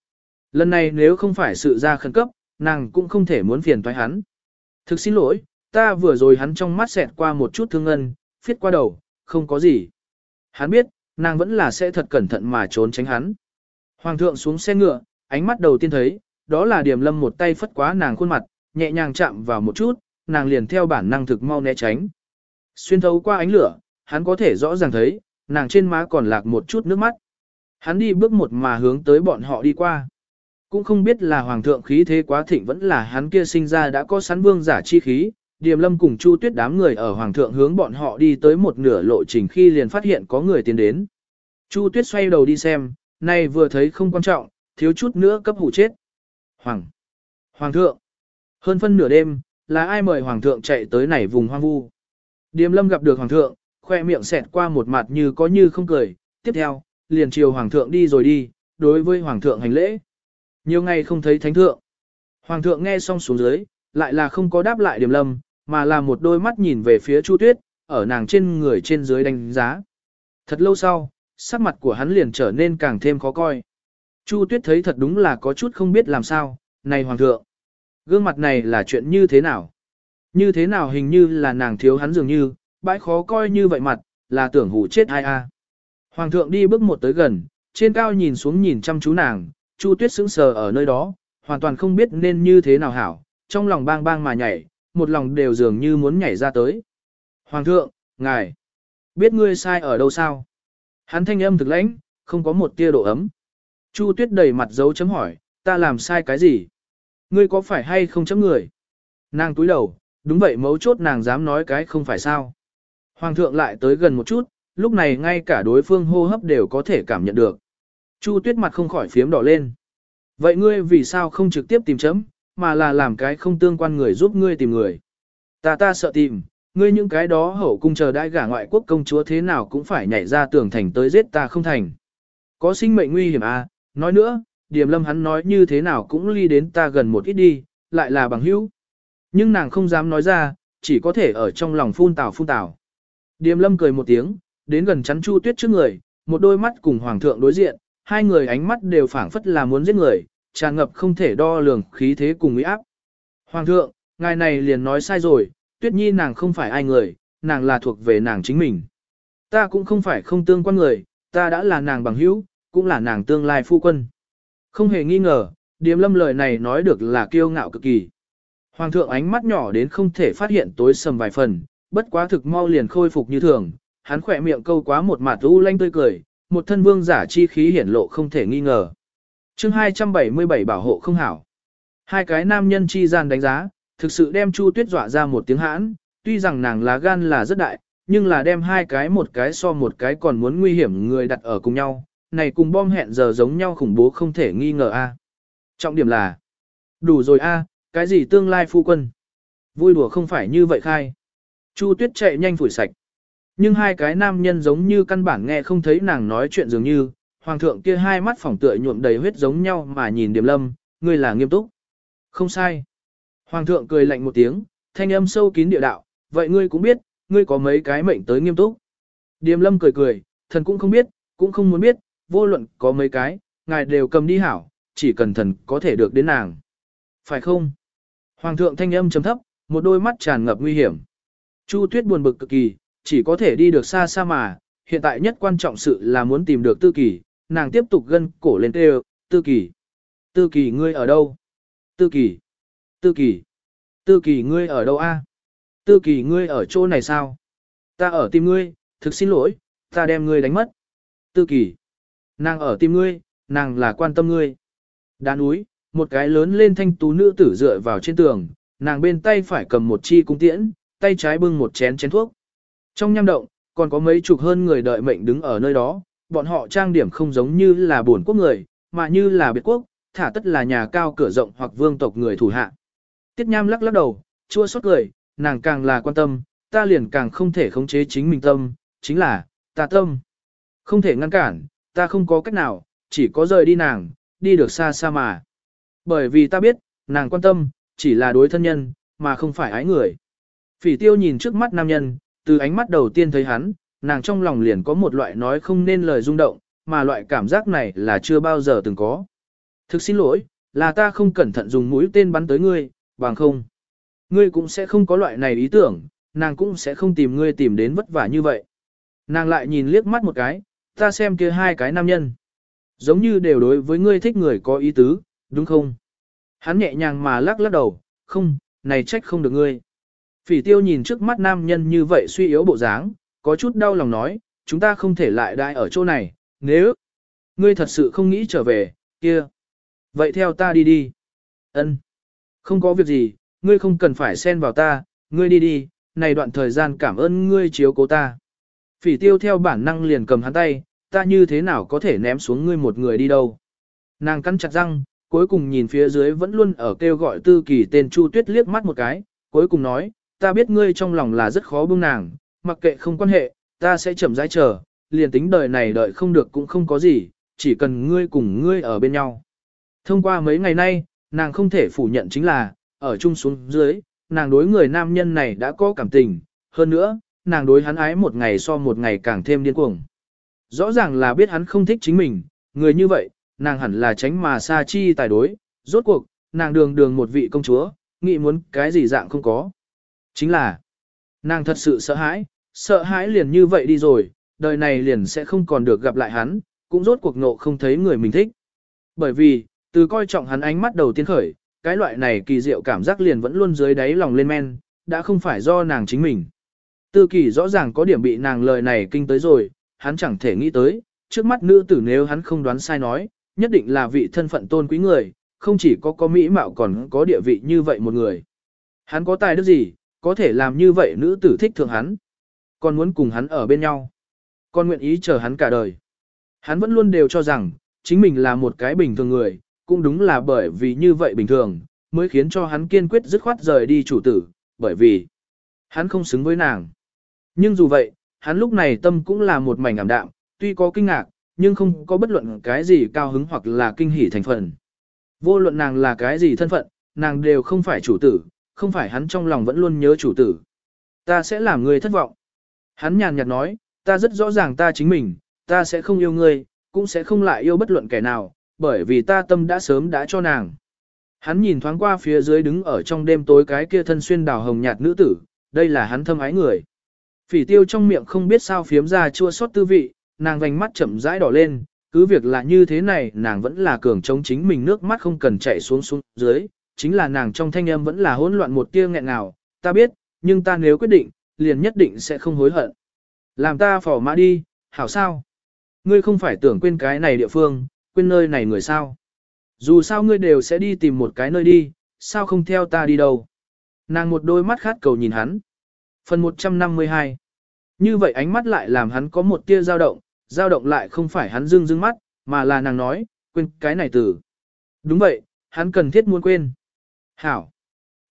Lần này nếu không phải sự ra khẩn cấp, nàng cũng không thể muốn phiền toái hắn. Thực xin lỗi, ta vừa rồi hắn trong mắt xẹt qua một chút thương ân, phiết qua đầu, không có gì. Hắn biết, nàng vẫn là sẽ thật cẩn thận mà trốn tránh hắn. Hoàng thượng xuống xe ngựa, ánh mắt đầu tiên thấy, đó là điểm lâm một tay phất quá nàng khuôn mặt, nhẹ nhàng chạm vào một chút, nàng liền theo bản năng thực mau né tránh. Xuyên thấu qua ánh lửa, hắn có thể rõ ràng thấy, nàng trên má còn lạc một chút nước mắt. Hắn đi bước một mà hướng tới bọn họ đi qua. Cũng không biết là hoàng thượng khí thế quá thịnh vẫn là hắn kia sinh ra đã có sẵn vương giả chi khí, Điềm Lâm cùng Chu Tuyết đám người ở hoàng thượng hướng bọn họ đi tới một nửa lộ trình khi liền phát hiện có người tiến đến. Chu Tuyết xoay đầu đi xem, nay vừa thấy không quan trọng, thiếu chút nữa cấp hủ chết. Hoàng! Hoàng thượng! Hơn phân nửa đêm, là ai mời hoàng thượng chạy tới này vùng hoang vu. Điềm lâm gặp được hoàng thượng, khoe miệng xẹt qua một mặt như có như không cười, tiếp theo, liền chiều hoàng thượng đi rồi đi, đối với hoàng thượng hành lễ. Nhiều ngày không thấy thánh thượng. Hoàng thượng nghe xong xuống dưới, lại là không có đáp lại điềm lâm, mà là một đôi mắt nhìn về phía Chu Tuyết, ở nàng trên người trên dưới đánh giá. Thật lâu sau, sắc mặt của hắn liền trở nên càng thêm khó coi. Chu Tuyết thấy thật đúng là có chút không biết làm sao, này hoàng thượng, gương mặt này là chuyện như thế nào? Như thế nào hình như là nàng thiếu hắn dường như, bãi khó coi như vậy mặt, là tưởng hủ chết ai a. Hoàng thượng đi bước một tới gần, trên cao nhìn xuống nhìn chăm chú nàng, Chu Tuyết sững sờ ở nơi đó, hoàn toàn không biết nên như thế nào hảo, trong lòng bang bang mà nhảy, một lòng đều dường như muốn nhảy ra tới. Hoàng thượng, ngài, biết ngươi sai ở đâu sao? Hắn thanh âm thực lãnh, không có một tia độ ấm. Chu tuyết đầy mặt dấu chấm hỏi, ta làm sai cái gì? Ngươi có phải hay không chấm người? Nàng túi đầu, đúng vậy mấu chốt nàng dám nói cái không phải sao. Hoàng thượng lại tới gần một chút, lúc này ngay cả đối phương hô hấp đều có thể cảm nhận được. Chu tuyết mặt không khỏi phiếm đỏ lên. Vậy ngươi vì sao không trực tiếp tìm chấm, mà là làm cái không tương quan người giúp ngươi tìm người? Ta ta sợ tìm, ngươi những cái đó hậu cung chờ đại gả ngoại quốc công chúa thế nào cũng phải nhảy ra tường thành tới giết ta không thành. Có sinh mệnh nguy hiểm à, nói nữa, điểm lâm hắn nói như thế nào cũng ly đến ta gần một ít đi, lại là bằng hữu. Nhưng nàng không dám nói ra, chỉ có thể ở trong lòng phun tảo phun tảo. Điềm lâm cười một tiếng, đến gần chắn Chu Tuyết trước người, một đôi mắt cùng hoàng thượng đối diện, hai người ánh mắt đều phảng phất là muốn giết người, tràn ngập không thể đo lường khí thế cùng uy áp. Hoàng thượng, ngài này liền nói sai rồi, Tuyết Nhi nàng không phải ai người, nàng là thuộc về nàng chính mình. Ta cũng không phải không tương quan người, ta đã là nàng bằng hữu, cũng là nàng tương lai phu quân. Không hề nghi ngờ, Điềm lâm lời này nói được là kiêu ngạo cực kỳ. Hoàng thượng ánh mắt nhỏ đến không thể phát hiện tối sầm vài phần, bất quá thực mau liền khôi phục như thường, hắn khỏe miệng câu quá một mặt u lanh tươi cười, một thân vương giả chi khí hiển lộ không thể nghi ngờ. chương 277 bảo hộ không hảo. Hai cái nam nhân chi gian đánh giá, thực sự đem Chu Tuyết dọa ra một tiếng hãn, tuy rằng nàng lá gan là rất đại, nhưng là đem hai cái một cái so một cái còn muốn nguy hiểm người đặt ở cùng nhau, này cùng bom hẹn giờ giống nhau khủng bố không thể nghi ngờ a. À. Trọng điểm là, đủ rồi a, à, cái gì tương lai phu quân? Vui đùa không phải như vậy khai. Chu Tuyết chạy nhanh phủi sạch. Nhưng hai cái nam nhân giống như căn bản nghe không thấy nàng nói chuyện dường như, hoàng thượng kia hai mắt phỏng tựa nhuộm đầy huyết giống nhau mà nhìn Điềm Lâm, ngươi là nghiêm túc. Không sai. Hoàng thượng cười lạnh một tiếng, thanh âm sâu kín địa đạo, vậy ngươi cũng biết, ngươi có mấy cái mệnh tới nghiêm túc. Điềm Lâm cười cười, thần cũng không biết, cũng không muốn biết, vô luận có mấy cái, ngài đều cầm đi hảo, chỉ cần thần có thể được đến nàng. Phải không? Hoàng thượng thanh âm trầm thấp, một đôi mắt tràn ngập nguy hiểm. Chu Tuyết buồn bực cực kỳ, chỉ có thể đi được xa xa mà, hiện tại nhất quan trọng sự là muốn tìm được Tư Kỳ, nàng tiếp tục gân cổ lên tê Tư Kỳ. Tư Kỳ ngươi ở đâu? Tư Kỳ. Tư Kỳ. Tư Kỳ ngươi ở đâu a? Tư Kỳ ngươi ở chỗ này sao? Ta ở tìm ngươi, thực xin lỗi, ta đem ngươi đánh mất. Tư Kỳ. Nàng ở tìm ngươi, nàng là quan tâm ngươi. Đá núi, một cái lớn lên thanh tú nữ tử dựa vào trên tường, nàng bên tay phải cầm một chi cung tiễn, tay trái bưng một chén chén thuốc. Trong nham động, còn có mấy chục hơn người đợi mệnh đứng ở nơi đó, bọn họ trang điểm không giống như là buồn quốc người, mà như là biệt quốc, thả tất là nhà cao cửa rộng hoặc vương tộc người thủ hạ. Tiết nham lắc lắc đầu, chua xót cười, nàng càng là quan tâm, ta liền càng không thể khống chế chính mình tâm, chính là, ta tâm. Không thể ngăn cản, ta không có cách nào, chỉ có rời đi nàng, đi được xa xa mà. Bởi vì ta biết, nàng quan tâm, chỉ là đối thân nhân, mà không phải ái người. Phỉ tiêu nhìn trước mắt nam nhân, từ ánh mắt đầu tiên thấy hắn, nàng trong lòng liền có một loại nói không nên lời rung động, mà loại cảm giác này là chưa bao giờ từng có. Thực xin lỗi, là ta không cẩn thận dùng mũi tên bắn tới ngươi, bằng không. Ngươi cũng sẽ không có loại này ý tưởng, nàng cũng sẽ không tìm ngươi tìm đến vất vả như vậy. Nàng lại nhìn liếc mắt một cái, ta xem kia hai cái nam nhân. Giống như đều đối với ngươi thích người có ý tứ, đúng không? Hắn nhẹ nhàng mà lắc lắc đầu, không, này trách không được ngươi. Phỉ tiêu nhìn trước mắt nam nhân như vậy suy yếu bộ dáng, có chút đau lòng nói, chúng ta không thể lại đại ở chỗ này, nếu ngươi thật sự không nghĩ trở về, kia. Vậy theo ta đi đi. Ân, không có việc gì, ngươi không cần phải xen vào ta, ngươi đi đi, này đoạn thời gian cảm ơn ngươi chiếu cố ta. Phỉ tiêu theo bản năng liền cầm hắn tay, ta như thế nào có thể ném xuống ngươi một người đi đâu. Nàng cắn chặt răng, cuối cùng nhìn phía dưới vẫn luôn ở kêu gọi tư kỳ tên Chu Tuyết liếc mắt một cái, cuối cùng nói, ta biết ngươi trong lòng là rất khó buông nàng, mặc kệ không quan hệ, ta sẽ chậm rãi chờ, liền tính đời này đợi không được cũng không có gì, chỉ cần ngươi cùng ngươi ở bên nhau. Thông qua mấy ngày nay, nàng không thể phủ nhận chính là, ở chung xuống dưới, nàng đối người nam nhân này đã có cảm tình, hơn nữa, nàng đối hắn ái một ngày so một ngày càng thêm điên cuồng. Rõ ràng là biết hắn không thích chính mình, người như vậy, nàng hẳn là tránh mà xa chi tài đối, rốt cuộc, nàng đường đường một vị công chúa, nghĩ muốn cái gì dạng không có. Chính là, nàng thật sự sợ hãi, sợ hãi liền như vậy đi rồi, đời này liền sẽ không còn được gặp lại hắn, cũng rốt cuộc nộ không thấy người mình thích. Bởi vì, từ coi trọng hắn ánh mắt đầu tiên khởi, cái loại này kỳ diệu cảm giác liền vẫn luôn dưới đáy lòng lên men, đã không phải do nàng chính mình. Tư kỳ rõ ràng có điểm bị nàng lời này kinh tới rồi, hắn chẳng thể nghĩ tới, trước mắt nữ tử nếu hắn không đoán sai nói, nhất định là vị thân phận tôn quý người, không chỉ có có mỹ mạo còn có địa vị như vậy một người. Hắn có tài đức gì, có thể làm như vậy nữ tử thích thượng hắn, còn muốn cùng hắn ở bên nhau, còn nguyện ý chờ hắn cả đời. Hắn vẫn luôn đều cho rằng, chính mình là một cái bình thường người, cũng đúng là bởi vì như vậy bình thường, mới khiến cho hắn kiên quyết dứt khoát rời đi chủ tử, bởi vì hắn không xứng với nàng. Nhưng dù vậy, hắn lúc này tâm cũng là một mảnh ảm đạm, tuy có kinh ngạc, nhưng không có bất luận cái gì cao hứng hoặc là kinh hỉ thành phần. Vô luận nàng là cái gì thân phận, nàng đều không phải chủ tử, không phải hắn trong lòng vẫn luôn nhớ chủ tử. Ta sẽ làm người thất vọng. Hắn nhàn nhạt nói, ta rất rõ ràng ta chính mình, ta sẽ không yêu ngươi, cũng sẽ không lại yêu bất luận kẻ nào, bởi vì ta tâm đã sớm đã cho nàng. Hắn nhìn thoáng qua phía dưới đứng ở trong đêm tối cái kia thân xuyên đào hồng nhạt nữ tử, đây là hắn thâm ái người. Phỉ tiêu trong miệng không biết sao phiếm ra chua xót tư vị, nàng vành mắt chậm rãi đỏ lên, cứ việc là như thế này nàng vẫn là cường chống chính mình nước mắt không cần chạy xuống xuống dưới, chính là nàng trong thanh âm vẫn là hỗn loạn một tia nghẹn nào, ta biết, nhưng ta nếu quyết định, liền nhất định sẽ không hối hận. Làm ta phỏ mã đi, hảo sao? Ngươi không phải tưởng quên cái này địa phương, quên nơi này người sao? Dù sao ngươi đều sẽ đi tìm một cái nơi đi, sao không theo ta đi đâu? Nàng một đôi mắt khát cầu nhìn hắn. Phần 152 Như vậy ánh mắt lại làm hắn có một tia dao động, dao động lại không phải hắn dưng dưng mắt, mà là nàng nói, quên cái này từ. Đúng vậy, hắn cần thiết muốn quên. Hảo.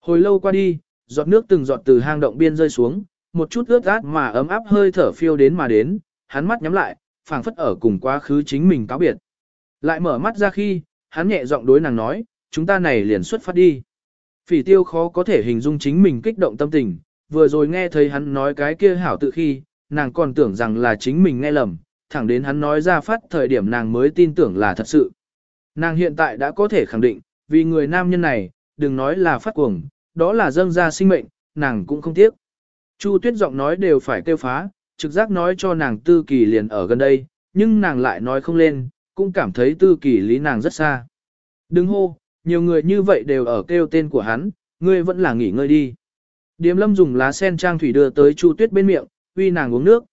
Hồi lâu qua đi, giọt nước từng giọt từ hang động biên rơi xuống, một chút ướt át mà ấm áp hơi thở phiêu đến mà đến, hắn mắt nhắm lại, phảng phất ở cùng quá khứ chính mình cáo biệt. Lại mở mắt ra khi, hắn nhẹ giọng đối nàng nói, chúng ta này liền xuất phát đi. Phỉ tiêu khó có thể hình dung chính mình kích động tâm tình, vừa rồi nghe thấy hắn nói cái kia hảo tự khi, nàng còn tưởng rằng là chính mình nghe lầm, thẳng đến hắn nói ra phát thời điểm nàng mới tin tưởng là thật sự. Nàng hiện tại đã có thể khẳng định, vì người nam nhân này, đừng nói là phát cuồng, đó là dâng ra sinh mệnh, nàng cũng không tiếc. Chu tuyết giọng nói đều phải kêu phá, trực giác nói cho nàng tư kỳ liền ở gần đây, nhưng nàng lại nói không lên, cũng cảm thấy tư kỳ lý nàng rất xa. Đừng hô, nhiều người như vậy đều ở kêu tên của hắn, ngươi vẫn là nghỉ ngơi đi. Điềm lâm dùng lá sen trang thủy đưa tới Chu tuyết bên miệng, uy nàng uống nước.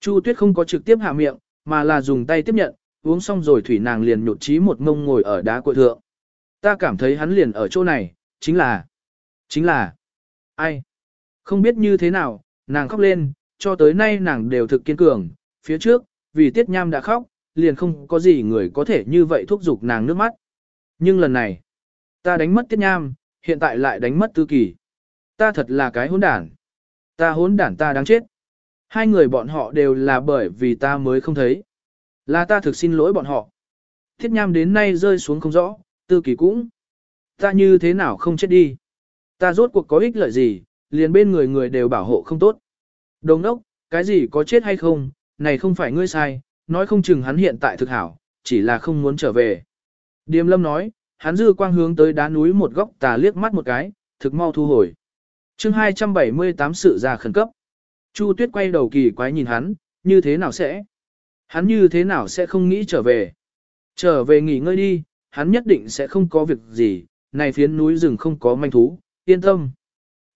Chu tuyết không có trực tiếp hạ miệng, mà là dùng tay tiếp nhận, uống xong rồi thủy nàng liền nhột trí một ngông ngồi ở đá cội thượng. Ta cảm thấy hắn liền ở chỗ này, chính là, chính là, ai? Không biết như thế nào, nàng khóc lên, cho tới nay nàng đều thực kiên cường, phía trước, vì tiết nham đã khóc, liền không có gì người có thể như vậy thúc giục nàng nước mắt. Nhưng lần này, ta đánh mất tiết nham, hiện tại lại đánh mất tư kỳ. Ta thật là cái hỗn đản. Ta hỗn đản ta đáng chết. Hai người bọn họ đều là bởi vì ta mới không thấy. Là ta thực xin lỗi bọn họ. Thiết nham đến nay rơi xuống không rõ, tư kỳ cũng. Ta như thế nào không chết đi. Ta rốt cuộc có ích lợi gì, liền bên người người đều bảo hộ không tốt. Đồng đốc, cái gì có chết hay không, này không phải ngươi sai, nói không chừng hắn hiện tại thực hảo, chỉ là không muốn trở về. Điềm lâm nói, hắn dư quang hướng tới đá núi một góc tà liếc mắt một cái, thực mau thu hồi. chương 278 sự ra khẩn cấp. Chu tuyết quay đầu kỳ quái nhìn hắn, như thế nào sẽ? Hắn như thế nào sẽ không nghĩ trở về? Trở về nghỉ ngơi đi, hắn nhất định sẽ không có việc gì, này phiến núi rừng không có manh thú, yên tâm.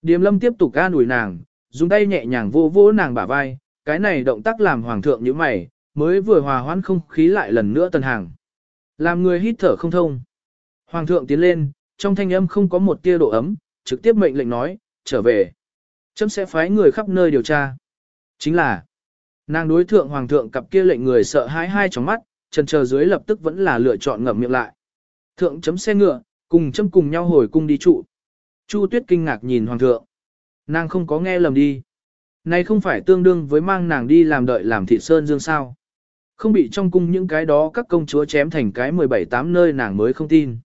Điềm lâm tiếp tục ca nùi nàng, dùng tay nhẹ nhàng vô vô nàng bả vai, cái này động tác làm hoàng thượng như mày, mới vừa hòa hoãn không khí lại lần nữa tần hàng. Làm người hít thở không thông. Hoàng thượng tiến lên, trong thanh âm không có một tia độ ấm, trực tiếp mệnh lệnh nói, trở về. Chấm sẽ phái người khắp nơi điều tra. Chính là, nàng đối thượng hoàng thượng cặp kia lệnh người sợ hãi hai trong mắt, trần chờ dưới lập tức vẫn là lựa chọn ngậm miệng lại. Thượng chấm xe ngựa, cùng chấm cùng nhau hồi cung đi trụ. Chu tuyết kinh ngạc nhìn hoàng thượng. Nàng không có nghe lầm đi. Này không phải tương đương với mang nàng đi làm đợi làm thị sơn dương sao. Không bị trong cung những cái đó các công chúa chém thành cái 17-8 nơi nàng mới không tin.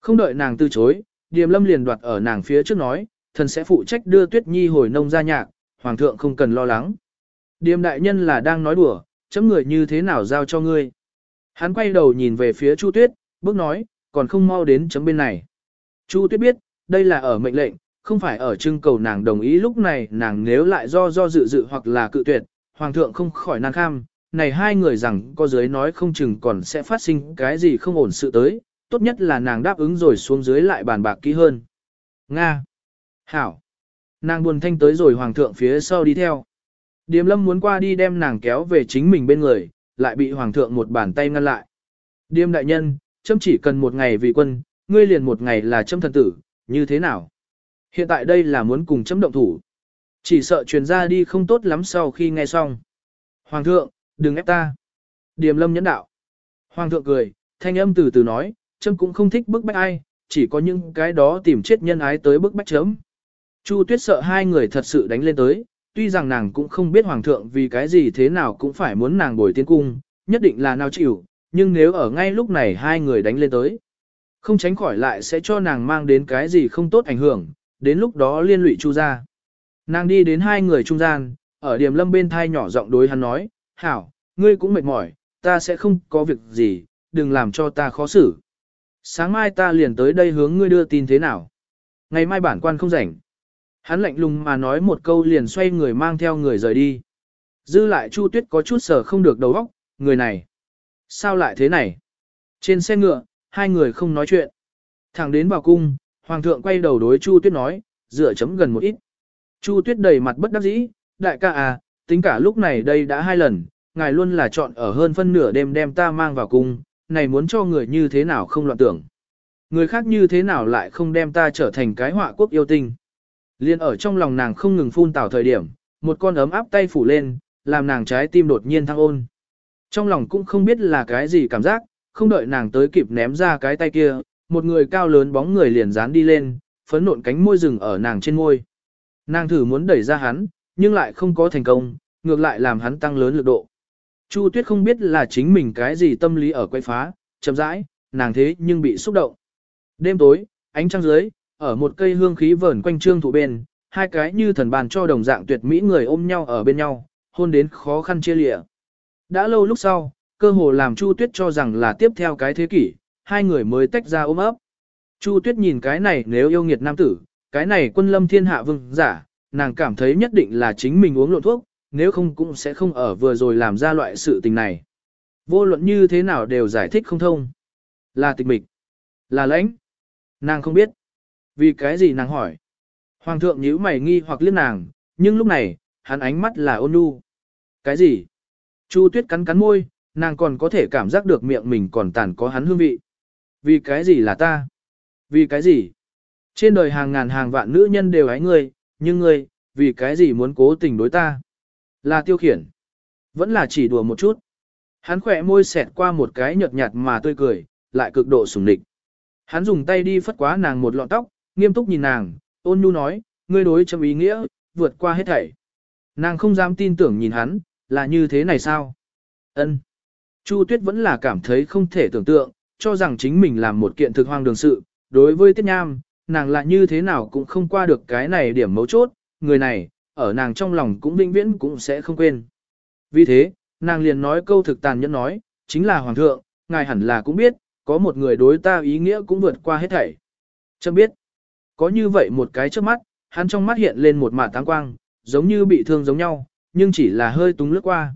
Không đợi nàng từ chối, Điềm Lâm liền đoạt ở nàng phía trước nói, thần sẽ phụ trách đưa Tuyết Nhi hồi nông ra nhạc, hoàng thượng không cần lo lắng. Điềm đại nhân là đang nói đùa, chấm người như thế nào giao cho ngươi. Hắn quay đầu nhìn về phía Chu Tuyết, bước nói, còn không mau đến chấm bên này. Chu Tuyết biết, đây là ở mệnh lệnh, không phải ở trưng cầu nàng đồng ý lúc này nàng nếu lại do do dự dự hoặc là cự tuyệt, hoàng thượng không khỏi nan kham, này hai người rằng có dưới nói không chừng còn sẽ phát sinh cái gì không ổn sự tới, tốt nhất là nàng đáp ứng rồi xuống dưới lại bàn bạc kỹ hơn. Nga. Hảo. Nàng buồn thanh tới rồi hoàng thượng phía sau đi theo. Điềm lâm muốn qua đi đem nàng kéo về chính mình bên người, lại bị hoàng thượng một bàn tay ngăn lại. Điềm đại nhân, châm chỉ cần một ngày vì quân, ngươi liền một ngày là châm thần tử, như thế nào? Hiện tại đây là muốn cùng châm động thủ. Chỉ sợ truyền ra đi không tốt lắm sau khi nghe xong. Hoàng thượng, đừng ép ta. Điềm lâm nhẫn đạo. Hoàng thượng cười, thanh âm từ từ nói, châm cũng không thích bức bách ai, chỉ có những cái đó tìm chết nhân ái tới bức bách chấm. Chu tuyết sợ hai người thật sự đánh lên tới, tuy rằng nàng cũng không biết hoàng thượng vì cái gì thế nào cũng phải muốn nàng bồi tiên cung, nhất định là nào chịu, nhưng nếu ở ngay lúc này hai người đánh lên tới, không tránh khỏi lại sẽ cho nàng mang đến cái gì không tốt ảnh hưởng, đến lúc đó liên lụy chu ra. Nàng đi đến hai người trung gian, ở điểm lâm bên thai nhỏ giọng đối hắn nói, hảo, ngươi cũng mệt mỏi, ta sẽ không có việc gì, đừng làm cho ta khó xử. Sáng mai ta liền tới đây hướng ngươi đưa tin thế nào. Ngày mai bản quan không rảnh. Hắn lạnh lùng mà nói một câu liền xoay người mang theo người rời đi. Dư lại Chu Tuyết có chút sở không được đầu óc, người này. Sao lại thế này? Trên xe ngựa, hai người không nói chuyện. Thẳng đến vào cung, Hoàng thượng quay đầu đối Chu Tuyết nói, dựa chấm gần một ít. Chu Tuyết đầy mặt bất đắc dĩ, đại ca à, tính cả lúc này đây đã hai lần, ngài luôn là chọn ở hơn phân nửa đêm đem ta mang vào cung, này muốn cho người như thế nào không loạn tưởng. Người khác như thế nào lại không đem ta trở thành cái họa quốc yêu tinh. Liên ở trong lòng nàng không ngừng phun tào thời điểm, một con ấm áp tay phủ lên, làm nàng trái tim đột nhiên thăng ôn. Trong lòng cũng không biết là cái gì cảm giác, không đợi nàng tới kịp ném ra cái tay kia, một người cao lớn bóng người liền dán đi lên, phấn nộn cánh môi rừng ở nàng trên môi. Nàng thử muốn đẩy ra hắn, nhưng lại không có thành công, ngược lại làm hắn tăng lớn lực độ. Chu Tuyết không biết là chính mình cái gì tâm lý ở quay phá, chậm rãi, nàng thế nhưng bị xúc động. Đêm tối, ánh trăng dưới, ở một cây hương khí vờn quanh trương thủ bên, hai cái như thần bàn cho đồng dạng tuyệt mỹ người ôm nhau ở bên nhau, hôn đến khó khăn chia lịa. Đã lâu lúc sau, cơ hồ làm Chu Tuyết cho rằng là tiếp theo cái thế kỷ, hai người mới tách ra ôm ấp. Chu Tuyết nhìn cái này nếu yêu nghiệt nam tử, cái này quân lâm thiên hạ vương giả, nàng cảm thấy nhất định là chính mình uống lộn thuốc, nếu không cũng sẽ không ở vừa rồi làm ra loại sự tình này. Vô luận như thế nào đều giải thích không thông. Là tịch mịch. Là lãnh. Nàng không biết. Vì cái gì nàng hỏi. Hoàng thượng nhíu mày nghi hoặc liếc nàng, nhưng lúc này, hắn ánh mắt là ôn nhu. Cái gì? Chu tuyết cắn cắn môi, nàng còn có thể cảm giác được miệng mình còn tàn có hắn hương vị. Vì cái gì là ta? Vì cái gì? Trên đời hàng ngàn hàng vạn nữ nhân đều ái ngươi, nhưng ngươi, vì cái gì muốn cố tình đối ta? Là tiêu khiển. Vẫn là chỉ đùa một chút. Hắn khỏe môi xẹt qua một cái nhợt nhạt mà tươi cười, lại cực độ sủng địch. Hắn dùng tay đi phất quá nàng một lọn tóc, nghiêm túc nhìn nàng, ôn nhu nói, ngươi đối châm ý nghĩa, vượt qua hết thảy. Nàng không dám tin tưởng nhìn hắn, là như thế này sao? Ân. Chu Tuyết vẫn là cảm thấy không thể tưởng tượng, cho rằng chính mình làm một kiện thực hoang đường sự, đối với Tiết Nham, nàng lại như thế nào cũng không qua được cái này điểm mấu chốt, người này, ở nàng trong lòng cũng vĩnh viễn cũng sẽ không quên. Vì thế, nàng liền nói câu thực tàn nhẫn nói, chính là Hoàng thượng, ngài hẳn là cũng biết, có một người đối ta ý nghĩa cũng vượt qua hết thảy. Chấm biết, có như vậy một cái trước mắt, hắn trong mắt hiện lên một mạt táng quang, giống như bị thương giống nhau, nhưng chỉ là hơi túng lướt qua.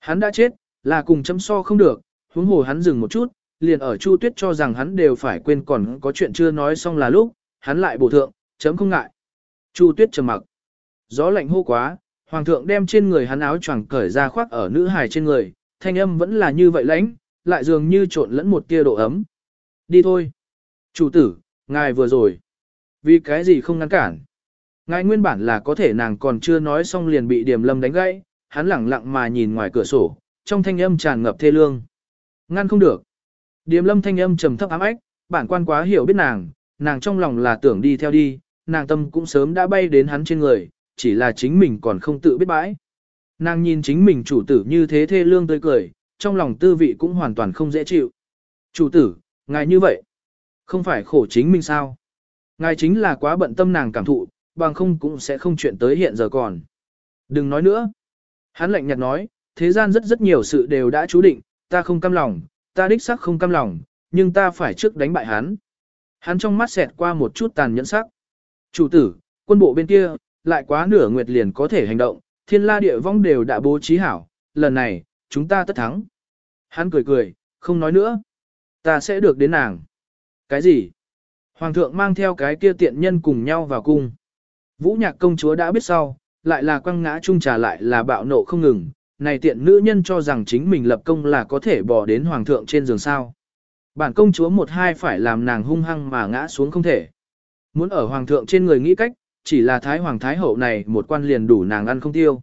Hắn đã chết, là cùng chấm so không được, huống hồ hắn dừng một chút, liền ở Chu Tuyết cho rằng hắn đều phải quên còn có chuyện chưa nói xong là lúc, hắn lại bổ thượng, chấm không ngại. Chu Tuyết trầm mặc. Gió lạnh hô quá, hoàng thượng đem trên người hắn áo choàng cởi ra khoác ở nữ hài trên người, thanh âm vẫn là như vậy lãnh, lại dường như trộn lẫn một tia độ ấm. Đi thôi. Chủ tử, ngài vừa rồi. Vì cái gì không ngăn cản? Ngài nguyên bản là có thể nàng còn chưa nói xong liền bị điểm lâm đánh gãy, hắn lẳng lặng mà nhìn ngoài cửa sổ, trong thanh âm tràn ngập thê lương. Ngăn không được. Điềm lâm thanh âm trầm thấp ám ách, bản quan quá hiểu biết nàng, nàng trong lòng là tưởng đi theo đi, nàng tâm cũng sớm đã bay đến hắn trên người, chỉ là chính mình còn không tự biết bãi. Nàng nhìn chính mình chủ tử như thế thê lương tươi cười, trong lòng tư vị cũng hoàn toàn không dễ chịu. Chủ tử, ngài như vậy, không phải khổ chính mình sao? Ngài chính là quá bận tâm nàng cảm thụ, bằng không cũng sẽ không chuyện tới hiện giờ còn. Đừng nói nữa. Hắn lạnh nhạt nói, thế gian rất rất nhiều sự đều đã chú định, ta không cam lòng, ta đích xác không cam lòng, nhưng ta phải trước đánh bại hắn. Hắn trong mắt xẹt qua một chút tàn nhẫn sắc. Chủ tử, quân bộ bên kia, lại quá nửa nguyệt liền có thể hành động, thiên la địa vong đều đã bố trí hảo, lần này, chúng ta tất thắng. Hắn cười cười, không nói nữa. Ta sẽ được đến nàng. Cái gì? Hoàng thượng mang theo cái kia tiện nhân cùng nhau vào cung. Vũ nhạc công chúa đã biết sau, lại là quăng ngã trung trà lại là bạo nộ không ngừng. Này tiện nữ nhân cho rằng chính mình lập công là có thể bỏ đến hoàng thượng trên giường sao. Bản công chúa một hai phải làm nàng hung hăng mà ngã xuống không thể. Muốn ở hoàng thượng trên người nghĩ cách, chỉ là thái hoàng thái hậu này một quan liền đủ nàng ăn không tiêu.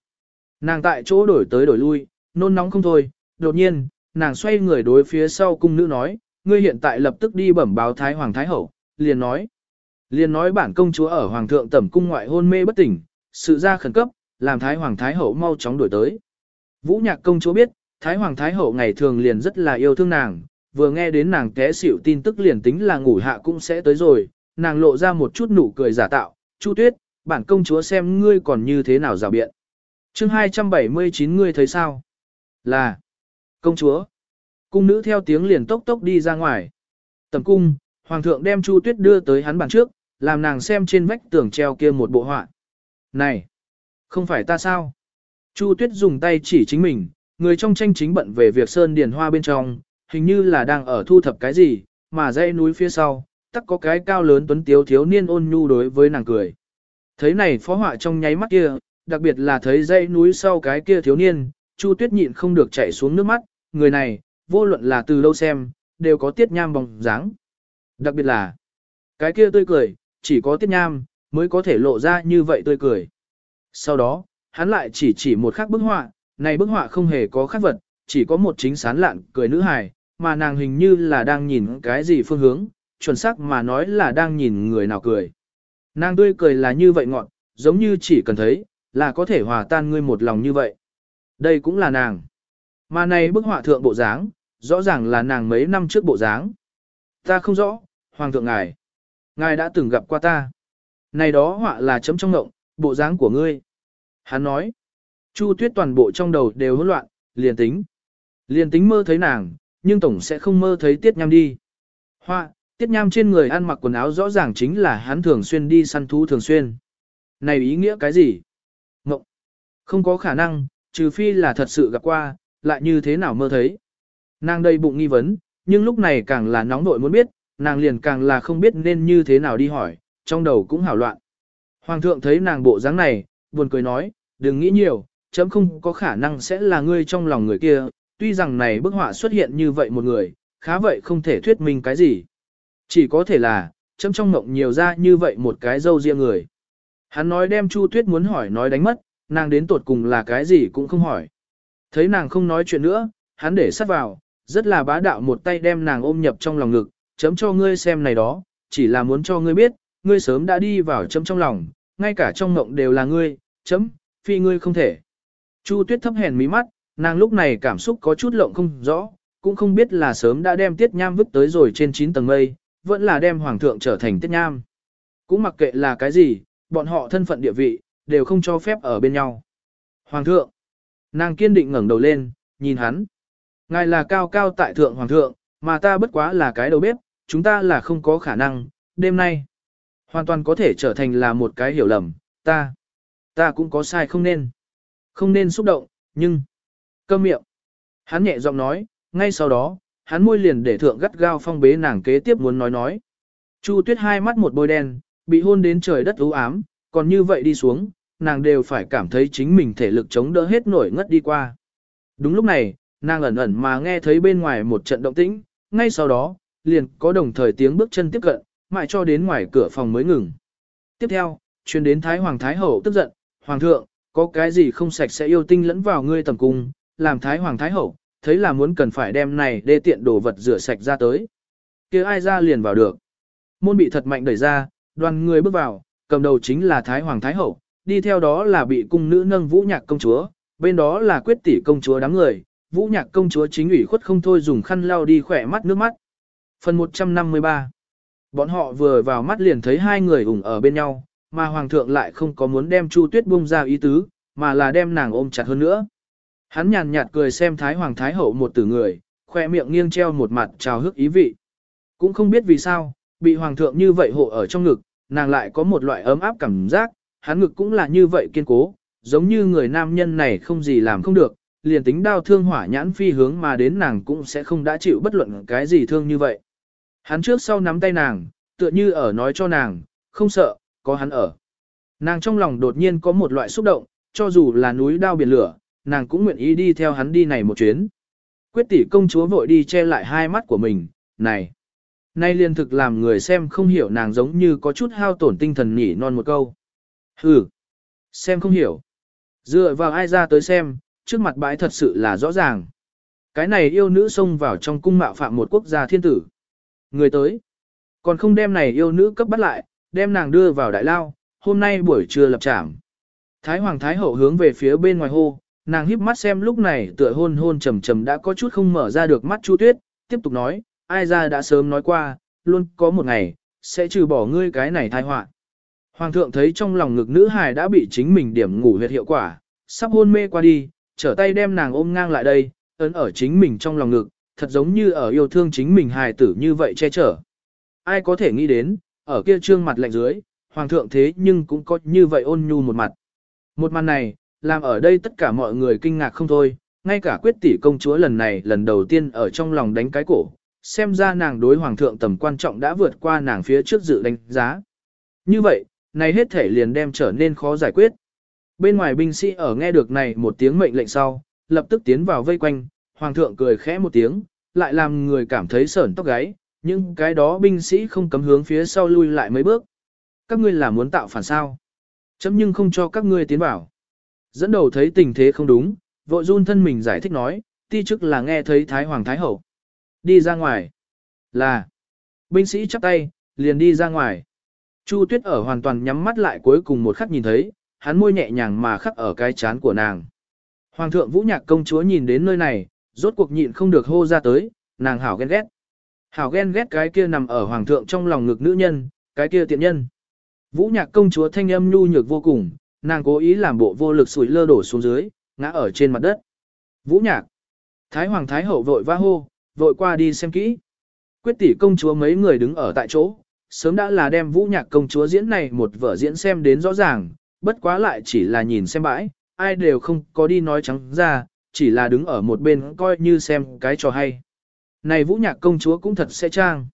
Nàng tại chỗ đổi tới đổi lui, nôn nóng không thôi, đột nhiên, nàng xoay người đối phía sau cung nữ nói, ngươi hiện tại lập tức đi bẩm báo thái hoàng thái hậu, liền nói. Liền nói bản công chúa ở hoàng thượng tẩm cung ngoại hôn mê bất tỉnh, sự ra khẩn cấp, làm thái hoàng thái hậu mau chóng đổi tới. Vũ nhạc công chúa biết, thái hoàng thái hậu ngày thường liền rất là yêu thương nàng, vừa nghe đến nàng té xỉu tin tức liền tính là ngủ hạ cũng sẽ tới rồi, nàng lộ ra một chút nụ cười giả tạo, Chu Tuyết, bản công chúa xem ngươi còn như thế nào rào biện. chương 279 ngươi thấy sao? Là, công chúa. Cung nữ theo tiếng liền tốc tốc đi ra ngoài. Tầm cung, hoàng thượng đem Chu Tuyết đưa tới hắn bàn trước, làm nàng xem trên vách tường treo kia một bộ họa. Này, không phải ta sao? Chu Tuyết dùng tay chỉ chính mình, người trong tranh chính bận về việc sơn điền hoa bên trong, hình như là đang ở thu thập cái gì, mà dãy núi phía sau, tắc có cái cao lớn tuấn tiếu thiếu niên ôn nhu đối với nàng cười. Thấy này phó họa trong nháy mắt kia, đặc biệt là thấy dãy núi sau cái kia thiếu niên, Chu Tuyết nhịn không được chảy xuống nước mắt, người này, vô luận là từ lâu xem, đều có tiết nham bóng dáng. Đặc biệt là, cái kia tươi cười, chỉ có tiết nham, mới có thể lộ ra như vậy tươi cười. Sau đó, hắn lại chỉ chỉ một khắc bức họa, này bức họa không hề có khắc vật, chỉ có một chính sán lạn cười nữ hài, mà nàng hình như là đang nhìn cái gì phương hướng, chuẩn xác mà nói là đang nhìn người nào cười. Nàng tươi cười là như vậy ngọn, giống như chỉ cần thấy, là có thể hòa tan ngươi một lòng như vậy. Đây cũng là nàng. Mà này bức họa thượng bộ dáng, rõ ràng là nàng mấy năm trước bộ dáng. Ta không rõ, Hoàng thượng ngài. Ngài đã từng gặp qua ta. Này đó họa là chấm trong ngộng, bộ dáng của ngươi. Hắn nói. Chu tuyết toàn bộ trong đầu đều hỗn loạn, liền tính. Liền tính mơ thấy nàng, nhưng tổng sẽ không mơ thấy tiết nham đi. Hoa, tiết nham trên người ăn mặc quần áo rõ ràng chính là hắn thường xuyên đi săn thú thường xuyên. Này ý nghĩa cái gì? Ngộng. Không có khả năng, trừ phi là thật sự gặp qua, lại như thế nào mơ thấy. Nàng đầy bụng nghi vấn, nhưng lúc này càng là nóng nội muốn biết, nàng liền càng là không biết nên như thế nào đi hỏi, trong đầu cũng hảo loạn. Hoàng thượng thấy nàng bộ dáng này, buồn cười nói, đừng nghĩ nhiều, chấm không có khả năng sẽ là ngươi trong lòng người kia, tuy rằng này bức họa xuất hiện như vậy một người, khá vậy không thể thuyết minh cái gì. Chỉ có thể là, chấm trong mộng nhiều ra như vậy một cái dâu riêng người. Hắn nói đem Chu Tuyết muốn hỏi nói đánh mất, nàng đến tột cùng là cái gì cũng không hỏi. Thấy nàng không nói chuyện nữa, hắn để sát vào, rất là bá đạo một tay đem nàng ôm nhập trong lòng ngực, chấm cho ngươi xem này đó, chỉ là muốn cho ngươi biết, ngươi sớm đã đi vào chấm trong lòng, ngay cả trong mộng đều là ngươi, chấm, phi ngươi không thể. Chu tuyết thấp hèn mí mắt, nàng lúc này cảm xúc có chút lộng không rõ, cũng không biết là sớm đã đem tiết nham vứt tới rồi trên 9 tầng mây, vẫn là đem hoàng thượng trở thành tiết nham. Cũng mặc kệ là cái gì, bọn họ thân phận địa vị, đều không cho phép ở bên nhau. Hoàng thượng, nàng kiên định ngẩng đầu lên, nhìn hắn. Ngài là cao cao tại thượng hoàng thượng, mà ta bất quá là cái đầu bếp, chúng ta là không có khả năng, đêm nay. Hoàn toàn có thể trở thành là một cái hiểu lầm, ta. Ta cũng có sai không nên. Không nên xúc động, nhưng... Câm miệng. Hắn nhẹ giọng nói, ngay sau đó, hắn môi liền để thượng gắt gao phong bế nàng kế tiếp muốn nói nói. Chu tuyết hai mắt một bôi đen, bị hôn đến trời đất u ám, còn như vậy đi xuống, nàng đều phải cảm thấy chính mình thể lực chống đỡ hết nổi ngất đi qua. Đúng lúc này, nàng ẩn ẩn mà nghe thấy bên ngoài một trận động tĩnh, ngay sau đó, liền có đồng thời tiếng bước chân tiếp cận, mãi cho đến ngoài cửa phòng mới ngừng. Tiếp theo, truyền đến Thái Hoàng Thái Hậu tức giận, Hoàng thượng, có cái gì không sạch sẽ yêu tinh lẫn vào ngươi tầm cung, làm Thái Hoàng Thái Hậu, thấy là muốn cần phải đem này đê tiện đồ vật rửa sạch ra tới. kia ai ra liền vào được. Môn bị thật mạnh đẩy ra, đoàn người bước vào, cầm đầu chính là Thái Hoàng Thái Hậu, đi theo đó là bị cung nữ nâng vũ nhạc công chúa, bên đó là quyết tỷ công chúa đám người, vũ nhạc công chúa chính ủy khuất không thôi dùng khăn lau đi khỏe mắt nước mắt. Phần 153 Bọn họ vừa vào mắt liền thấy hai người ủng ở bên nhau, mà hoàng thượng lại không có muốn đem Chu Tuyết buông ra ý tứ, mà là đem nàng ôm chặt hơn nữa. Hắn nhàn nhạt cười xem Thái Hoàng Thái Hậu một tử người, khoe miệng nghiêng treo một mặt trào hức ý vị. Cũng không biết vì sao, bị hoàng thượng như vậy hộ ở trong ngực, nàng lại có một loại ấm áp cảm giác, hắn ngực cũng là như vậy kiên cố, giống như người nam nhân này không gì làm không được, liền tính đau thương hỏa nhãn phi hướng mà đến nàng cũng sẽ không đã chịu bất luận cái gì thương như vậy. Hắn trước sau nắm tay nàng, tựa như ở nói cho nàng, không sợ, có hắn ở. Nàng trong lòng đột nhiên có một loại xúc động, cho dù là núi đao biển lửa, nàng cũng nguyện ý đi theo hắn đi này một chuyến. Quyết tỷ công chúa vội đi che lại hai mắt của mình, này. Nay liên thực làm người xem không hiểu nàng giống như có chút hao tổn tinh thần nhỉ non một câu. Hừ, xem không hiểu. Dựa vào ai ra tới xem, trước mặt bãi thật sự là rõ ràng. Cái này yêu nữ xông vào trong cung mạo phạm một quốc gia thiên tử. Người tới, còn không đem này yêu nữ cấp bắt lại, đem nàng đưa vào đại lao, hôm nay buổi trưa lập trảm. Thái Hoàng Thái Hậu hướng về phía bên ngoài hô, nàng híp mắt xem lúc này tựa hôn hôn trầm trầm đã có chút không mở ra được mắt Chu Tuyết, tiếp tục nói, ai ra đã sớm nói qua, luôn có một ngày, sẽ trừ bỏ ngươi cái này tai họa. Hoàng thượng thấy trong lòng ngực nữ hài đã bị chính mình điểm ngủ huyệt hiệu quả, sắp hôn mê qua đi, trở tay đem nàng ôm ngang lại đây, ấn ở chính mình trong lòng ngực, thật giống như ở yêu thương chính mình hài tử như vậy che chở. Ai có thể nghĩ đến, ở kia trương mặt lạnh dưới, hoàng thượng thế nhưng cũng có như vậy ôn nhu một mặt. Một màn này, làm ở đây tất cả mọi người kinh ngạc không thôi, ngay cả quyết tỷ công chúa lần này lần đầu tiên ở trong lòng đánh cái cổ, xem ra nàng đối hoàng thượng tầm quan trọng đã vượt qua nàng phía trước dự đánh giá. Như vậy, này hết thể liền đem trở nên khó giải quyết. Bên ngoài binh sĩ ở nghe được này một tiếng mệnh lệnh sau, lập tức tiến vào vây quanh, hoàng thượng cười khẽ một tiếng, lại làm người cảm thấy sởn tóc gáy, nhưng cái đó binh sĩ không cấm hướng phía sau lui lại mấy bước. Các ngươi là muốn tạo phản sao? Chấm nhưng không cho các ngươi tiến vào. Dẫn đầu thấy tình thế không đúng, vội run thân mình giải thích nói, ti chức là nghe thấy Thái Hoàng Thái Hậu. Đi ra ngoài. Là. Binh sĩ chắp tay, liền đi ra ngoài. Chu Tuyết ở hoàn toàn nhắm mắt lại cuối cùng một khắc nhìn thấy, hắn môi nhẹ nhàng mà khắc ở cái chán của nàng. Hoàng thượng Vũ Nhạc công chúa nhìn đến nơi này, rốt cuộc nhịn không được hô ra tới, nàng hảo ghen ghét. Hảo ghen ghét cái kia nằm ở hoàng thượng trong lòng ngực nữ nhân, cái kia tiện nhân. Vũ Nhạc công chúa thanh âm nhu nhược vô cùng, nàng cố ý làm bộ vô lực sủi lơ đổ xuống dưới, ngã ở trên mặt đất. Vũ Nhạc. Thái hoàng thái hậu vội va hô, vội qua đi xem kỹ. Quyết tỷ công chúa mấy người đứng ở tại chỗ, sớm đã là đem vũ nhạc công chúa diễn này một vở diễn xem đến rõ ràng, bất quá lại chỉ là nhìn xem bãi, ai đều không có đi nói trắng ra, chỉ là đứng ở một bên coi như xem cái trò hay. Này vũ nhạc công chúa cũng thật sẽ trang.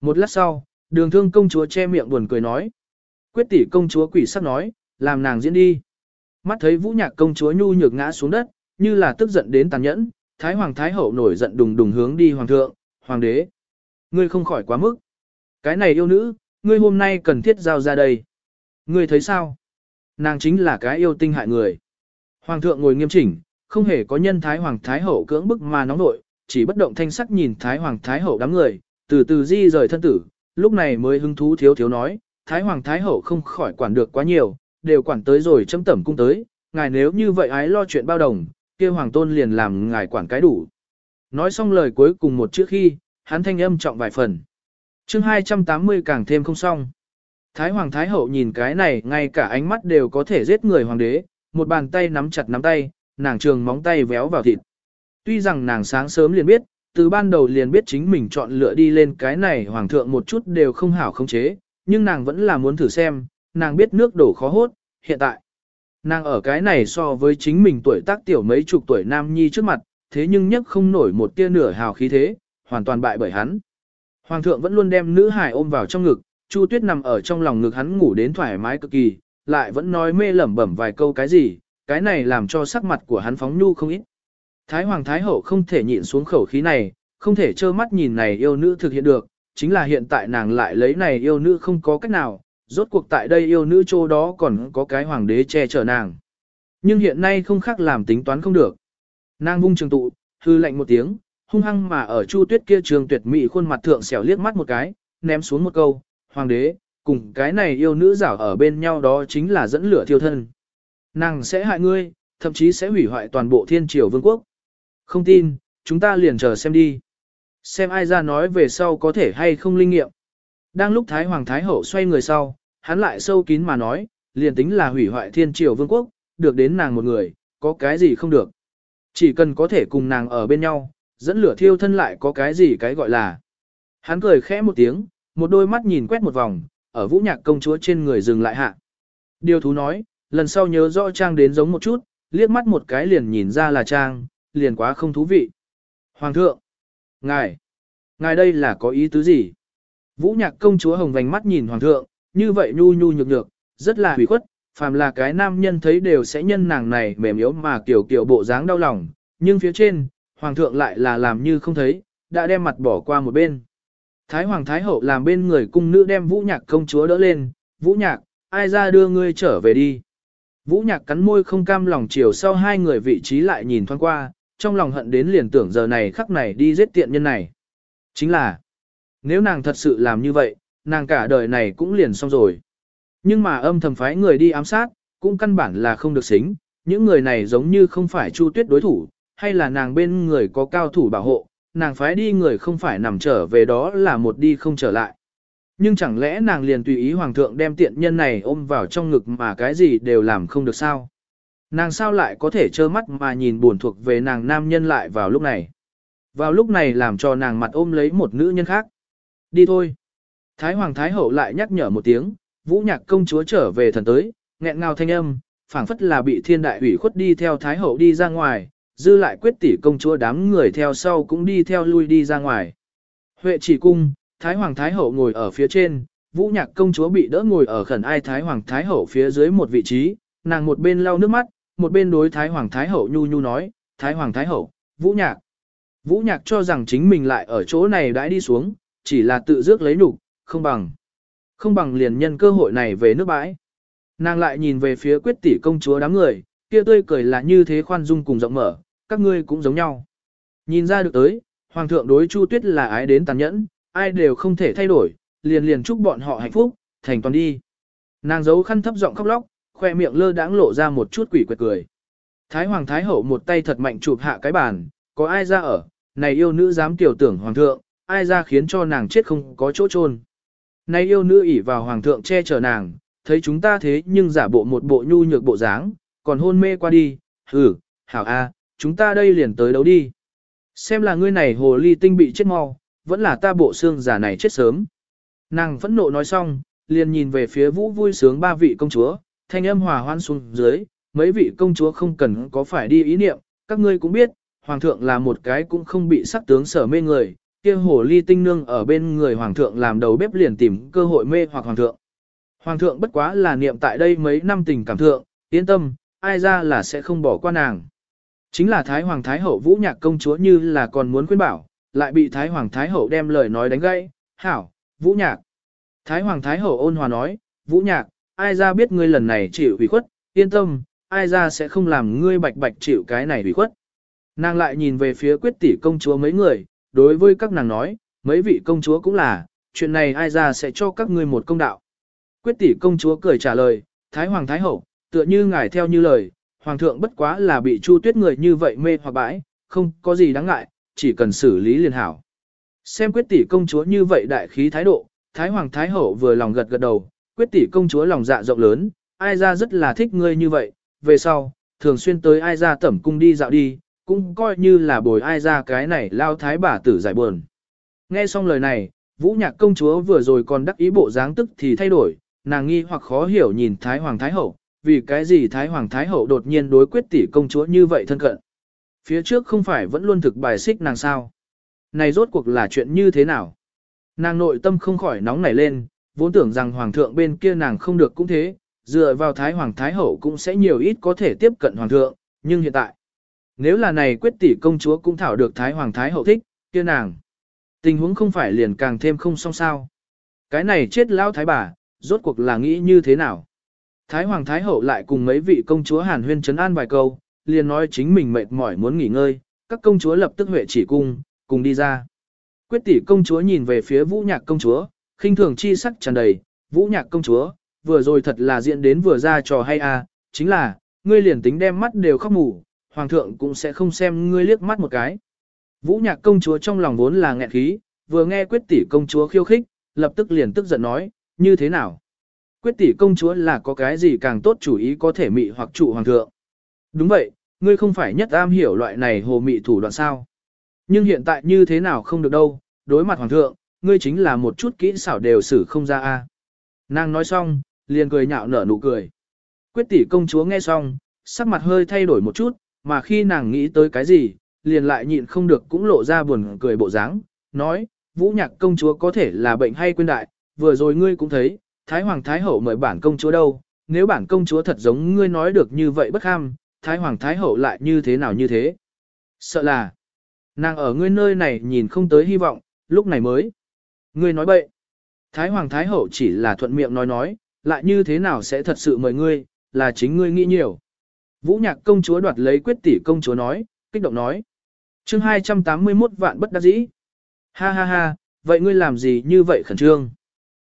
Một lát sau, đường thương công chúa che miệng buồn cười nói. Quyết tỷ công chúa quỷ sắc nói, làm nàng diễn đi. Mắt thấy vũ nhạc công chúa nhu nhược ngã xuống đất, như là tức giận đến tàn nhẫn, Thái Hoàng Thái Hậu nổi giận đùng đùng hướng đi Hoàng thượng, Hoàng đế. Ngươi không khỏi quá mức. Cái này yêu nữ, ngươi hôm nay cần thiết giao ra đây. Ngươi thấy sao? Nàng chính là cái yêu tinh hại người. Hoàng thượng ngồi nghiêm chỉnh, không hề có nhân Thái Hoàng Thái Hậu cưỡng bức mà nóng nội, chỉ bất động thanh sắc nhìn Thái Hoàng Thái Hậu đám người, từ từ di rời thân tử, lúc này mới hứng thú thiếu thiếu nói, Thái Hoàng Thái Hậu không khỏi quản được quá nhiều, đều quản tới rồi chấm tẩm cung tới, ngài nếu như vậy ái lo chuyện bao đồng, kia hoàng tôn liền làm ngài quản cái đủ. Nói xong lời cuối cùng một chữ khi, hắn thanh âm trọng vài phần. chương 280 càng thêm không xong. Thái hoàng thái hậu nhìn cái này ngay cả ánh mắt đều có thể giết người hoàng đế, một bàn tay nắm chặt nắm tay, nàng trường móng tay véo vào thịt. Tuy rằng nàng sáng sớm liền biết, từ ban đầu liền biết chính mình chọn lựa đi lên cái này hoàng thượng một chút đều không hảo không chế, nhưng nàng vẫn là muốn thử xem, nàng biết nước đổ khó hốt, hiện tại. Nàng ở cái này so với chính mình tuổi tác tiểu mấy chục tuổi nam nhi trước mặt, thế nhưng nhất không nổi một tia nửa hào khí thế, hoàn toàn bại bởi hắn. Hoàng thượng vẫn luôn đem nữ hải ôm vào trong ngực, Chu Tuyết nằm ở trong lòng ngực hắn ngủ đến thoải mái cực kỳ, lại vẫn nói mê lẩm bẩm vài câu cái gì, cái này làm cho sắc mặt của hắn phóng nhu không ít. Thái Hoàng Thái Hậu không thể nhịn xuống khẩu khí này, không thể trơ mắt nhìn này yêu nữ thực hiện được, chính là hiện tại nàng lại lấy này yêu nữ không có cách nào, rốt cuộc tại đây yêu nữ chỗ đó còn có cái hoàng đế che chở nàng. Nhưng hiện nay không khác làm tính toán không được. Nàng vung trường tụ, hư lạnh một tiếng, hung hăng mà ở chu tuyết kia trường tuyệt mỹ khuôn mặt thượng xẻo liếc mắt một cái, ném xuống một câu, hoàng đế, cùng cái này yêu nữ giả ở bên nhau đó chính là dẫn lửa thiêu thân. Nàng sẽ hại ngươi, thậm chí sẽ hủy hoại toàn bộ thiên triều vương quốc. Không tin, chúng ta liền chờ xem đi. Xem ai ra nói về sau có thể hay không linh nghiệm. Đang lúc Thái Hoàng Thái Hậu xoay người sau, hắn lại sâu kín mà nói, liền tính là hủy hoại thiên triều vương quốc, được đến nàng một người, có cái gì không được. Chỉ cần có thể cùng nàng ở bên nhau, dẫn lửa thiêu thân lại có cái gì cái gọi là. Hắn cười khẽ một tiếng, một đôi mắt nhìn quét một vòng, ở vũ nhạc công chúa trên người dừng lại hạ. Điều thú nói, lần sau nhớ rõ Trang đến giống một chút, liếc mắt một cái liền nhìn ra là Trang, liền quá không thú vị. Hoàng thượng, ngài, ngài đây là có ý tứ gì? Vũ nhạc công chúa hồng vành mắt nhìn hoàng thượng, như vậy nhu nhu nhược nhược, rất là hủy khuất, phàm là cái nam nhân thấy đều sẽ nhân nàng này mềm yếu mà kiểu kiểu bộ dáng đau lòng, nhưng phía trên, hoàng thượng lại là làm như không thấy, đã đem mặt bỏ qua một bên. Thái hoàng thái hậu làm bên người cung nữ đem vũ nhạc công chúa đỡ lên, vũ nhạc, ai ra đưa ngươi trở về đi. Vũ nhạc cắn môi không cam lòng chiều sau hai người vị trí lại nhìn thoáng qua, trong lòng hận đến liền tưởng giờ này khắc này đi giết tiện nhân này. Chính là, nếu nàng thật sự làm như vậy, nàng cả đời này cũng liền xong rồi. Nhưng mà âm thầm phái người đi ám sát, cũng căn bản là không được xính, những người này giống như không phải Chu Tuyết đối thủ, hay là nàng bên người có cao thủ bảo hộ, nàng phái đi người không phải nằm trở về đó là một đi không trở lại. Nhưng chẳng lẽ nàng liền tùy ý hoàng thượng đem tiện nhân này ôm vào trong ngực mà cái gì đều làm không được sao? Nàng sao lại có thể trơ mắt mà nhìn buồn thuộc về nàng nam nhân lại vào lúc này? Vào lúc này làm cho nàng mặt ôm lấy một nữ nhân khác. Đi thôi. Thái Hoàng Thái Hậu lại nhắc nhở một tiếng, vũ nhạc công chúa trở về thần tới, nghẹn ngào thanh âm, phảng phất là bị thiên đại ủy khuất đi theo Thái Hậu đi ra ngoài, dư lại quyết tỷ công chúa đám người theo sau cũng đi theo lui đi ra ngoài. Huệ chỉ cung, Thái Hoàng Thái Hậu ngồi ở phía trên, vũ nhạc công chúa bị đỡ ngồi ở khẩn ai Thái Hoàng Thái Hậu phía dưới một vị trí, nàng một bên lau nước mắt, một bên đối Thái Hoàng Thái Hậu nhu nhu nói, Thái Hoàng Thái Hậu, vũ nhạc. Vũ nhạc cho rằng chính mình lại ở chỗ này đã đi xuống, chỉ là tự dước lấy đủ, không bằng. Không bằng liền nhân cơ hội này về nước bãi. Nàng lại nhìn về phía quyết tỷ công chúa đám người, kia tươi cười là như thế khoan dung cùng rộng mở, các ngươi cũng giống nhau. Nhìn ra được tới, Hoàng thượng đối Chu Tuyết là ái đến tàn nhẫn, ai đều không thể thay đổi, liền liền chúc bọn họ hạnh phúc, thành toàn đi. Nàng giấu khăn thấp giọng khóc lóc, khoe miệng lơ đãng lộ ra một chút quỷ quệt cười. Thái Hoàng Thái Hậu một tay thật mạnh chụp hạ cái bàn, có ai ra ở, này yêu nữ dám tiểu tưởng Hoàng thượng, ai ra khiến cho nàng chết không có chỗ chôn. Nay yêu nữ ỉ vào Hoàng thượng che chở nàng, thấy chúng ta thế nhưng giả bộ một bộ nhu nhược bộ dáng, còn hôn mê qua đi, hử, hảo a, chúng ta đây liền tới đấu đi. Xem là ngươi này hồ ly tinh bị chết mau, vẫn là ta bộ xương giả này chết sớm. Nàng phẫn nộ nói xong, liền nhìn về phía vũ vui sướng ba vị công chúa, thanh âm hòa hoan xuống dưới, mấy vị công chúa không cần có phải đi ý niệm, các ngươi cũng biết, hoàng thượng là một cái cũng không bị sắc tướng sở mê người, kia hồ ly tinh nương ở bên người hoàng thượng làm đầu bếp liền tìm cơ hội mê hoặc hoàng thượng. Hoàng thượng bất quá là niệm tại đây mấy năm tình cảm thượng, yên tâm, ai ra là sẽ không bỏ qua nàng. Chính là Thái Hoàng Thái Hậu Vũ Nhạc công chúa như là còn muốn khuyên bảo, lại bị Thái Hoàng Thái Hậu đem lời nói đánh gãy, hảo, Vũ Nhạc. Thái Hoàng Thái Hậu ôn hòa nói, Vũ Nhạc, ai ra biết ngươi lần này chịu ủy khuất, yên tâm, ai ra sẽ không làm ngươi bạch bạch chịu cái này ủy khuất. Nàng lại nhìn về phía quyết tỷ công chúa mấy người, đối với các nàng nói, mấy vị công chúa cũng là, chuyện này ai ra sẽ cho các ngươi một công đạo. Quyết tỷ công chúa cười trả lời, Thái Hoàng Thái Hậu, tựa như ngài theo như lời, Hoàng thượng bất quá là bị Chu Tuyết người như vậy mê hoặc bãi, không có gì đáng ngại, chỉ cần xử lý liền hảo. Xem quyết tỷ công chúa như vậy đại khí thái độ, Thái Hoàng Thái Hậu vừa lòng gật gật đầu, quyết tỷ công chúa lòng dạ rộng lớn, ai ra rất là thích ngươi như vậy, về sau, thường xuyên tới ai ra tẩm cung đi dạo đi, cũng coi như là bồi ai ra cái này lao thái bà tử giải buồn. Nghe xong lời này, Vũ Nhạc công chúa vừa rồi còn đắc ý bộ dáng tức thì thay đổi, nàng nghi hoặc khó hiểu nhìn Thái Hoàng Thái Hậu, vì cái gì Thái Hoàng Thái Hậu đột nhiên đối quyết tỷ công chúa như vậy thân cận. Phía trước không phải vẫn luôn thực bài xích nàng sao. Này rốt cuộc là chuyện như thế nào? Nàng nội tâm không khỏi nóng nảy lên, vốn tưởng rằng Hoàng thượng bên kia nàng không được cũng thế, dựa vào Thái Hoàng Thái Hậu cũng sẽ nhiều ít có thể tiếp cận Hoàng thượng, nhưng hiện tại, nếu là này quyết tỷ công chúa cũng thảo được Thái Hoàng Thái Hậu thích, kia nàng. Tình huống không phải liền càng thêm không song sao. Cái này chết lão thái bà, rốt cuộc là nghĩ như thế nào? Thái Hoàng Thái Hậu lại cùng mấy vị công chúa Hàn Huyên chấn an vài câu, liền nói chính mình mệt mỏi muốn nghỉ ngơi, các công chúa lập tức huệ chỉ cung, cùng đi ra. Quyết tỷ công chúa nhìn về phía Vũ Nhạc công chúa, khinh thường chi sắc tràn đầy, Vũ Nhạc công chúa, vừa rồi thật là diễn đến vừa ra trò hay à, chính là, ngươi liền tính đem mắt đều khóc mù, hoàng thượng cũng sẽ không xem ngươi liếc mắt một cái. Vũ Nhạc công chúa trong lòng vốn là nghẹn khí, vừa nghe Quyết tỷ công chúa khiêu khích, lập tức liền tức giận nói, như thế nào? Quyết tỷ công chúa là có cái gì càng tốt chủ ý có thể mị hoặc trụ hoàng thượng. Đúng vậy, ngươi không phải nhất am hiểu loại này hồ mị thủ đoạn sao. Nhưng hiện tại như thế nào không được đâu, đối mặt hoàng thượng, ngươi chính là một chút kỹ xảo đều xử không ra a. Nàng nói xong, liền cười nhạo nở nụ cười. Quyết tỷ công chúa nghe xong, sắc mặt hơi thay đổi một chút, mà khi nàng nghĩ tới cái gì, liền lại nhịn không được cũng lộ ra buồn cười bộ dáng, nói, vũ nhạc công chúa có thể là bệnh hay quên đại, vừa rồi ngươi cũng thấy, Thái Hoàng Thái Hậu mời bản công chúa đâu, nếu bản công chúa thật giống ngươi nói được như vậy bất ham, Thái Hoàng Thái Hậu lại như thế nào như thế. Sợ là, nàng ở ngươi nơi này nhìn không tới hy vọng, lúc này mới. Ngươi nói bậy. Thái Hoàng Thái Hậu chỉ là thuận miệng nói nói, lại như thế nào sẽ thật sự mời ngươi, là chính ngươi nghĩ nhiều. Vũ nhạc công chúa đoạt lấy quyết tỷ công chúa nói, kích động nói. chương 281 vạn bất đắc dĩ. Ha ha ha, vậy ngươi làm gì như vậy khẩn trương?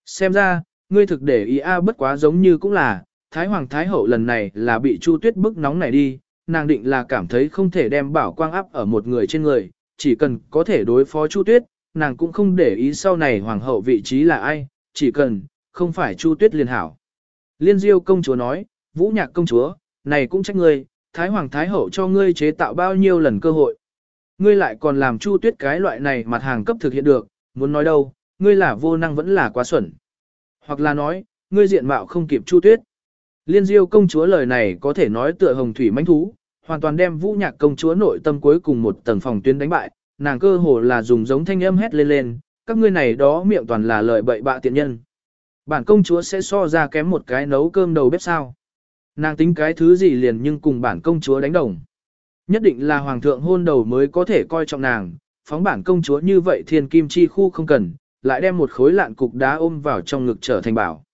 Xem ra, ngươi thực để ý a bất quá giống như cũng là, Thái Hoàng Thái Hậu lần này là bị Chu Tuyết bức nóng này đi, nàng định là cảm thấy không thể đem bảo quang áp ở một người trên người, chỉ cần có thể đối phó Chu Tuyết, nàng cũng không để ý sau này Hoàng hậu vị trí là ai, chỉ cần, không phải Chu Tuyết liền hảo. Liên Diêu công chúa nói, Vũ Nhạc công chúa, này cũng trách ngươi, Thái Hoàng Thái Hậu cho ngươi chế tạo bao nhiêu lần cơ hội. Ngươi lại còn làm Chu Tuyết cái loại này mặt hàng cấp thực hiện được, muốn nói đâu, ngươi là vô năng vẫn là quá xuẩn. Hoặc là nói, ngươi diện mạo không kịp Chu Tuyết. Liên Diêu công chúa lời này có thể nói tựa hồng thủy mãnh thú, hoàn toàn đem Vũ Nhạc công chúa nội tâm cuối cùng một tầng phòng tuyến đánh bại, nàng cơ hồ là dùng giống thanh âm hét lên lên, các ngươi này đó miệng toàn là lời bậy bạ tiện nhân. Bản công chúa sẽ so ra kém một cái nấu cơm đầu bếp sao. Nàng tính cái thứ gì liền nhưng cùng bản công chúa đánh đồng. Nhất định là hoàng thượng hôn đầu mới có thể coi trọng nàng, phóng bản công chúa như vậy thiên kim chi khu không cần, lại đem một khối lạn cục đá ôm vào trong ngực trở thành bảo.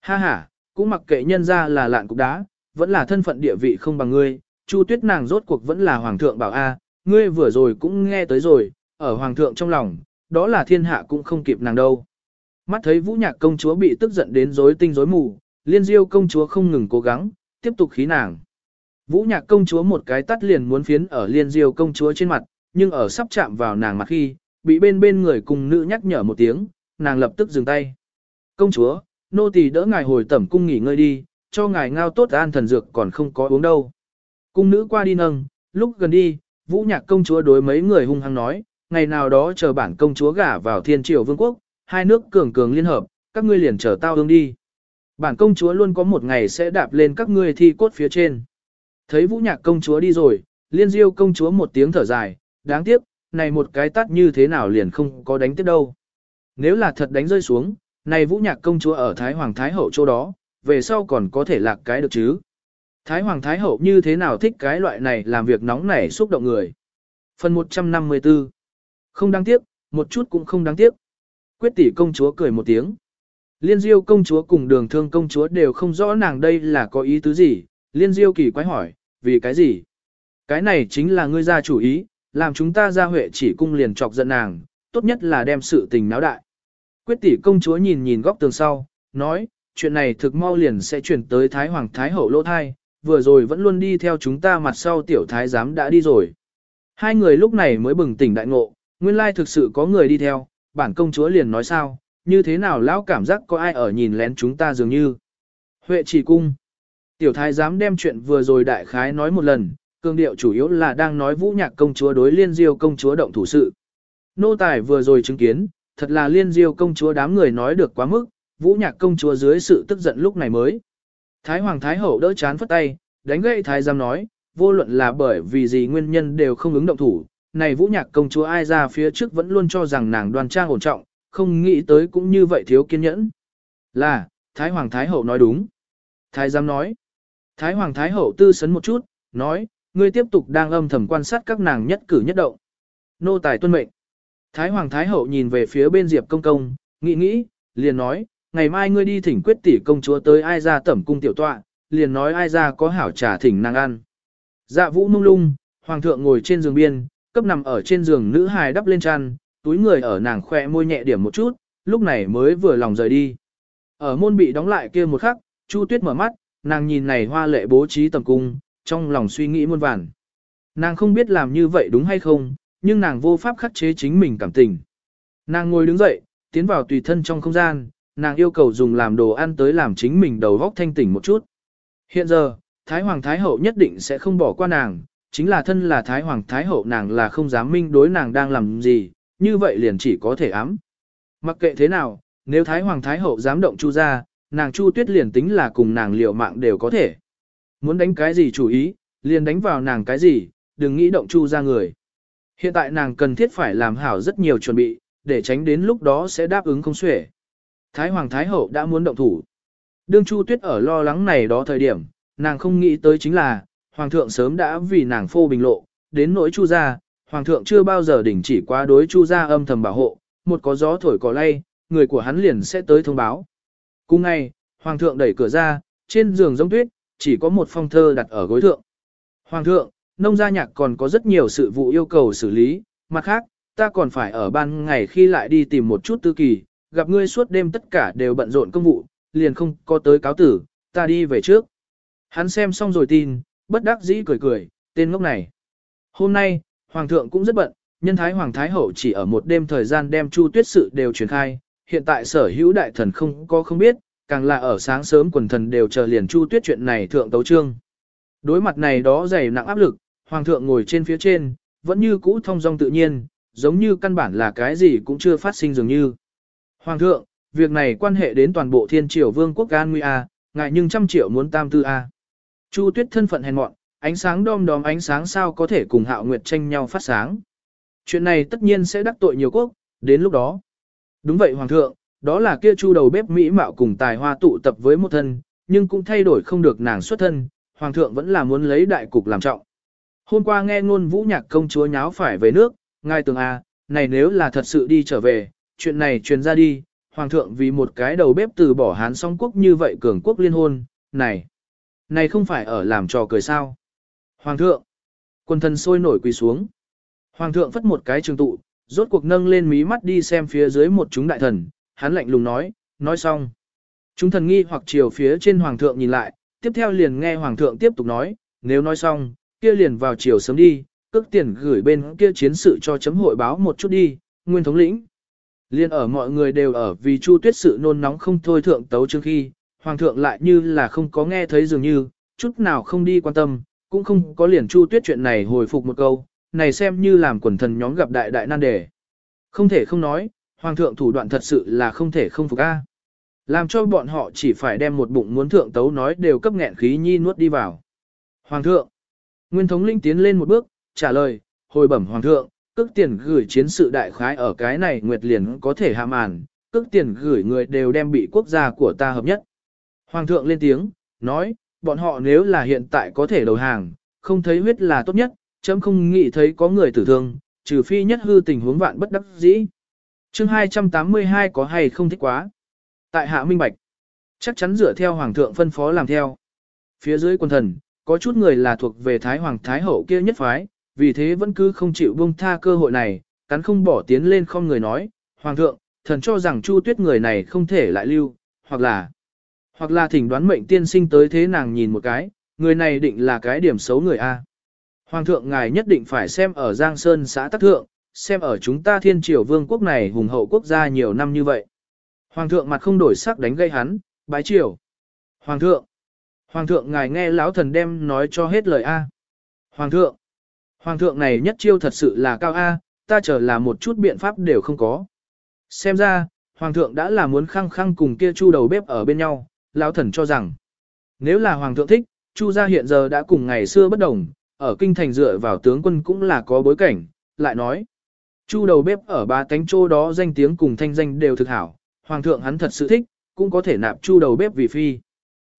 Ha ha, cũng mặc kệ nhân ra là lạn cục đá, vẫn là thân phận địa vị không bằng ngươi, Chu Tuyết nàng rốt cuộc vẫn là hoàng thượng bảo a, ngươi vừa rồi cũng nghe tới rồi, ở hoàng thượng trong lòng, đó là thiên hạ cũng không kịp nàng đâu. Mắt thấy Vũ Nhạc công chúa bị tức giận đến rối tinh rối mù, Liên Diêu công chúa không ngừng cố gắng, tiếp tục khí nàng. Vũ Nhạc công chúa một cái tắt liền muốn phiến ở Liên Diêu công chúa trên mặt, nhưng ở sắp chạm vào nàng mặt khi, bị bên bên người cùng nữ nhắc nhở một tiếng, nàng lập tức dừng tay. Công chúa, nô tỳ đỡ ngài hồi tẩm cung nghỉ ngơi đi, cho ngài ngao tốt an thần dược còn không có uống đâu. Cung nữ qua đi nâng, lúc gần đi, vũ nhạc công chúa đối mấy người hung hăng nói, ngày nào đó chờ bản công chúa gả vào thiên triều vương quốc, hai nước cường cường liên hợp, các ngươi liền chờ tao ương đi. Bản công chúa luôn có một ngày sẽ đạp lên các ngươi thi cốt phía trên. Thấy vũ nhạc công chúa đi rồi, liên diêu công chúa một tiếng thở dài, đáng tiếc, này một cái tắt như thế nào liền không có đánh tiếp đâu. Nếu là thật đánh rơi xuống, này vũ nhạc công chúa ở Thái Hoàng Thái Hậu chỗ đó, về sau còn có thể lạc cái được chứ. Thái Hoàng Thái Hậu như thế nào thích cái loại này làm việc nóng nảy xúc động người. Phần 154 Không đáng tiếc, một chút cũng không đáng tiếc. Quyết tỷ công chúa cười một tiếng. Liên diêu công chúa cùng đường thương công chúa đều không rõ nàng đây là có ý tứ gì. Liên diêu kỳ quái hỏi, vì cái gì? Cái này chính là ngươi ra chủ ý, làm chúng ta ra huệ chỉ cung liền chọc giận nàng, tốt nhất là đem sự tình náo đại. Quyết tỷ công chúa nhìn nhìn góc tường sau, nói, chuyện này thực mau liền sẽ chuyển tới Thái Hoàng Thái Hậu lỗ thai, vừa rồi vẫn luôn đi theo chúng ta mặt sau tiểu thái giám đã đi rồi. Hai người lúc này mới bừng tỉnh đại ngộ, nguyên lai thực sự có người đi theo, bản công chúa liền nói sao, như thế nào lão cảm giác có ai ở nhìn lén chúng ta dường như. Huệ chỉ cung. Tiểu thái giám đem chuyện vừa rồi đại khái nói một lần, cương điệu chủ yếu là đang nói vũ nhạc công chúa đối liên diêu công chúa động thủ sự. Nô tài vừa rồi chứng kiến, thật là liên diêu công chúa đám người nói được quá mức, vũ nhạc công chúa dưới sự tức giận lúc này mới. Thái hoàng thái hậu đỡ chán phất tay, đánh gậy thái giám nói, vô luận là bởi vì gì nguyên nhân đều không ứng động thủ, này vũ nhạc công chúa ai ra phía trước vẫn luôn cho rằng nàng đoan trang ổn trọng, không nghĩ tới cũng như vậy thiếu kiên nhẫn. Là, thái hoàng thái hậu nói đúng. Thái giám nói, thái hoàng thái hậu tư sấn một chút, nói, ngươi tiếp tục đang âm thầm quan sát các nàng nhất cử nhất động. Nô tài tuân mệnh. Thái Hoàng Thái Hậu nhìn về phía bên Diệp Công Công, nghĩ nghĩ, liền nói, ngày mai ngươi đi thỉnh quyết tỷ công chúa tới ai ra tẩm cung tiểu tọa, liền nói ai ra có hảo trà thỉnh nàng ăn. Dạ vũ nung lung, Hoàng thượng ngồi trên giường biên, cấp nằm ở trên giường nữ hài đắp lên chăn, túi người ở nàng khỏe môi nhẹ điểm một chút, lúc này mới vừa lòng rời đi. Ở môn bị đóng lại kia một khắc, Chu Tuyết mở mắt, nàng nhìn này hoa lệ bố trí tầm cung, trong lòng suy nghĩ muôn vàn. Nàng không biết làm như vậy đúng hay không, nhưng nàng vô pháp khắc chế chính mình cảm tình. Nàng ngồi đứng dậy, tiến vào tùy thân trong không gian, nàng yêu cầu dùng làm đồ ăn tới làm chính mình đầu góc thanh tỉnh một chút. Hiện giờ, Thái Hoàng Thái Hậu nhất định sẽ không bỏ qua nàng, chính là thân là Thái Hoàng Thái Hậu nàng là không dám minh đối nàng đang làm gì, như vậy liền chỉ có thể ám. Mặc kệ thế nào, nếu Thái Hoàng Thái Hậu dám động Chu ra, nàng Chu Tuyết liền tính là cùng nàng liều mạng đều có thể. Muốn đánh cái gì chủ ý, liền đánh vào nàng cái gì, đừng nghĩ động chu ra người. Hiện tại nàng cần thiết phải làm hảo rất nhiều chuẩn bị, để tránh đến lúc đó sẽ đáp ứng không xuể. Thái Hoàng Thái Hậu đã muốn động thủ. Đương Chu Tuyết ở lo lắng này đó thời điểm, nàng không nghĩ tới chính là, Hoàng thượng sớm đã vì nàng phô bình lộ, đến nỗi Chu ra. Hoàng thượng chưa bao giờ đình chỉ quá đối Chu gia âm thầm bảo hộ, một có gió thổi cỏ lay, người của hắn liền sẽ tới thông báo. Cùng ngày, Hoàng thượng đẩy cửa ra, trên giường giống tuyết, chỉ có một phong thơ đặt ở gối thượng. Hoàng thượng, nông gia nhạc còn có rất nhiều sự vụ yêu cầu xử lý, mặt khác, ta còn phải ở ban ngày khi lại đi tìm một chút tư kỳ, gặp ngươi suốt đêm tất cả đều bận rộn công vụ, liền không có tới cáo tử, ta đi về trước. Hắn xem xong rồi tin, bất đắc dĩ cười cười, tên ngốc này. Hôm nay, Hoàng thượng cũng rất bận, nhân thái Hoàng Thái Hậu chỉ ở một đêm thời gian đem Chu Tuyết sự đều truyền khai, hiện tại sở hữu đại thần không có không biết, càng là ở sáng sớm quần thần đều chờ liền Chu Tuyết chuyện này thượng tấu trương. Đối mặt này đó dày nặng áp lực, Hoàng thượng ngồi trên phía trên, vẫn như cũ thông dong tự nhiên, giống như căn bản là cái gì cũng chưa phát sinh dường như. Hoàng thượng, việc này quan hệ đến toàn bộ thiên triều vương quốc an nguy a, ngại nhưng trăm triệu muốn tam tư a. Chu Tuyết thân phận hèn mọn, ánh sáng đom đóm ánh sáng sao có thể cùng Hạo Nguyệt tranh nhau phát sáng. Chuyện này tất nhiên sẽ đắc tội nhiều quốc, đến lúc đó. Đúng vậy hoàng thượng, đó là kia Chu đầu bếp mỹ mạo cùng tài hoa tụ tập với một thân, nhưng cũng thay đổi không được nàng xuất thân, hoàng thượng vẫn là muốn lấy đại cục làm trọng. Hôm qua nghe ngôn vũ nhạc công chúa nháo phải về nước, ngài tường à, này nếu là thật sự đi trở về, chuyện này truyền ra đi, hoàng thượng vì một cái đầu bếp từ bỏ hán song quốc như vậy cường quốc liên hôn, này, này không phải ở làm trò cười sao. Hoàng thượng, quân thần sôi nổi quỳ xuống. Hoàng thượng phất một cái trường tụ, rốt cuộc nâng lên mí mắt đi xem phía dưới một chúng đại thần, hắn lạnh lùng nói, nói xong. Chúng thần nghi hoặc chiều phía trên hoàng thượng nhìn lại, tiếp theo liền nghe hoàng thượng tiếp tục nói, nếu nói xong, kia liền vào chiều sớm đi, cước tiền gửi bên kia chiến sự cho chấm hội báo một chút đi, nguyên thống lĩnh. Liên ở mọi người đều ở vì Chu Tuyết sự nôn nóng không thôi thượng tấu trước khi, hoàng thượng lại như là không có nghe thấy dường như, chút nào không đi quan tâm, cũng không có liền Chu Tuyết chuyện này hồi phục một câu, này xem như làm quần thần nhóm gặp đại đại nan đề. Không thể không nói, hoàng thượng thủ đoạn thật sự là không thể không phục a. Làm cho bọn họ chỉ phải đem một bụng muốn thượng tấu nói đều cấp nghẹn khí nhi nuốt đi vào. Hoàng thượng, Nguyên thống linh tiến lên một bước, trả lời, hồi bẩm hoàng thượng, cước tiền gửi chiến sự đại khái ở cái này nguyệt liền có thể hạ màn, cước tiền gửi người đều đem bị quốc gia của ta hợp nhất. Hoàng thượng lên tiếng, nói, bọn họ nếu là hiện tại có thể đầu hàng, không thấy huyết là tốt nhất, chấm không nghĩ thấy có người tử thương, trừ phi nhất hư tình huống vạn bất đắc dĩ. chương 282 có hay không thích quá. Tại hạ minh bạch, chắc chắn dựa theo hoàng thượng phân phó làm theo. Phía dưới quân thần, có chút người là thuộc về Thái Hoàng Thái Hậu kia nhất phái, vì thế vẫn cứ không chịu buông tha cơ hội này, cắn không bỏ tiến lên không người nói, Hoàng thượng, thần cho rằng Chu Tuyết người này không thể lại lưu, hoặc là, hoặc là thỉnh đoán mệnh tiên sinh tới thế nàng nhìn một cái, người này định là cái điểm xấu người A. Hoàng thượng ngài nhất định phải xem ở Giang Sơn xã Tắc Thượng, xem ở chúng ta thiên triều vương quốc này hùng hậu quốc gia nhiều năm như vậy. Hoàng thượng mặt không đổi sắc đánh gây hắn, bái triều. Hoàng thượng, Hoàng thượng ngài nghe lão thần đem nói cho hết lời A. Hoàng thượng, Hoàng thượng này nhất chiêu thật sự là cao A, ta chờ là một chút biện pháp đều không có. Xem ra, Hoàng thượng đã là muốn khăng khăng cùng kia chu đầu bếp ở bên nhau, lão thần cho rằng, nếu là Hoàng thượng thích, chu gia hiện giờ đã cùng ngày xưa bất đồng, ở kinh thành dựa vào tướng quân cũng là có bối cảnh, lại nói. Chu đầu bếp ở ba cánh châu đó danh tiếng cùng thanh danh đều thực hảo, Hoàng thượng hắn thật sự thích, cũng có thể nạp chu đầu bếp vì phi.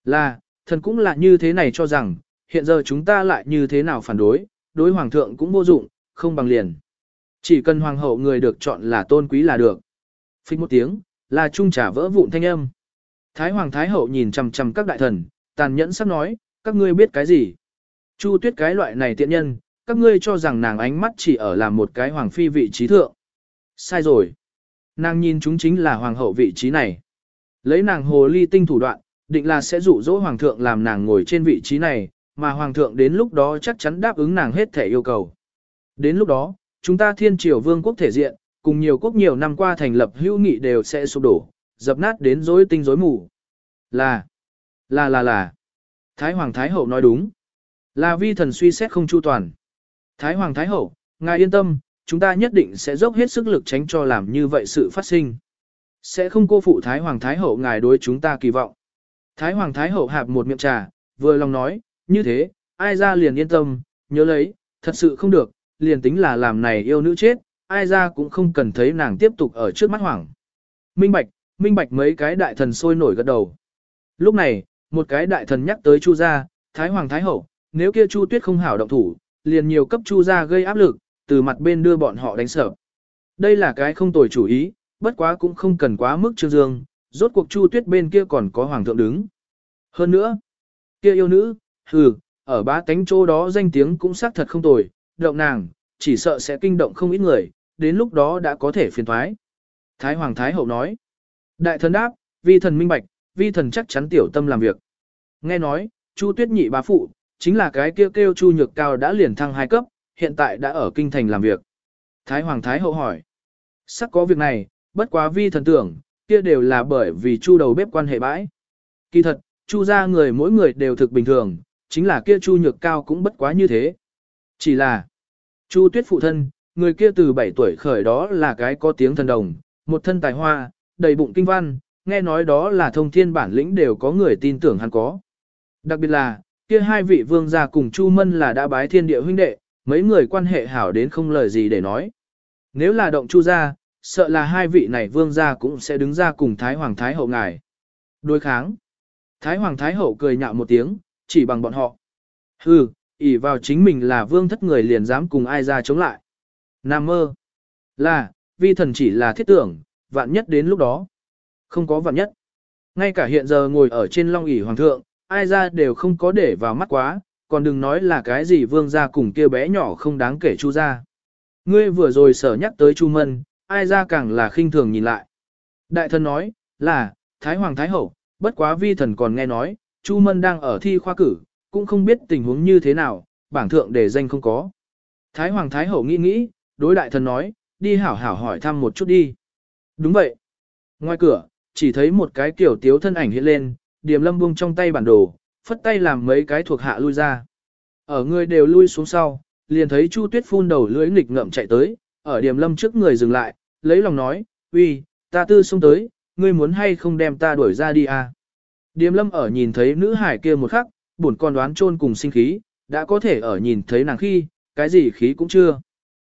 Là, thần cũng là như thế này cho rằng, hiện giờ chúng ta lại như thế nào phản đối, đối hoàng thượng cũng vô dụng, không bằng liền. Chỉ cần hoàng hậu người được chọn là tôn quý là được. Phích một tiếng, là trung trả vỡ vụn thanh âm. Thái hoàng thái hậu nhìn chằm chằm các đại thần, tàn nhẫn sắp nói, các ngươi biết cái gì? Chu tuyết cái loại này tiện nhân, các ngươi cho rằng nàng ánh mắt chỉ ở làm một cái hoàng phi vị trí thượng. Sai rồi. Nàng nhìn chúng chính là hoàng hậu vị trí này. Lấy nàng hồ ly tinh thủ đoạn, định là sẽ dụ dỗ hoàng thượng làm nàng ngồi trên vị trí này, mà hoàng thượng đến lúc đó chắc chắn đáp ứng nàng hết thể yêu cầu. Đến lúc đó, chúng ta thiên triều vương quốc thể diện, cùng nhiều quốc nhiều năm qua thành lập hữu nghị đều sẽ sụp đổ, dập nát đến rối tinh rối mù. Là, là là là. Thái hoàng thái hậu nói đúng. Là vi thần suy xét không chu toàn. Thái hoàng thái hậu, ngài yên tâm, chúng ta nhất định sẽ dốc hết sức lực tránh cho làm như vậy sự phát sinh. Sẽ không cô phụ Thái hoàng thái hậu ngài đối chúng ta kỳ vọng. Thái Hoàng Thái Hậu hạp một miệng trà, vừa lòng nói, như thế, ai ra liền yên tâm, nhớ lấy, thật sự không được, liền tính là làm này yêu nữ chết, ai ra cũng không cần thấy nàng tiếp tục ở trước mắt hoảng. Minh bạch, minh bạch mấy cái đại thần sôi nổi gật đầu. Lúc này, một cái đại thần nhắc tới Chu gia, Thái Hoàng Thái Hậu, nếu kia Chu Tuyết không hảo động thủ, liền nhiều cấp Chu gia gây áp lực, từ mặt bên đưa bọn họ đánh sợ. Đây là cái không tồi chủ ý, bất quá cũng không cần quá mức trương dương, rốt cuộc Chu Tuyết bên kia còn có hoàng thượng đứng. Hơn nữa, kia yêu nữ, hừ, ở ba tánh chỗ đó danh tiếng cũng xác thật không tồi, động nàng, chỉ sợ sẽ kinh động không ít người, đến lúc đó đã có thể phiền thoái. Thái Hoàng Thái Hậu nói, đại thần đáp, vi thần minh bạch, vi thần chắc chắn tiểu tâm làm việc. Nghe nói, Chu Tuyết nhị bá phụ, chính là cái kêu kêu Chu Nhược Cao đã liền thăng hai cấp, hiện tại đã ở kinh thành làm việc. Thái Hoàng Thái Hậu hỏi, sắc có việc này, bất quá vi thần tưởng, kia đều là bởi vì Chu đầu bếp quan hệ bãi. Kỳ thật, Chu gia người mỗi người đều thực bình thường, chính là kia Chu Nhược Cao cũng bất quá như thế. Chỉ là, Chu Tuyết phụ thân, người kia từ 7 tuổi khởi đó là cái có tiếng thần đồng, một thân tài hoa, đầy bụng kinh văn, nghe nói đó là thông thiên bản lĩnh đều có người tin tưởng hắn có. Đặc biệt là, kia hai vị vương gia cùng Chu Mân là đã bái thiên địa huynh đệ, mấy người quan hệ hảo đến không lời gì để nói. Nếu là động Chu gia, sợ là hai vị này vương gia cũng sẽ đứng ra cùng Thái Hoàng Thái Hậu ngài. Đối kháng. Thái Hoàng Thái Hậu cười nhạo một tiếng, chỉ bằng bọn họ. Hừ, ỷ vào chính mình là vương thất người liền dám cùng ai ra chống lại. Nam mơ. Là, vi thần chỉ là thiết tưởng, vạn nhất đến lúc đó. Không có vạn nhất. Ngay cả hiện giờ ngồi ở trên long ỷ hoàng thượng, ai ra đều không có để vào mắt quá, còn đừng nói là cái gì vương gia cùng kia bé nhỏ không đáng kể chu ra. Ngươi vừa rồi sở nhắc tới chu mân, ai ra càng là khinh thường nhìn lại. Đại thần nói, là, Thái Hoàng Thái Hậu, bất quá vi thần còn nghe nói, chu mân đang ở thi khoa cử, cũng không biết tình huống như thế nào, bảng thượng để danh không có. Thái Hoàng Thái Hậu nghĩ nghĩ, đối đại thần nói, đi hảo hảo hỏi thăm một chút đi. Đúng vậy. Ngoài cửa, chỉ thấy một cái kiểu tiếu thân ảnh hiện lên, điềm lâm buông trong tay bản đồ, phất tay làm mấy cái thuộc hạ lui ra. Ở người đều lui xuống sau, liền thấy Chu Tuyết phun đầu lưỡi nghịch ngậm chạy tới, ở điềm lâm trước người dừng lại, lấy lòng nói, uy, ta tư xông tới, ngươi muốn hay không đem ta đuổi ra đi à. Điềm lâm ở nhìn thấy nữ hải kia một khắc, buồn con đoán trôn cùng sinh khí, đã có thể ở nhìn thấy nàng khi, cái gì khí cũng chưa.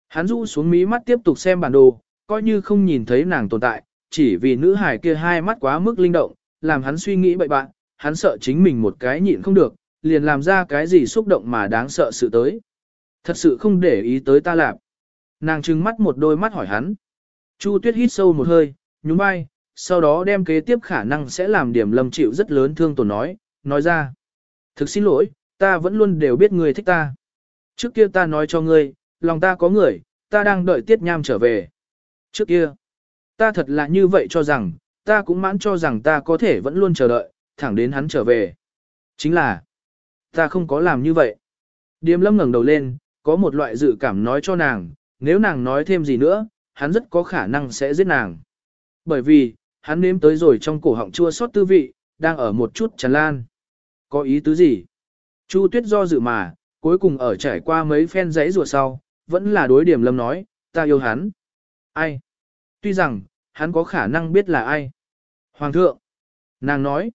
Hắn rũ xuống mí mắt tiếp tục xem bản đồ, coi như không nhìn thấy nàng tồn tại, chỉ vì nữ hải kia hai mắt quá mức linh động, làm hắn suy nghĩ bậy bạn, hắn sợ chính mình một cái nhịn không được, liền làm ra cái gì xúc động mà đáng sợ sự tới. Thật sự không để ý tới ta lạp. Nàng trừng mắt một đôi mắt hỏi hắn. Chu tuyết hít sâu một hơi, nhún vai, sau đó đem kế tiếp khả năng sẽ làm điểm lâm chịu rất lớn thương tổn nói, nói ra. Thực xin lỗi, ta vẫn luôn đều biết người thích ta. Trước kia ta nói cho ngươi, lòng ta có người, ta đang đợi tiết nham trở về. Trước kia, ta thật là như vậy cho rằng, ta cũng mãn cho rằng ta có thể vẫn luôn chờ đợi, thẳng đến hắn trở về. Chính là, ta không có làm như vậy. Điềm lâm ngẩng đầu lên, có một loại dự cảm nói cho nàng, nếu nàng nói thêm gì nữa, hắn rất có khả năng sẽ giết nàng. Bởi vì, hắn nếm tới rồi trong cổ họng chua xót tư vị, đang ở một chút tràn lan. Có ý tứ gì? Chu tuyết do dự mà, cuối cùng ở trải qua mấy phen giấy rùa sau, vẫn là đối điểm lâm nói, ta yêu hắn. Ai? Tuy rằng, hắn có khả năng biết là ai. Hoàng thượng. Nàng nói.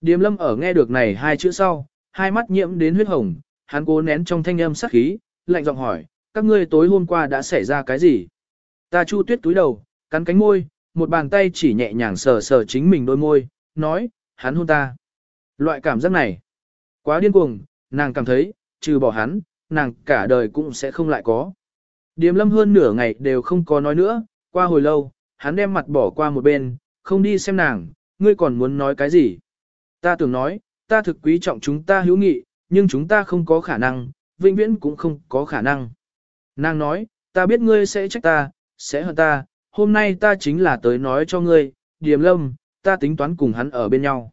Điềm lâm ở nghe được này hai chữ sau, hai mắt nhiễm đến huyết hồng, hắn cố nén trong thanh âm sắc khí, lạnh giọng hỏi, các ngươi tối hôm qua đã xảy ra cái gì? Ta chu tuyết túi đầu, cắn cánh môi, một bàn tay chỉ nhẹ nhàng sờ sờ chính mình đôi môi, nói, hắn hôn ta. Loại cảm giác này, quá điên cuồng, nàng cảm thấy, trừ bỏ hắn, nàng cả đời cũng sẽ không lại có. Điềm lâm hơn nửa ngày đều không có nói nữa, qua hồi lâu, hắn đem mặt bỏ qua một bên, không đi xem nàng, ngươi còn muốn nói cái gì? Ta tưởng nói, ta thực quý trọng chúng ta hữu nghị, nhưng chúng ta không có khả năng, vĩnh viễn cũng không có khả năng. Nàng nói, ta biết ngươi sẽ trách ta, sẽ hận ta, hôm nay ta chính là tới nói cho ngươi, Điềm Lâm, ta tính toán cùng hắn ở bên nhau.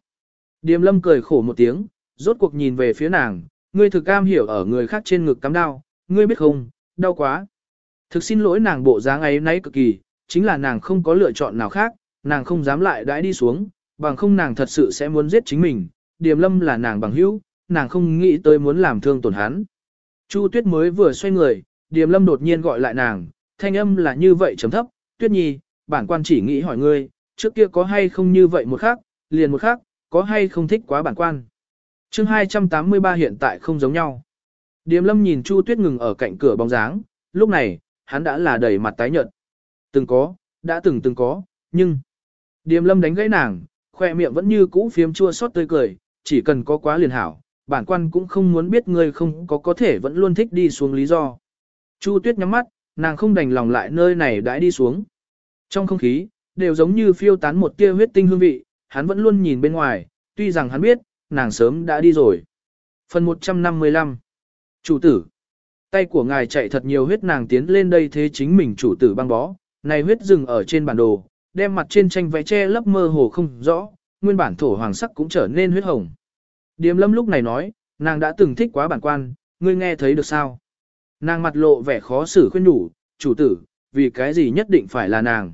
Điềm Lâm cười khổ một tiếng, rốt cuộc nhìn về phía nàng, ngươi thực cam hiểu ở người khác trên ngực cắm đau, ngươi biết không, đau quá. Thực xin lỗi nàng bộ dáng ấy nấy cực kỳ, chính là nàng không có lựa chọn nào khác, nàng không dám lại đãi đi xuống, bằng không nàng thật sự sẽ muốn giết chính mình, Điềm Lâm là nàng bằng hữu, nàng không nghĩ tới muốn làm thương tổn hắn. Chu Tuyết mới vừa xoay người, Điềm Lâm đột nhiên gọi lại nàng, thanh âm là như vậy chấm thấp, Tuyết Nhi, bản quan chỉ nghĩ hỏi ngươi, trước kia có hay không như vậy một khác, liền một khác, có hay không thích quá bản quan. chương 283 hiện tại không giống nhau. Điềm Lâm nhìn Chu Tuyết ngừng ở cạnh cửa bóng dáng, lúc này, hắn đã là đầy mặt tái nhợt. Từng có, đã từng từng có, nhưng... Điềm lâm đánh gãy nàng, khoe miệng vẫn như cũ phiếm chua xót tươi cười, chỉ cần có quá liền hảo, bản quan cũng không muốn biết ngươi không có có thể vẫn luôn thích đi xuống lý do. Chu tuyết nhắm mắt, nàng không đành lòng lại nơi này đãi đi xuống. Trong không khí, đều giống như phiêu tán một tia huyết tinh hương vị, hắn vẫn luôn nhìn bên ngoài, tuy rằng hắn biết, nàng sớm đã đi rồi. Phần 155 Chủ tử Tay của ngài chạy thật nhiều huyết nàng tiến lên đây thế chính mình chủ tử băng bó, này huyết dừng ở trên bản đồ, đem mặt trên tranh vẽ che lấp mơ hồ không rõ, nguyên bản thổ hoàng sắc cũng trở nên huyết hồng. Điềm lâm lúc này nói, nàng đã từng thích quá bản quan, ngươi nghe thấy được sao? Nàng mặt lộ vẻ khó xử khuyên nhủ, chủ tử, vì cái gì nhất định phải là nàng?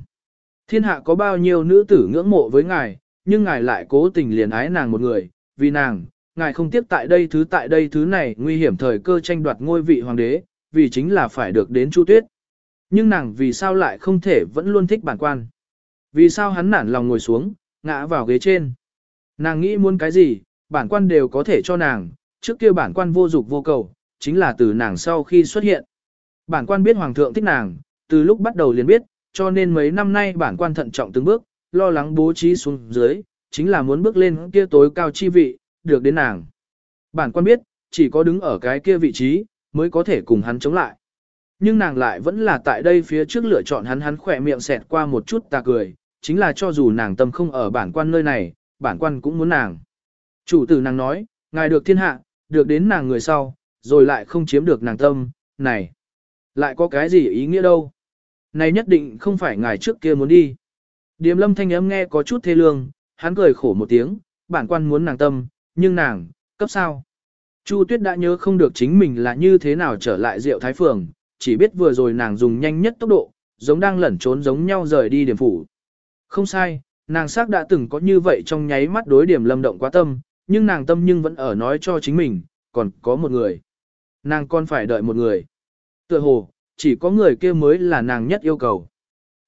Thiên hạ có bao nhiêu nữ tử ngưỡng mộ với ngài, nhưng ngài lại cố tình liền ái nàng một người, vì nàng, ngài không tiếc tại đây thứ tại đây thứ này nguy hiểm thời cơ tranh đoạt ngôi vị hoàng đế, vì chính là phải được đến Chu Tuyết. Nhưng nàng vì sao lại không thể vẫn luôn thích bản quan? Vì sao hắn nản lòng ngồi xuống, ngã vào ghế trên? Nàng nghĩ muốn cái gì, bản quan đều có thể cho nàng, trước kia bản quan vô dục vô cầu, chính là từ nàng sau khi xuất hiện. Bản quan biết hoàng thượng thích nàng, từ lúc bắt đầu liền biết, cho nên mấy năm nay bản quan thận trọng từng bước, lo lắng bố trí xuống dưới, chính là muốn bước lên kia tối cao chi vị, được đến nàng. Bản quan biết, chỉ có đứng ở cái kia vị trí, mới có thể cùng hắn chống lại. Nhưng nàng lại vẫn là tại đây phía trước lựa chọn hắn hắn khỏe miệng xẹt qua một chút ta cười, chính là cho dù nàng tâm không ở bản quan nơi này, bản quan cũng muốn nàng. Chủ tử nàng nói, ngài được thiên hạ, được đến nàng người sau, rồi lại không chiếm được nàng tâm, này. Lại có cái gì ý nghĩa đâu? Này nhất định không phải ngài trước kia muốn đi. Điềm lâm thanh ấm nghe có chút thê lương, hắn cười khổ một tiếng, bản quan muốn nàng tâm, nhưng nàng, cấp sao? Chu Tuyết đã nhớ không được chính mình là như thế nào trở lại Diệu Thái Phường, chỉ biết vừa rồi nàng dùng nhanh nhất tốc độ, giống đang lẩn trốn giống nhau rời đi điểm phủ. Không sai, nàng xác đã từng có như vậy trong nháy mắt đối điểm lâm động quá tâm, nhưng nàng tâm nhưng vẫn ở nói cho chính mình, còn có một người. Nàng còn phải đợi một người. Tựa hồ, chỉ có người kia mới là nàng nhất yêu cầu.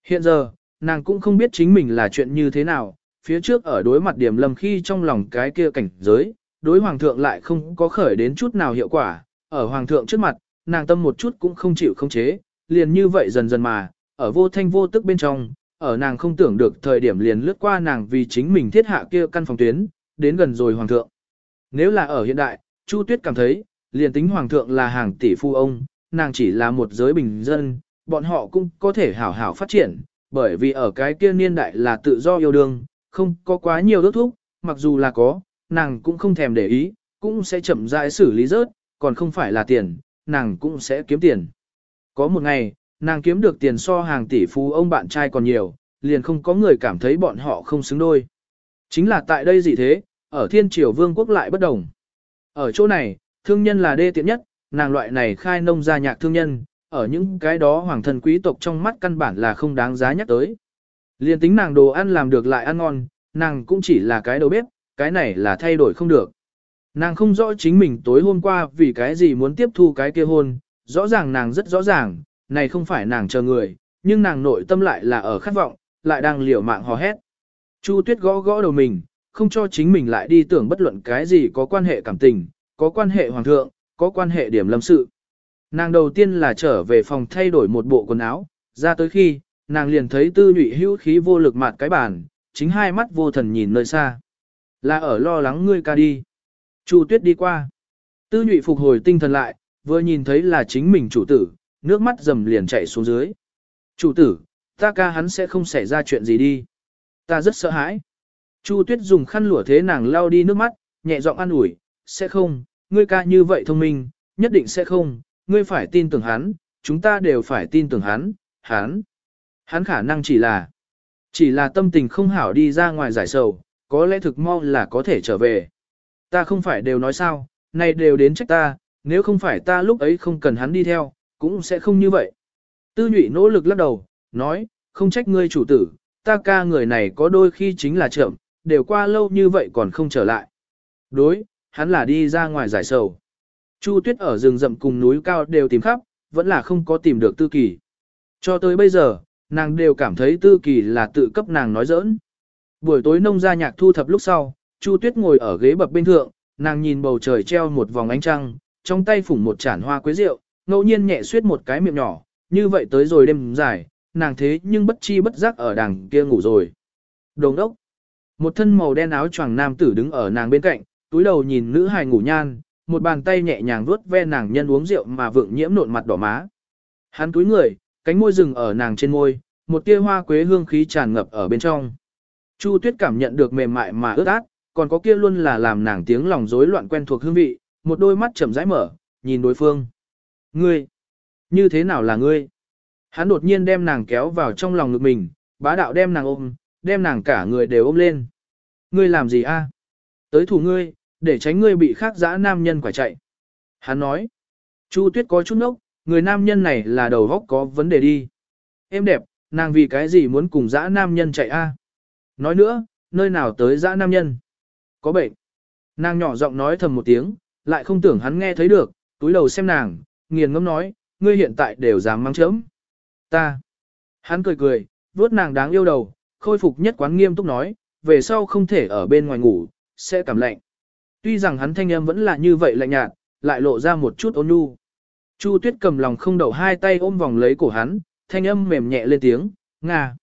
Hiện giờ, nàng cũng không biết chính mình là chuyện như thế nào, phía trước ở đối mặt điểm lâm khi trong lòng cái kia cảnh giới, đối hoàng thượng lại không có khởi đến chút nào hiệu quả, ở hoàng thượng trước mặt, nàng tâm một chút cũng không chịu không chế, liền như vậy dần dần mà, ở vô thanh vô tức bên trong, ở nàng không tưởng được thời điểm liền lướt qua nàng vì chính mình thiết hạ kia căn phòng tuyến, đến gần rồi hoàng thượng. Nếu là ở hiện đại, Chu Tuyết cảm thấy, liền tính hoàng thượng là hàng tỷ phu ông, nàng chỉ là một giới bình dân, bọn họ cũng có thể hảo hảo phát triển, bởi vì ở cái kia niên đại là tự do yêu đương, không có quá nhiều đốt thúc, mặc dù là có, nàng cũng không thèm để ý, cũng sẽ chậm rãi xử lý rớt, còn không phải là tiền, nàng cũng sẽ kiếm tiền. Có một ngày, nàng kiếm được tiền so hàng tỷ phú ông bạn trai còn nhiều, liền không có người cảm thấy bọn họ không xứng đôi. Chính là tại đây gì thế, ở thiên triều vương quốc lại bất đồng. Ở chỗ này, thương nhân là đê tiện nhất, nàng loại này khai nông gia nhạc thương nhân, ở những cái đó hoàng thân quý tộc trong mắt căn bản là không đáng giá nhắc tới. liền tính nàng đồ ăn làm được lại ăn ngon, nàng cũng chỉ là cái đầu bếp, cái này là thay đổi không được. Nàng không rõ chính mình tối hôm qua vì cái gì muốn tiếp thu cái kia hôn, rõ ràng nàng rất rõ ràng, này không phải nàng chờ người, nhưng nàng nội tâm lại là ở khát vọng, lại đang liều mạng hò hét. Chu tuyết gõ gõ đầu mình, không cho chính mình lại đi tưởng bất luận cái gì có quan hệ cảm tình, có quan hệ hoàng thượng, có quan hệ điểm lâm sự. Nàng đầu tiên là trở về phòng thay đổi một bộ quần áo, ra tới khi, nàng liền thấy tư nhụy hữu khí vô lực mặt cái bàn, chính hai mắt vô thần nhìn nơi xa. Là ở lo lắng ngươi ca đi. Chu tuyết đi qua. Tư nhụy phục hồi tinh thần lại, vừa nhìn thấy là chính mình chủ tử, nước mắt dầm liền chạy xuống dưới. Chủ tử, ta ca hắn sẽ không xảy ra chuyện gì đi. Ta rất sợ hãi. Chu tuyết dùng khăn lụa thế nàng lau đi nước mắt, nhẹ giọng an ủi, sẽ không, ngươi ca như vậy thông minh, nhất định sẽ không, ngươi phải tin tưởng hắn, chúng ta đều phải tin tưởng hắn, hắn. Hắn khả năng chỉ là, chỉ là tâm tình không hảo đi ra ngoài giải sầu, có lẽ thực mau là có thể trở về. Ta không phải đều nói sao, này đều đến trách ta, nếu không phải ta lúc ấy không cần hắn đi theo, cũng sẽ không như vậy. Tư nhụy nỗ lực lắc đầu, nói, không trách ngươi chủ tử, ta ca người này có đôi khi chính là chậm, đều qua lâu như vậy còn không trở lại. Đối, hắn là đi ra ngoài giải sầu. Chu tuyết ở rừng rậm cùng núi cao đều tìm khắp, vẫn là không có tìm được tư kỳ. Cho tới bây giờ, nàng đều cảm thấy tư kỳ là tự cấp nàng nói giỡn. Buổi tối nông gia nhạc thu thập lúc sau, Chu tuyết ngồi ở ghế bập bên thượng, nàng nhìn bầu trời treo một vòng ánh trăng, trong tay phủng một chản hoa quế rượu, ngẫu nhiên nhẹ suyết một cái miệng nhỏ, như vậy tới rồi đêm dài, nàng thế nhưng bất chi bất giác ở đằng kia ngủ rồi. Đồng đốc. Một thân màu đen áo choàng nam tử đứng ở nàng bên cạnh, túi đầu nhìn nữ hài ngủ nhan, một bàn tay nhẹ nhàng vuốt ve nàng nhân uống rượu mà vượng nhiễm nộn mặt đỏ má. Hắn túi người, cánh môi rừng ở nàng trên môi, một tia hoa quế hương khí tràn ngập ở bên trong. Chu Tuyết cảm nhận được mềm mại mà ướt át, còn có kia luôn là làm nàng tiếng lòng rối loạn quen thuộc hương vị, một đôi mắt chậm rãi mở, nhìn đối phương. Ngươi, như thế nào là ngươi? Hắn đột nhiên đem nàng kéo vào trong lòng ngực mình, bá đạo đem nàng ôm, đem nàng cả người đều ôm lên. Ngươi làm gì a? Tới thủ ngươi, để tránh ngươi bị khác dã nam nhân quả chạy. Hắn nói, Chu Tuyết có chút nốc, người nam nhân này là đầu góc có vấn đề đi. Em đẹp, nàng vì cái gì muốn cùng dã nam nhân chạy a? Nói nữa, nơi nào tới dã nam nhân? Có bệnh. Nàng nhỏ giọng nói thầm một tiếng, lại không tưởng hắn nghe thấy được, túi đầu xem nàng, nghiền ngẫm nói, ngươi hiện tại đều dám mang chớm. Ta. Hắn cười cười, vuốt nàng đáng yêu đầu, khôi phục nhất quán nghiêm túc nói, về sau không thể ở bên ngoài ngủ, sẽ cảm lạnh. Tuy rằng hắn thanh âm vẫn là như vậy lạnh nhạt, lại lộ ra một chút ôn nhu. Chu Tuyết cầm lòng không đậu hai tay ôm vòng lấy cổ hắn, thanh âm mềm nhẹ lên tiếng, "Nga."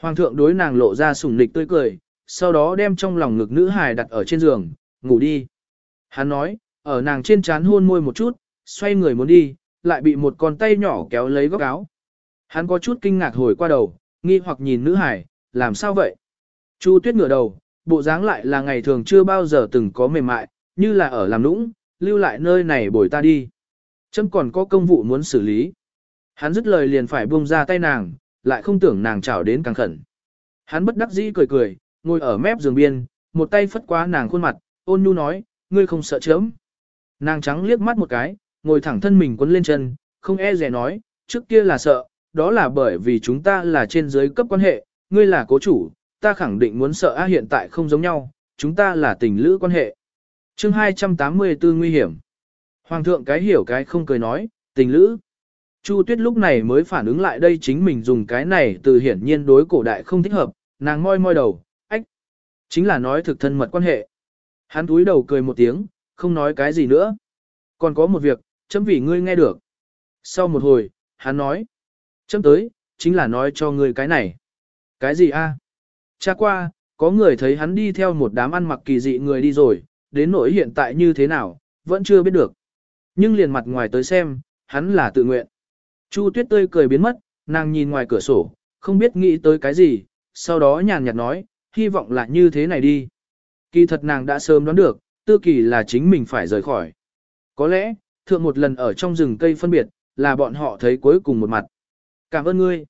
Hoàng thượng đối nàng lộ ra sủng lịch tươi cười, sau đó đem trong lòng ngực nữ hài đặt ở trên giường, "Ngủ đi." Hắn nói, ở nàng trên trán hôn môi một chút, xoay người muốn đi, lại bị một con tay nhỏ kéo lấy góc áo. Hắn có chút kinh ngạc hồi qua đầu, nghi hoặc nhìn nữ hải, làm sao vậy? Chu tuyết ngửa đầu, bộ dáng lại là ngày thường chưa bao giờ từng có mềm mại, như là ở làm nũng, lưu lại nơi này bồi ta đi. Chấm còn có công vụ muốn xử lý. Hắn dứt lời liền phải buông ra tay nàng, lại không tưởng nàng chảo đến càng khẩn. Hắn bất đắc dĩ cười cười, ngồi ở mép giường biên, một tay phất qua nàng khuôn mặt, ôn nhu nói, ngươi không sợ chớm? Nàng trắng liếc mắt một cái, ngồi thẳng thân mình quấn lên chân, không e rẻ nói, trước kia là sợ, đó là bởi vì chúng ta là trên dưới cấp quan hệ, ngươi là cố chủ, ta khẳng định muốn sợ á hiện tại không giống nhau, chúng ta là tình lữ quan hệ. chương 284 nguy hiểm. Hoàng thượng cái hiểu cái không cười nói, tình lữ. Chu Tuyết lúc này mới phản ứng lại đây chính mình dùng cái này từ hiển nhiên đối cổ đại không thích hợp, nàng moi moi đầu. Chính là nói thực thân mật quan hệ. Hắn túi đầu cười một tiếng, không nói cái gì nữa. Còn có một việc, chấm vì ngươi nghe được. Sau một hồi, hắn nói. Chấm tới, chính là nói cho ngươi cái này. Cái gì a? Cha qua, có người thấy hắn đi theo một đám ăn mặc kỳ dị người đi rồi, đến nỗi hiện tại như thế nào, vẫn chưa biết được. Nhưng liền mặt ngoài tới xem, hắn là tự nguyện. Chu tuyết tươi cười biến mất, nàng nhìn ngoài cửa sổ, không biết nghĩ tới cái gì, sau đó nhàn nhạt nói, hy vọng là như thế này đi. Kỳ thật nàng đã sớm đoán được, tư kỳ là chính mình phải rời khỏi. Có lẽ, thượng một lần ở trong rừng cây phân biệt, là bọn họ thấy cuối cùng một mặt. Cảm ơn ngươi.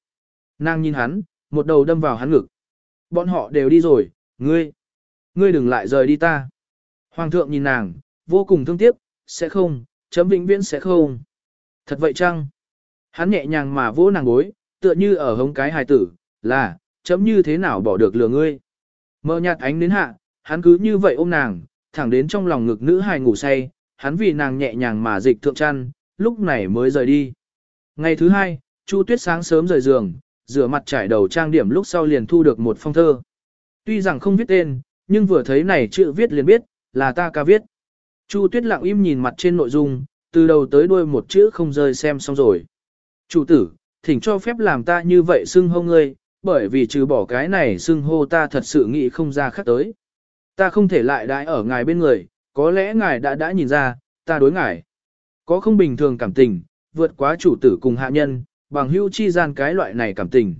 Nàng nhìn hắn, một đầu đâm vào hắn ngực. Bọn họ đều đi rồi, ngươi. Ngươi đừng lại rời đi ta. Hoàng thượng nhìn nàng, vô cùng thương tiếc, sẽ không, chấm vĩnh viễn sẽ không. Thật vậy chăng? Hắn nhẹ nhàng mà vỗ nàng gối, tựa như ở hống cái hài tử, là, chấm như thế nào bỏ được lừa ngươi. Mơ nhạt ánh đến hạ, hắn cứ như vậy ôm nàng, thẳng đến trong lòng ngực nữ hài ngủ say, hắn vì nàng nhẹ nhàng mà dịch thượng chăn, lúc này mới rời đi. Ngày thứ hai, Chu Tuyết sáng sớm rời giường, rửa mặt trải đầu trang điểm lúc sau liền thu được một phong thơ. Tuy rằng không viết tên, nhưng vừa thấy này chữ viết liền biết, là ta ca viết. Chu Tuyết lặng im nhìn mặt trên nội dung, từ đầu tới đuôi một chữ không rơi xem xong rồi. Chủ tử, thỉnh cho phép làm ta như vậy xưng hô ngươi, bởi vì trừ bỏ cái này xưng hô ta thật sự nghĩ không ra khác tới. Ta không thể lại đãi ở ngài bên người, có lẽ ngài đã đã nhìn ra, ta đối ngài. Có không bình thường cảm tình, vượt quá chủ tử cùng hạ nhân, bằng hưu chi gian cái loại này cảm tình.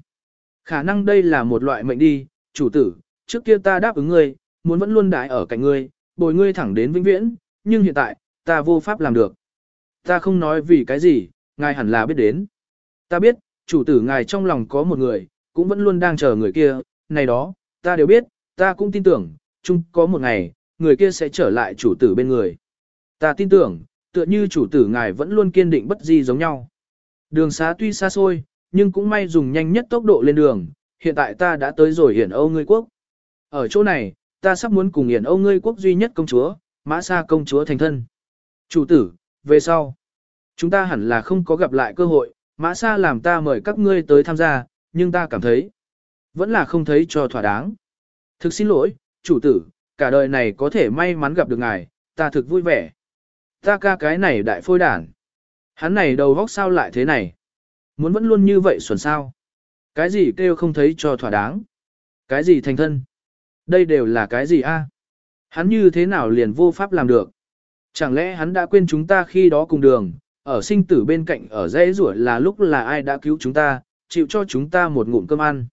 Khả năng đây là một loại mệnh đi, chủ tử, trước kia ta đáp ứng ngươi, muốn vẫn luôn đãi ở cạnh ngươi, bồi ngươi thẳng đến vĩnh viễn, nhưng hiện tại, ta vô pháp làm được. Ta không nói vì cái gì, ngài hẳn là biết đến. Ta biết, chủ tử ngài trong lòng có một người, cũng vẫn luôn đang chờ người kia, này đó, ta đều biết, ta cũng tin tưởng, chung có một ngày, người kia sẽ trở lại chủ tử bên người. Ta tin tưởng, tựa như chủ tử ngài vẫn luôn kiên định bất di giống nhau. Đường xá tuy xa xôi, nhưng cũng may dùng nhanh nhất tốc độ lên đường, hiện tại ta đã tới rồi hiển Âu ngươi quốc. Ở chỗ này, ta sắp muốn cùng hiển Âu ngươi quốc duy nhất công chúa, mã xa công chúa thành thân. Chủ tử, về sau, chúng ta hẳn là không có gặp lại cơ hội, mã xa làm ta mời các ngươi tới tham gia, nhưng ta cảm thấy, vẫn là không thấy cho thỏa đáng. Thực xin lỗi, chủ tử, cả đời này có thể may mắn gặp được ngài, ta thực vui vẻ. Ta ca cái này đại phôi đản. Hắn này đầu vóc sao lại thế này? muốn vẫn luôn như vậy xuẩn sao. Cái gì kêu không thấy cho thỏa đáng. Cái gì thành thân. Đây đều là cái gì a? Hắn như thế nào liền vô pháp làm được. Chẳng lẽ hắn đã quên chúng ta khi đó cùng đường, ở sinh tử bên cạnh ở dãy rủa là lúc là ai đã cứu chúng ta, chịu cho chúng ta một ngụm cơm ăn.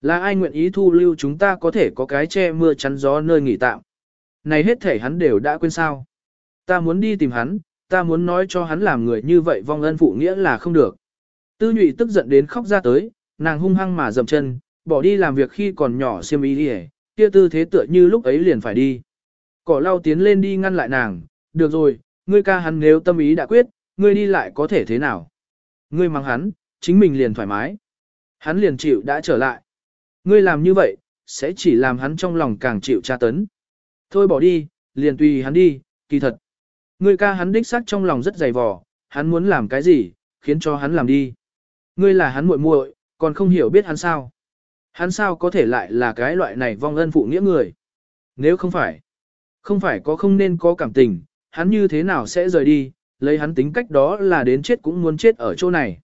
Là ai nguyện ý thu lưu chúng ta có thể có cái che mưa chắn gió nơi nghỉ tạm. Này hết thể hắn đều đã quên sao. Ta muốn đi tìm hắn, ta muốn nói cho hắn làm người như vậy vong ân phụ nghĩa là không được. Tư nhụy tức giận đến khóc ra tới, nàng hung hăng mà dầm chân, bỏ đi làm việc khi còn nhỏ xiêm ý đi kia tư thế tựa như lúc ấy liền phải đi. Cỏ lau tiến lên đi ngăn lại nàng, được rồi, ngươi ca hắn nếu tâm ý đã quyết, ngươi đi lại có thể thế nào. Ngươi mang hắn, chính mình liền thoải mái. Hắn liền chịu đã trở lại. Ngươi làm như vậy, sẽ chỉ làm hắn trong lòng càng chịu tra tấn. Thôi bỏ đi, liền tùy hắn đi, kỳ thật. Ngươi ca hắn đích xác trong lòng rất dày vò, hắn muốn làm cái gì, khiến cho hắn làm đi. Ngươi là hắn muội muội, còn không hiểu biết hắn sao. Hắn sao có thể lại là cái loại này vong ân phụ nghĩa người. Nếu không phải, không phải có không nên có cảm tình, hắn như thế nào sẽ rời đi, lấy hắn tính cách đó là đến chết cũng muốn chết ở chỗ này.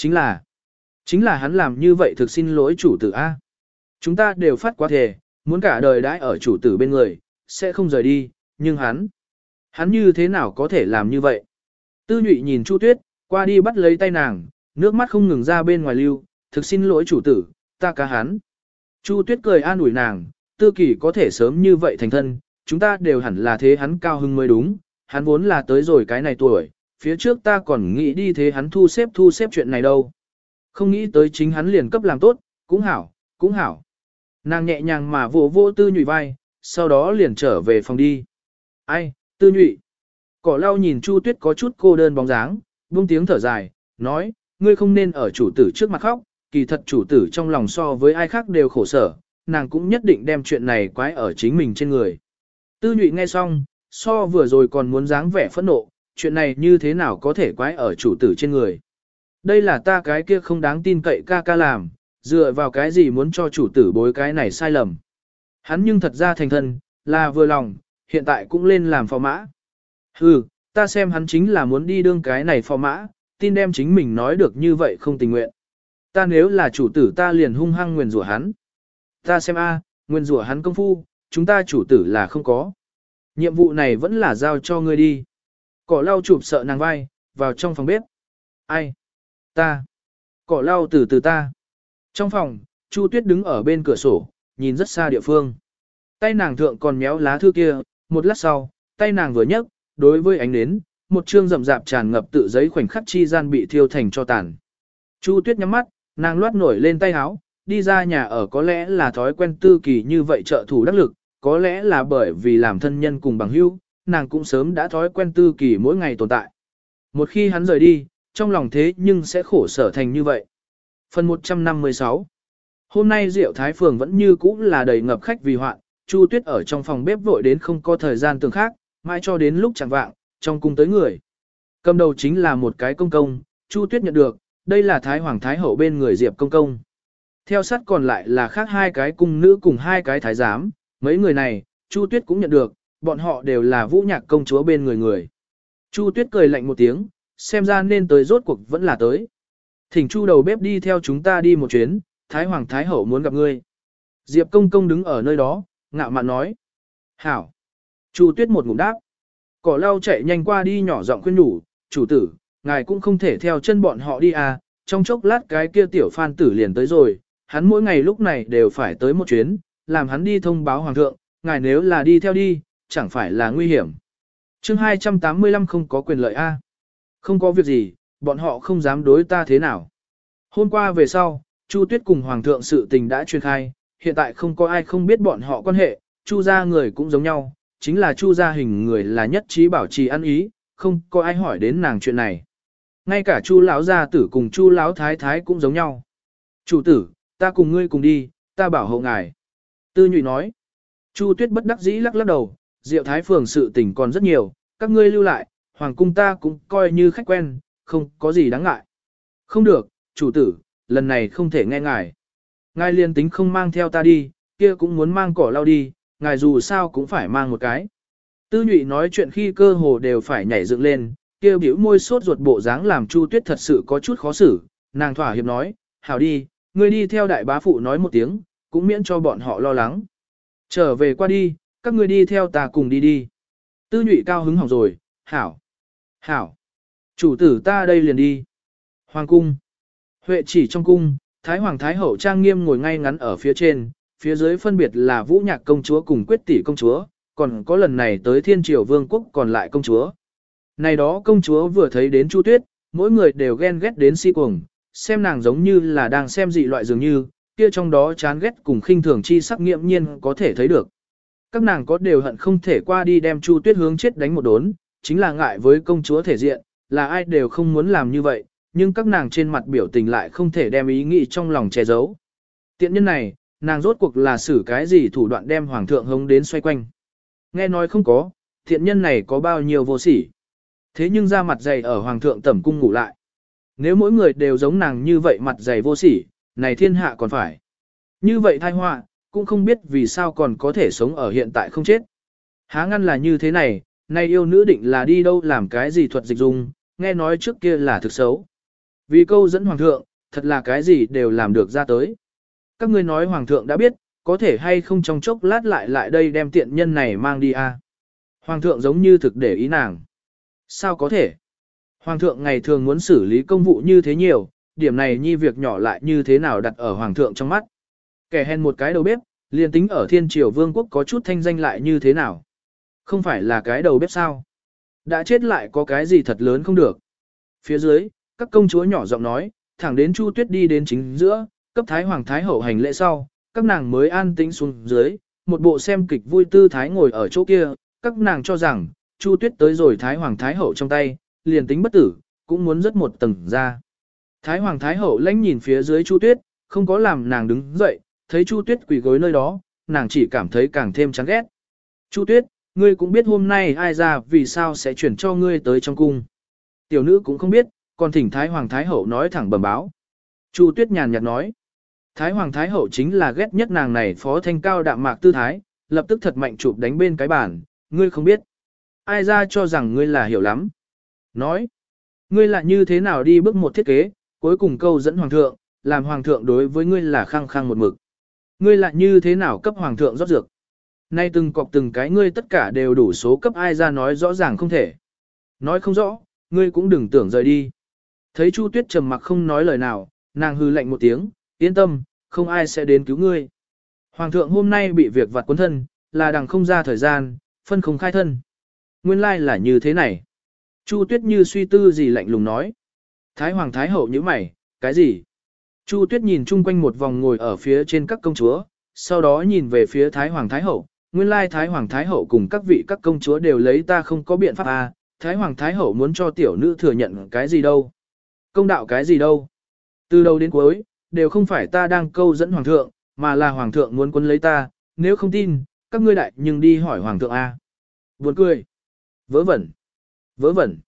Chính là, chính là hắn làm như vậy thực xin lỗi chủ tử A. Chúng ta đều phát quá thề, muốn cả đời đãi ở chủ tử bên người, sẽ không rời đi, nhưng hắn, hắn như thế nào có thể làm như vậy? Tư nhụy nhìn Chu Tuyết, qua đi bắt lấy tay nàng, nước mắt không ngừng ra bên ngoài lưu, thực xin lỗi chủ tử, ta cá hắn. Chu Tuyết cười an ủi nàng, tư kỳ có thể sớm như vậy thành thân, chúng ta đều hẳn là thế hắn cao hưng mới đúng, hắn vốn là tới rồi cái này tuổi, phía trước ta còn nghĩ đi thế hắn thu xếp thu xếp chuyện này đâu. Không nghĩ tới chính hắn liền cấp làm tốt, cũng hảo, cũng hảo. Nàng nhẹ nhàng mà vỗ vỗ tư nhụy vai, sau đó liền trở về phòng đi. Ai, tư nhụy. Cỏ lau nhìn Chu Tuyết có chút cô đơn bóng dáng, buông tiếng thở dài, nói, ngươi không nên ở chủ tử trước mặt khóc, kỳ thật chủ tử trong lòng so với ai khác đều khổ sở, nàng cũng nhất định đem chuyện này quái ở chính mình trên người. Tư nhụy nghe xong, so vừa rồi còn muốn dáng vẻ phẫn nộ, chuyện này như thế nào có thể quái ở chủ tử trên người. Đây là ta cái kia không đáng tin cậy ca ca làm, dựa vào cái gì muốn cho chủ tử bối cái này sai lầm. Hắn nhưng thật ra thành thân, là vừa lòng, hiện tại cũng lên làm phò mã. Hừ, ta xem hắn chính là muốn đi đương cái này phò mã, tin đem chính mình nói được như vậy không tình nguyện. Ta nếu là chủ tử ta liền hung hăng nguyền rủa hắn. Ta xem a, à, nguyền rủa hắn công phu, chúng ta chủ tử là không có. Nhiệm vụ này vẫn là giao cho ngươi đi. Cỏ lau chụp sợ nàng vai, vào trong phòng bếp. Ai? Ta. Cỏ lau từ từ ta. Trong phòng, Chu Tuyết đứng ở bên cửa sổ, nhìn rất xa địa phương. Tay nàng thượng còn méo lá thư kia, một lát sau, tay nàng vừa nhấc, đối với ánh nến, một chương rậm rạp tràn ngập tự giấy khoảnh khắc chi gian bị thiêu thành cho tàn. Chu Tuyết nhắm mắt, nàng loát nổi lên tay áo, đi ra nhà ở có lẽ là thói quen tư kỳ như vậy trợ thủ đắc lực, có lẽ là bởi vì làm thân nhân cùng bằng hữu, nàng cũng sớm đã thói quen tư kỳ mỗi ngày tồn tại. Một khi hắn rời đi, trong lòng thế nhưng sẽ khổ sở thành như vậy. Phần 156 Hôm nay Diệu Thái Phường vẫn như cũ là đầy ngập khách vì hoạn, Chu Tuyết ở trong phòng bếp vội đến không có thời gian tương khác, mãi cho đến lúc chẳng vạng, trong cung tới người. Cầm đầu chính là một cái công công, Chu Tuyết nhận được, đây là Thái Hoàng Thái Hậu bên người Diệp công công. Theo sát còn lại là khác hai cái cung nữ cùng hai cái thái giám, mấy người này, Chu Tuyết cũng nhận được, bọn họ đều là vũ nhạc công chúa bên người người. Chu Tuyết cười lạnh một tiếng, xem ra nên tới rốt cuộc vẫn là tới. Thỉnh Chu đầu bếp đi theo chúng ta đi một chuyến, Thái Hoàng Thái Hậu muốn gặp ngươi. Diệp công công đứng ở nơi đó, ngạo mạn nói. Hảo. Chu Tuyết một ngụm đáp. Cỏ lau chạy nhanh qua đi nhỏ giọng khuyên nhủ, chủ tử, ngài cũng không thể theo chân bọn họ đi à, trong chốc lát cái kia tiểu phan tử liền tới rồi, hắn mỗi ngày lúc này đều phải tới một chuyến, làm hắn đi thông báo hoàng thượng, ngài nếu là đi theo đi, chẳng phải là nguy hiểm. chương 285 không có quyền lợi A. Không có việc gì, bọn họ không dám đối ta thế nào. Hôm qua về sau, Chu Tuyết cùng Hoàng thượng sự tình đã truyền khai, hiện tại không có ai không biết bọn họ quan hệ, Chu gia người cũng giống nhau, chính là Chu gia hình người là nhất trí bảo trì ăn ý, không có ai hỏi đến nàng chuyện này. Ngay cả Chu lão gia tử cùng Chu lão thái thái cũng giống nhau. Chủ tử, ta cùng ngươi cùng đi, ta bảo hộ ngài. Tư nhụy nói. Chu tuyết bất đắc dĩ lắc lắc đầu, diệu thái phường sự tình còn rất nhiều, các ngươi lưu lại, hoàng cung ta cũng coi như khách quen, không có gì đáng ngại. Không được, chủ tử, lần này không thể nghe ngài. Ngài liên tính không mang theo ta đi, kia cũng muốn mang cỏ lau đi, ngài dù sao cũng phải mang một cái. Tư nhụy nói chuyện khi cơ hồ đều phải nhảy dựng lên, kia biểu môi sốt ruột bộ dáng làm Chu Tuyết thật sự có chút khó xử, nàng thỏa hiệp nói, hảo đi, ngươi đi theo đại bá phụ nói một tiếng, cũng miễn cho bọn họ lo lắng. Trở về qua đi, các ngươi đi theo ta cùng đi đi. Tư nhụy cao hứng hỏng rồi, hảo, hảo, chủ tử ta đây liền đi. Hoàng cung, Huệ chỉ trong cung, Thái Hoàng Thái Hậu trang nghiêm ngồi ngay ngắn ở phía trên, phía dưới phân biệt là Vũ Nhạc công chúa cùng Quyết tỷ công chúa, còn có lần này tới Thiên Triều Vương quốc còn lại công chúa. Này đó công chúa vừa thấy đến Chu Tuyết, mỗi người đều ghen ghét đến si cuồng, xem nàng giống như là đang xem dị loại dường như, kia trong đó chán ghét cùng khinh thường chi sắc nghiệm nhiên có thể thấy được. Các nàng có đều hận không thể qua đi đem Chu Tuyết hướng chết đánh một đốn, chính là ngại với công chúa thể diện, là ai đều không muốn làm như vậy, nhưng các nàng trên mặt biểu tình lại không thể đem ý nghĩ trong lòng che giấu. Tiện nhân này, nàng rốt cuộc là xử cái gì thủ đoạn đem hoàng thượng hống đến xoay quanh. Nghe nói không có, thiện nhân này có bao nhiêu vô sỉ. Thế nhưng ra mặt dày ở hoàng thượng tẩm cung ngủ lại. Nếu mỗi người đều giống nàng như vậy mặt dày vô sỉ, này thiên hạ còn phải. Như vậy thai họa, cũng không biết vì sao còn có thể sống ở hiện tại không chết. Há ngăn là như thế này, nay yêu nữ định là đi đâu làm cái gì thuật dịch dung, nghe nói trước kia là thực xấu. Vì câu dẫn hoàng thượng, thật là cái gì đều làm được ra tới. Các ngươi nói hoàng thượng đã biết, có thể hay không trong chốc lát lại lại đây đem tiện nhân này mang đi à. Hoàng thượng giống như thực để ý nàng. Sao có thể? Hoàng thượng ngày thường muốn xử lý công vụ như thế nhiều, điểm này nhi việc nhỏ lại như thế nào đặt ở hoàng thượng trong mắt. Kẻ hèn một cái đầu bếp, liền tính ở thiên triều vương quốc có chút thanh danh lại như thế nào. Không phải là cái đầu bếp sao? Đã chết lại có cái gì thật lớn không được. Phía dưới, các công chúa nhỏ giọng nói, thẳng đến Chu Tuyết đi đến chính giữa, cấp Thái Hoàng Thái Hậu hành lễ sau, các nàng mới an tĩnh xuống dưới, một bộ xem kịch vui tư thái ngồi ở chỗ kia, các nàng cho rằng, Chu Tuyết tới rồi Thái Hoàng Thái Hậu trong tay, liền tính bất tử, cũng muốn rất một tầng ra. Thái Hoàng Thái Hậu lãnh nhìn phía dưới Chu Tuyết, không có làm nàng đứng dậy, thấy Chu Tuyết quỳ gối nơi đó, nàng chỉ cảm thấy càng thêm chán ghét. Chu Tuyết, ngươi cũng biết hôm nay ai ra vì sao sẽ chuyển cho ngươi tới trong cung. Tiểu nữ cũng không biết, còn thỉnh Thái Hoàng Thái Hậu nói thẳng bẩm báo. Chu Tuyết nhàn nhạt nói. Thái Hoàng Thái Hậu chính là ghét nhất nàng này phó thanh cao đạm mạc tư thái, lập tức thật mạnh chụp đánh bên cái bàn, ngươi không biết. Ai ra cho rằng ngươi là hiểu lắm. Nói, ngươi là như thế nào đi bước một thiết kế, cuối cùng câu dẫn Hoàng thượng, làm Hoàng thượng đối với ngươi là khăng khăng một mực. Ngươi lại như thế nào cấp Hoàng thượng rót dược. Nay từng cọc từng cái ngươi tất cả đều đủ số cấp ai ra nói rõ ràng không thể. Nói không rõ, ngươi cũng đừng tưởng rời đi. Thấy Chu Tuyết trầm mặc không nói lời nào, nàng hư lạnh một tiếng, yên tâm, không ai sẽ đến cứu ngươi. Hoàng thượng hôm nay bị việc vặt cuốn thân, là đằng không ra thời gian, phân không khai thân. Nguyên lai là như thế này. Chu Tuyết như suy tư gì lạnh lùng nói. Thái Hoàng Thái Hậu như mày, cái gì? Chu Tuyết nhìn chung quanh một vòng ngồi ở phía trên các công chúa, sau đó nhìn về phía Thái Hoàng Thái Hậu. Nguyên lai Thái Hoàng Thái Hậu cùng các vị các công chúa đều lấy ta không có biện pháp à, Thái Hoàng Thái Hậu muốn cho tiểu nữ thừa nhận cái gì đâu. Công đạo cái gì đâu. Từ đầu đến cuối, đều không phải ta đang câu dẫn Hoàng thượng, mà là Hoàng thượng muốn quân lấy ta, nếu không tin, các ngươi đại nhưng đi hỏi Hoàng thượng A. Buồn cười. Vớ vẩn. Vớ vẩn.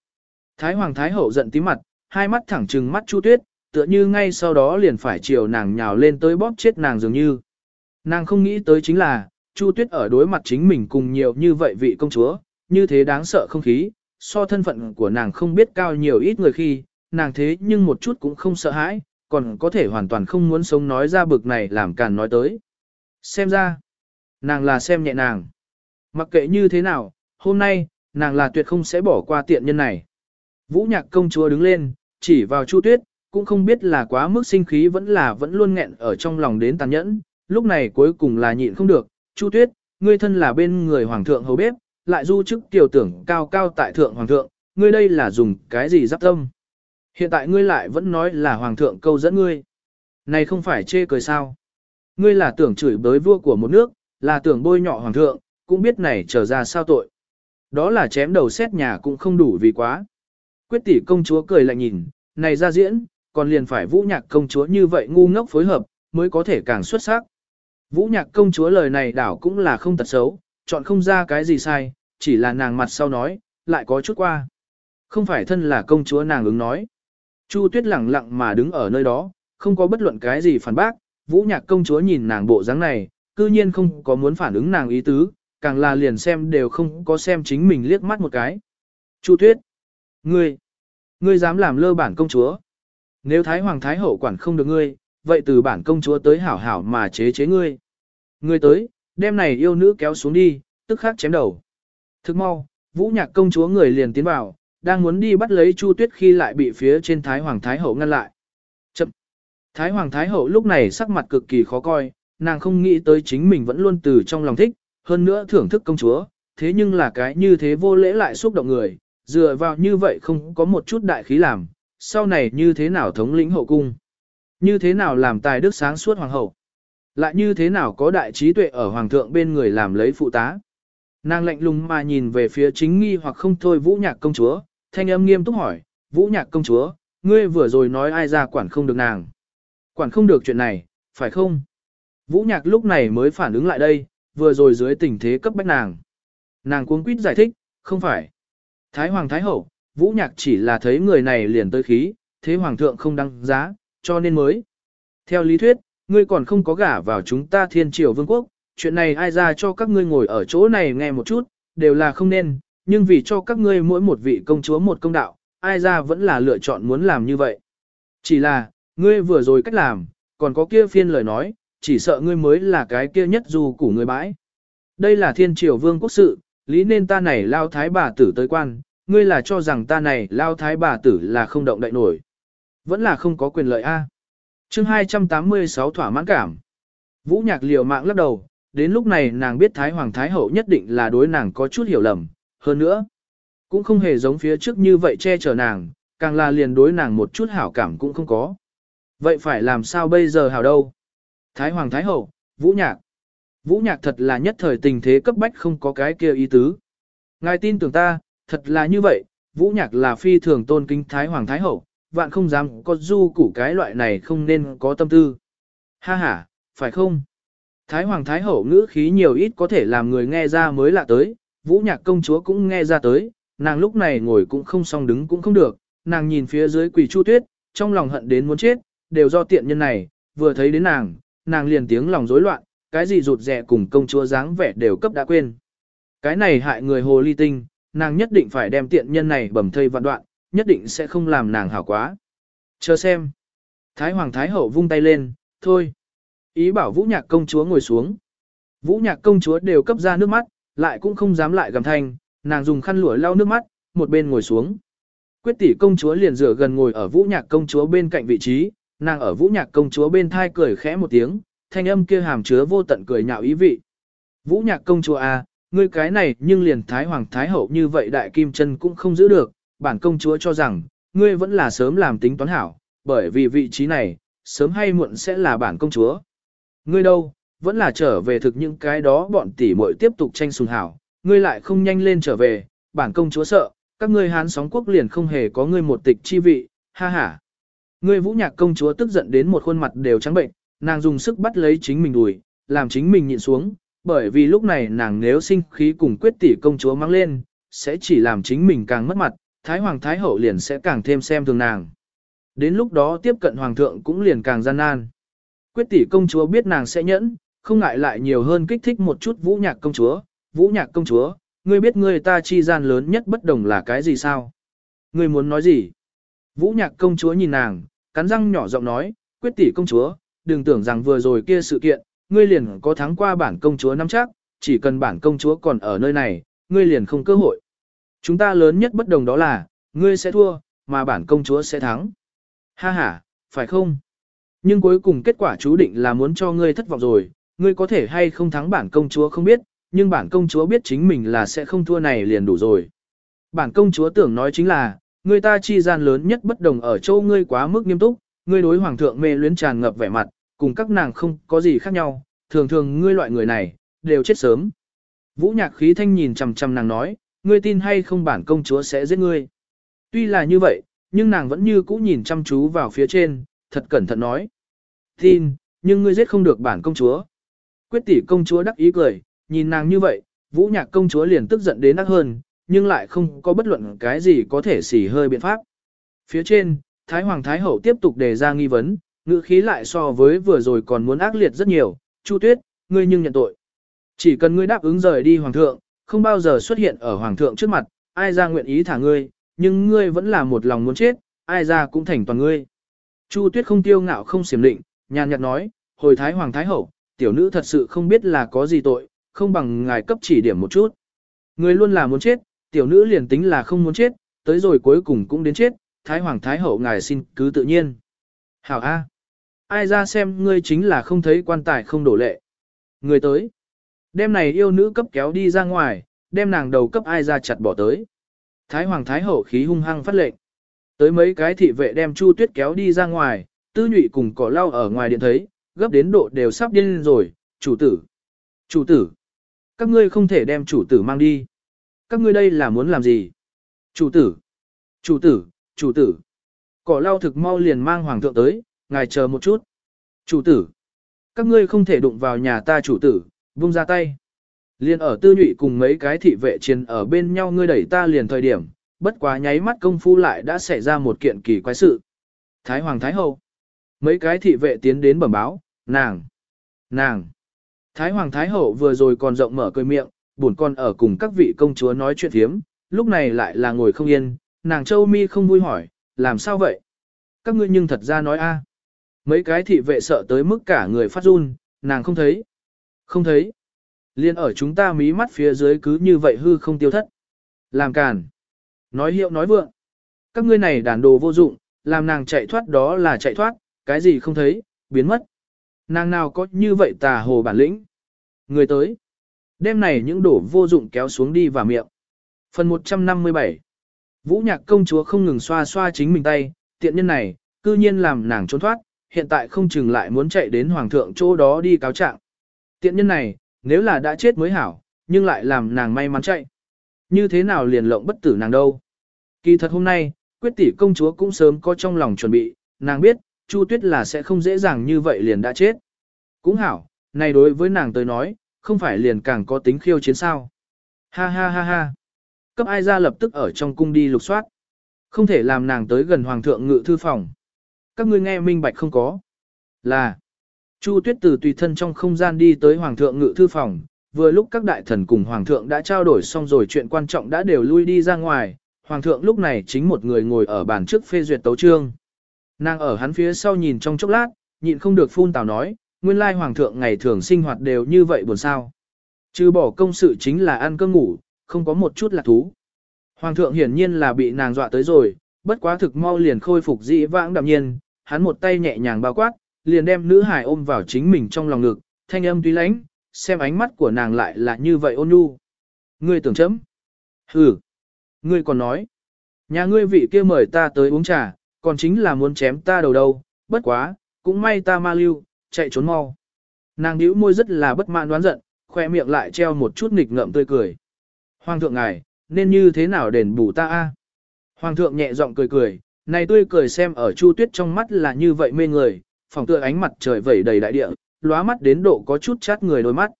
Thái Hoàng Thái Hậu giận tím mặt, hai mắt thẳng trừng mắt Chu Tuyết, tựa như ngay sau đó liền phải chiều nàng nhào lên tới bóp chết nàng dường như. Nàng không nghĩ tới chính là, Chu Tuyết ở đối mặt chính mình cùng nhiều như vậy vị công chúa, như thế đáng sợ không khí, so thân phận của nàng không biết cao nhiều ít người khi, nàng thế nhưng một chút cũng không sợ hãi, còn có thể hoàn toàn không muốn sống nói ra bực này làm càn nói tới. Xem ra, nàng là xem nhẹ nàng. Mặc kệ như thế nào, hôm nay, nàng là tuyệt không sẽ bỏ qua tiện nhân này. Vũ nhạc công chúa đứng lên, chỉ vào Chu Tuyết, cũng không biết là quá mức sinh khí vẫn là vẫn luôn nghẹn ở trong lòng đến tàn nhẫn, lúc này cuối cùng là nhịn không được. Chu Tuyết, ngươi thân là bên người hoàng thượng hầu bếp, lại du chức tiểu tưởng cao cao tại thượng hoàng thượng, ngươi đây là dùng cái gì giáp tâm. Hiện tại ngươi lại vẫn nói là hoàng thượng câu dẫn ngươi. Này không phải chê cười sao. Ngươi là tưởng chửi bới vua của một nước, là tưởng bôi nhọ hoàng thượng, cũng biết này trở ra sao tội. Đó là chém đầu xét nhà cũng không đủ vì quá. Quyết tỷ công chúa cười lạnh nhìn, này ra diễn, còn liền phải vũ nhạc công chúa như vậy ngu ngốc phối hợp, mới có thể càng xuất sắc. Vũ nhạc công chúa lời này đảo cũng là không tật xấu, chọn không ra cái gì sai, chỉ là nàng mặt sau nói, lại có chút qua. Không phải thân là công chúa nàng ứng nói. Chu Tuyết lặng lặng mà đứng ở nơi đó, không có bất luận cái gì phản bác, Vũ Nhạc công chúa nhìn nàng bộ dáng này, cư nhiên không có muốn phản ứng nàng ý tứ, càng là liền xem đều không có xem chính mình liếc mắt một cái. Chu Tuyết, ngươi, ngươi dám làm lơ bản công chúa? Nếu Thái Hoàng Thái Hậu quản không được ngươi, vậy từ bản công chúa tới hảo hảo mà chế chế ngươi. Ngươi tới, đem này yêu nữ kéo xuống đi, tức khắc chém đầu. Thức mau, vũ nhạc công chúa người liền tiến vào, đang muốn đi bắt lấy Chu Tuyết khi lại bị phía trên Thái Hoàng Thái Hậu ngăn lại. Chậm! Thái Hoàng Thái Hậu lúc này sắc mặt cực kỳ khó coi, nàng không nghĩ tới chính mình vẫn luôn từ trong lòng thích, hơn nữa thưởng thức công chúa, thế nhưng là cái như thế vô lễ lại xúc động người, dựa vào như vậy không có một chút đại khí làm, sau này như thế nào thống lĩnh hậu cung, như thế nào làm tài đức sáng suốt hoàng hậu, lại như thế nào có đại trí tuệ ở hoàng thượng bên người làm lấy phụ tá. Nàng lạnh lùng mà nhìn về phía chính nghi hoặc không thôi vũ nhạc công chúa, thanh âm nghiêm túc hỏi, vũ nhạc công chúa, ngươi vừa rồi nói ai ra quản không được nàng. Quản không được chuyện này, phải không? Vũ nhạc lúc này mới phản ứng lại đây, vừa rồi dưới tình thế cấp bách nàng. Nàng cuống quýt giải thích, không phải. Thái Hoàng Thái Hậu, Vũ Nhạc chỉ là thấy người này liền tới khí, thế Hoàng thượng không đăng giá, cho nên mới. Theo lý thuyết, ngươi còn không có gả vào chúng ta thiên triều vương quốc, chuyện này ai ra cho các ngươi ngồi ở chỗ này nghe một chút, đều là không nên, nhưng vì cho các ngươi mỗi một vị công chúa một công đạo, ai ra vẫn là lựa chọn muốn làm như vậy. Chỉ là, ngươi vừa rồi cách làm, còn có kia phiên lời nói, chỉ sợ ngươi mới là cái kia nhất dù của người bãi. Đây là thiên triều vương quốc sự, lý nên ta này lao thái bà tử tới quan, ngươi là cho rằng ta này lao thái bà tử là không động đậy nổi. Vẫn là không có quyền lợi A. chương 286 thỏa mãn cảm. Vũ nhạc liều mạng lắc đầu, đến lúc này nàng biết Thái Hoàng Thái Hậu nhất định là đối nàng có chút hiểu lầm, hơn nữa. Cũng không hề giống phía trước như vậy che chở nàng, càng là liền đối nàng một chút hảo cảm cũng không có. Vậy phải làm sao bây giờ hảo đâu? Thái Hoàng Thái Hậu, Vũ Nhạc. Vũ Nhạc thật là nhất thời tình thế cấp bách không có cái kia ý tứ. Ngài tin tưởng ta, thật là như vậy, Vũ Nhạc là phi thường tôn kính Thái Hoàng Thái Hậu, vạn không dám có du củ cái loại này không nên có tâm tư. Ha ha, phải không? Thái Hoàng Thái Hậu ngữ khí nhiều ít có thể làm người nghe ra mới lạ tới, Vũ Nhạc công chúa cũng nghe ra tới, nàng lúc này ngồi cũng không xong đứng cũng không được, nàng nhìn phía dưới quỳ chu tuyết, trong lòng hận đến muốn chết, đều do tiện nhân này, vừa thấy đến nàng, nàng liền tiếng lòng rối loạn, cái gì rụt rẻ cùng công chúa dáng vẻ đều cấp đã quên. Cái này hại người hồ ly tinh, nàng nhất định phải đem tiện nhân này bầm thây vạn đoạn, nhất định sẽ không làm nàng hảo quá. Chờ xem. Thái Hoàng Thái Hậu vung tay lên, thôi. Ý bảo Vũ Nhạc công chúa ngồi xuống. Vũ Nhạc công chúa đều cấp ra nước mắt, lại cũng không dám lại gầm thanh, nàng dùng khăn lụa lau nước mắt, một bên ngồi xuống. Quyết tỷ công chúa liền rửa gần ngồi ở Vũ Nhạc công chúa bên cạnh vị trí, nàng ở Vũ Nhạc công chúa bên thai cười khẽ một tiếng, thanh âm kia hàm chứa vô tận cười nhạo ý vị. Vũ Nhạc công chúa a, à, ngươi cái này nhưng liền thái hoàng thái hậu như vậy đại kim chân cũng không giữ được, bản công chúa cho rằng, ngươi vẫn là sớm làm tính toán hảo, bởi vì vị trí này, sớm hay muộn sẽ là bản công chúa. Ngươi đâu, vẫn là trở về thực những cái đó bọn tỷ muội tiếp tục tranh sùng hảo, ngươi lại không nhanh lên trở về, bản công chúa sợ, các ngươi hán sóng quốc liền không hề có ngươi một tịch chi vị, ha ha. Ngươi vũ nhạc công chúa tức giận đến một khuôn mặt đều trắng bệnh, nàng dùng sức bắt lấy chính mình đùi, làm chính mình nhịn xuống, bởi vì lúc này nàng nếu sinh khí cùng quyết tỷ công chúa mang lên, sẽ chỉ làm chính mình càng mất mặt, Thái Hoàng Thái Hậu liền sẽ càng thêm xem thường nàng. Đến lúc đó tiếp cận Hoàng thượng cũng liền càng gian nan. Quyết tỷ công chúa biết nàng sẽ nhẫn, không ngại lại nhiều hơn kích thích một chút vũ nhạc công chúa. Vũ nhạc công chúa, ngươi biết ngươi ta chi gian lớn nhất bất đồng là cái gì sao? Ngươi muốn nói gì? Vũ nhạc công chúa nhìn nàng, cắn răng nhỏ giọng nói, quyết tỷ công chúa, đừng tưởng rằng vừa rồi kia sự kiện, ngươi liền có thắng qua bản công chúa năm chắc, chỉ cần bản công chúa còn ở nơi này, ngươi liền không cơ hội. Chúng ta lớn nhất bất đồng đó là, ngươi sẽ thua, mà bản công chúa sẽ thắng. Ha ha, phải không? Nhưng cuối cùng kết quả chú định là muốn cho ngươi thất vọng rồi, ngươi có thể hay không thắng bản công chúa không biết, nhưng bản công chúa biết chính mình là sẽ không thua này liền đủ rồi. Bản công chúa tưởng nói chính là, ngươi ta chi gian lớn nhất bất đồng ở châu ngươi quá mức nghiêm túc, ngươi đối hoàng thượng mê luyến tràn ngập vẻ mặt, cùng các nàng không có gì khác nhau, thường thường ngươi loại người này, đều chết sớm. Vũ nhạc khí thanh nhìn chằm chằm nàng nói, ngươi tin hay không bản công chúa sẽ giết ngươi. Tuy là như vậy, nhưng nàng vẫn như cũ nhìn chăm chú vào phía trên, thật cẩn thận nói. Tin, nhưng ngươi giết không được bản công chúa. Quyết tỷ công chúa đắc ý cười, nhìn nàng như vậy, vũ nhạc công chúa liền tức giận đến đắc hơn, nhưng lại không có bất luận cái gì có thể xỉ hơi biện pháp. Phía trên, Thái Hoàng Thái Hậu tiếp tục đề ra nghi vấn, ngữ khí lại so với vừa rồi còn muốn ác liệt rất nhiều, Chu Tuyết, ngươi nhưng nhận tội. Chỉ cần ngươi đáp ứng rời đi Hoàng thượng, không bao giờ xuất hiện ở Hoàng thượng trước mặt, ai ra nguyện ý thả ngươi, nhưng ngươi vẫn là một lòng muốn chết, ai ra cũng thành toàn ngươi. Chu Tuyết không tiêu ngạo không xiểm định, nhàn nhạt nói, hồi Thái Hoàng Thái Hậu, tiểu nữ thật sự không biết là có gì tội, không bằng ngài cấp chỉ điểm một chút. Ngươi luôn là muốn chết, tiểu nữ liền tính là không muốn chết, tới rồi cuối cùng cũng đến chết, Thái Hoàng Thái Hậu ngài xin cứ tự nhiên. Hảo A. Ai ra xem ngươi chính là không thấy quan tài không đổ lệ. Người tới. Đêm này yêu nữ cấp kéo đi ra ngoài, đem nàng đầu cấp ai ra chặt bỏ tới. Thái Hoàng Thái Hậu khí hung hăng phát lệnh. Tới mấy cái thị vệ đem Chu Tuyết kéo đi ra ngoài, tư nhụy cùng cỏ lau ở ngoài điện thấy, gấp đến độ đều sắp điên rồi, chủ tử. Chủ tử. Các ngươi không thể đem chủ tử mang đi. Các ngươi đây là muốn làm gì? Chủ tử. Chủ tử, chủ tử. Cỏ lau thực mau liền mang hoàng thượng tới, ngài chờ một chút. Chủ tử. Các ngươi không thể đụng vào nhà ta chủ tử, vung ra tay. Liền ở tư nhụy cùng mấy cái thị vệ chiến ở bên nhau ngươi đẩy ta liền thời điểm, bất quá nháy mắt công phu lại đã xảy ra một kiện kỳ quái sự. Thái Hoàng Thái Hậu. Mấy cái thị vệ tiến đến bẩm báo, nàng, nàng. Thái Hoàng Thái Hậu vừa rồi còn rộng mở cười miệng, buồn con ở cùng các vị công chúa nói chuyện thiếm, lúc này lại là ngồi không yên, nàng châu mi không vui hỏi, làm sao vậy? Các ngươi nhưng thật ra nói a. Mấy cái thị vệ sợ tới mức cả người phát run, nàng không thấy. Không thấy. Liên ở chúng ta mí mắt phía dưới cứ như vậy hư không tiêu thất. Làm càn. Nói hiệu nói vượng. Các ngươi này đàn đồ vô dụng, làm nàng chạy thoát đó là chạy thoát, cái gì không thấy, biến mất. Nàng nào có như vậy tà hồ bản lĩnh. Người tới. Đêm này những đổ vô dụng kéo xuống đi vào miệng. Phần 157 Vũ nhạc công chúa không ngừng xoa xoa chính mình tay, tiện nhân này, cư nhiên làm nàng trốn thoát, hiện tại không chừng lại muốn chạy đến hoàng thượng chỗ đó đi cáo trạng. Tiện nhân này, nếu là đã chết mới hảo, nhưng lại làm nàng may mắn chạy. Như thế nào liền lộng bất tử nàng đâu. Kỳ thật hôm nay, quyết tỷ công chúa cũng sớm có trong lòng chuẩn bị, nàng biết, Chu Tuyết là sẽ không dễ dàng như vậy liền đã chết. Cũng hảo, này đối với nàng tới nói, không phải liền càng có tính khiêu chiến sao. Ha ha ha ha. Cấp ai ra lập tức ở trong cung đi lục soát. Không thể làm nàng tới gần hoàng thượng ngự thư phòng. Các ngươi nghe minh bạch không có. Là. Chu Tuyết từ tùy thân trong không gian đi tới hoàng thượng ngự thư phòng. Vừa lúc các đại thần cùng hoàng thượng đã trao đổi xong rồi chuyện quan trọng đã đều lui đi ra ngoài. Hoàng thượng lúc này chính một người ngồi ở bàn trước phê duyệt tấu trương. Nàng ở hắn phía sau nhìn trong chốc lát, nhịn không được phun tào nói, nguyên lai hoàng thượng ngày thường sinh hoạt đều như vậy buồn sao. chứ bỏ công sự chính là ăn cơm ngủ, không có một chút là thú. Hoàng thượng hiển nhiên là bị nàng dọa tới rồi, bất quá thực mau liền khôi phục dị vãng đạm nhiên, hắn một tay nhẹ nhàng bao quát, liền đem nữ hải ôm vào chính mình trong lòng ngực, thanh âm tuy lãnh, xem ánh mắt của nàng lại là như vậy ôn nhu. Ngươi tưởng chấm. Hừ. Ngươi còn nói. Nhà ngươi vị kia mời ta tới uống trà, còn chính là muốn chém ta đầu đâu, bất quá, cũng may ta ma lưu, chạy trốn mau. Nàng nhíu môi rất là bất mãn đoán giận, khoe miệng lại treo một chút nghịch ngợm tươi cười. Hoàng thượng ngài, nên như thế nào đền bù ta a? Hoàng thượng nhẹ giọng cười cười, này tươi cười xem ở Chu Tuyết trong mắt là như vậy mê người, phòng tựa ánh mặt trời vẩy đầy đại địa, lóa mắt đến độ có chút chát người đôi mắt.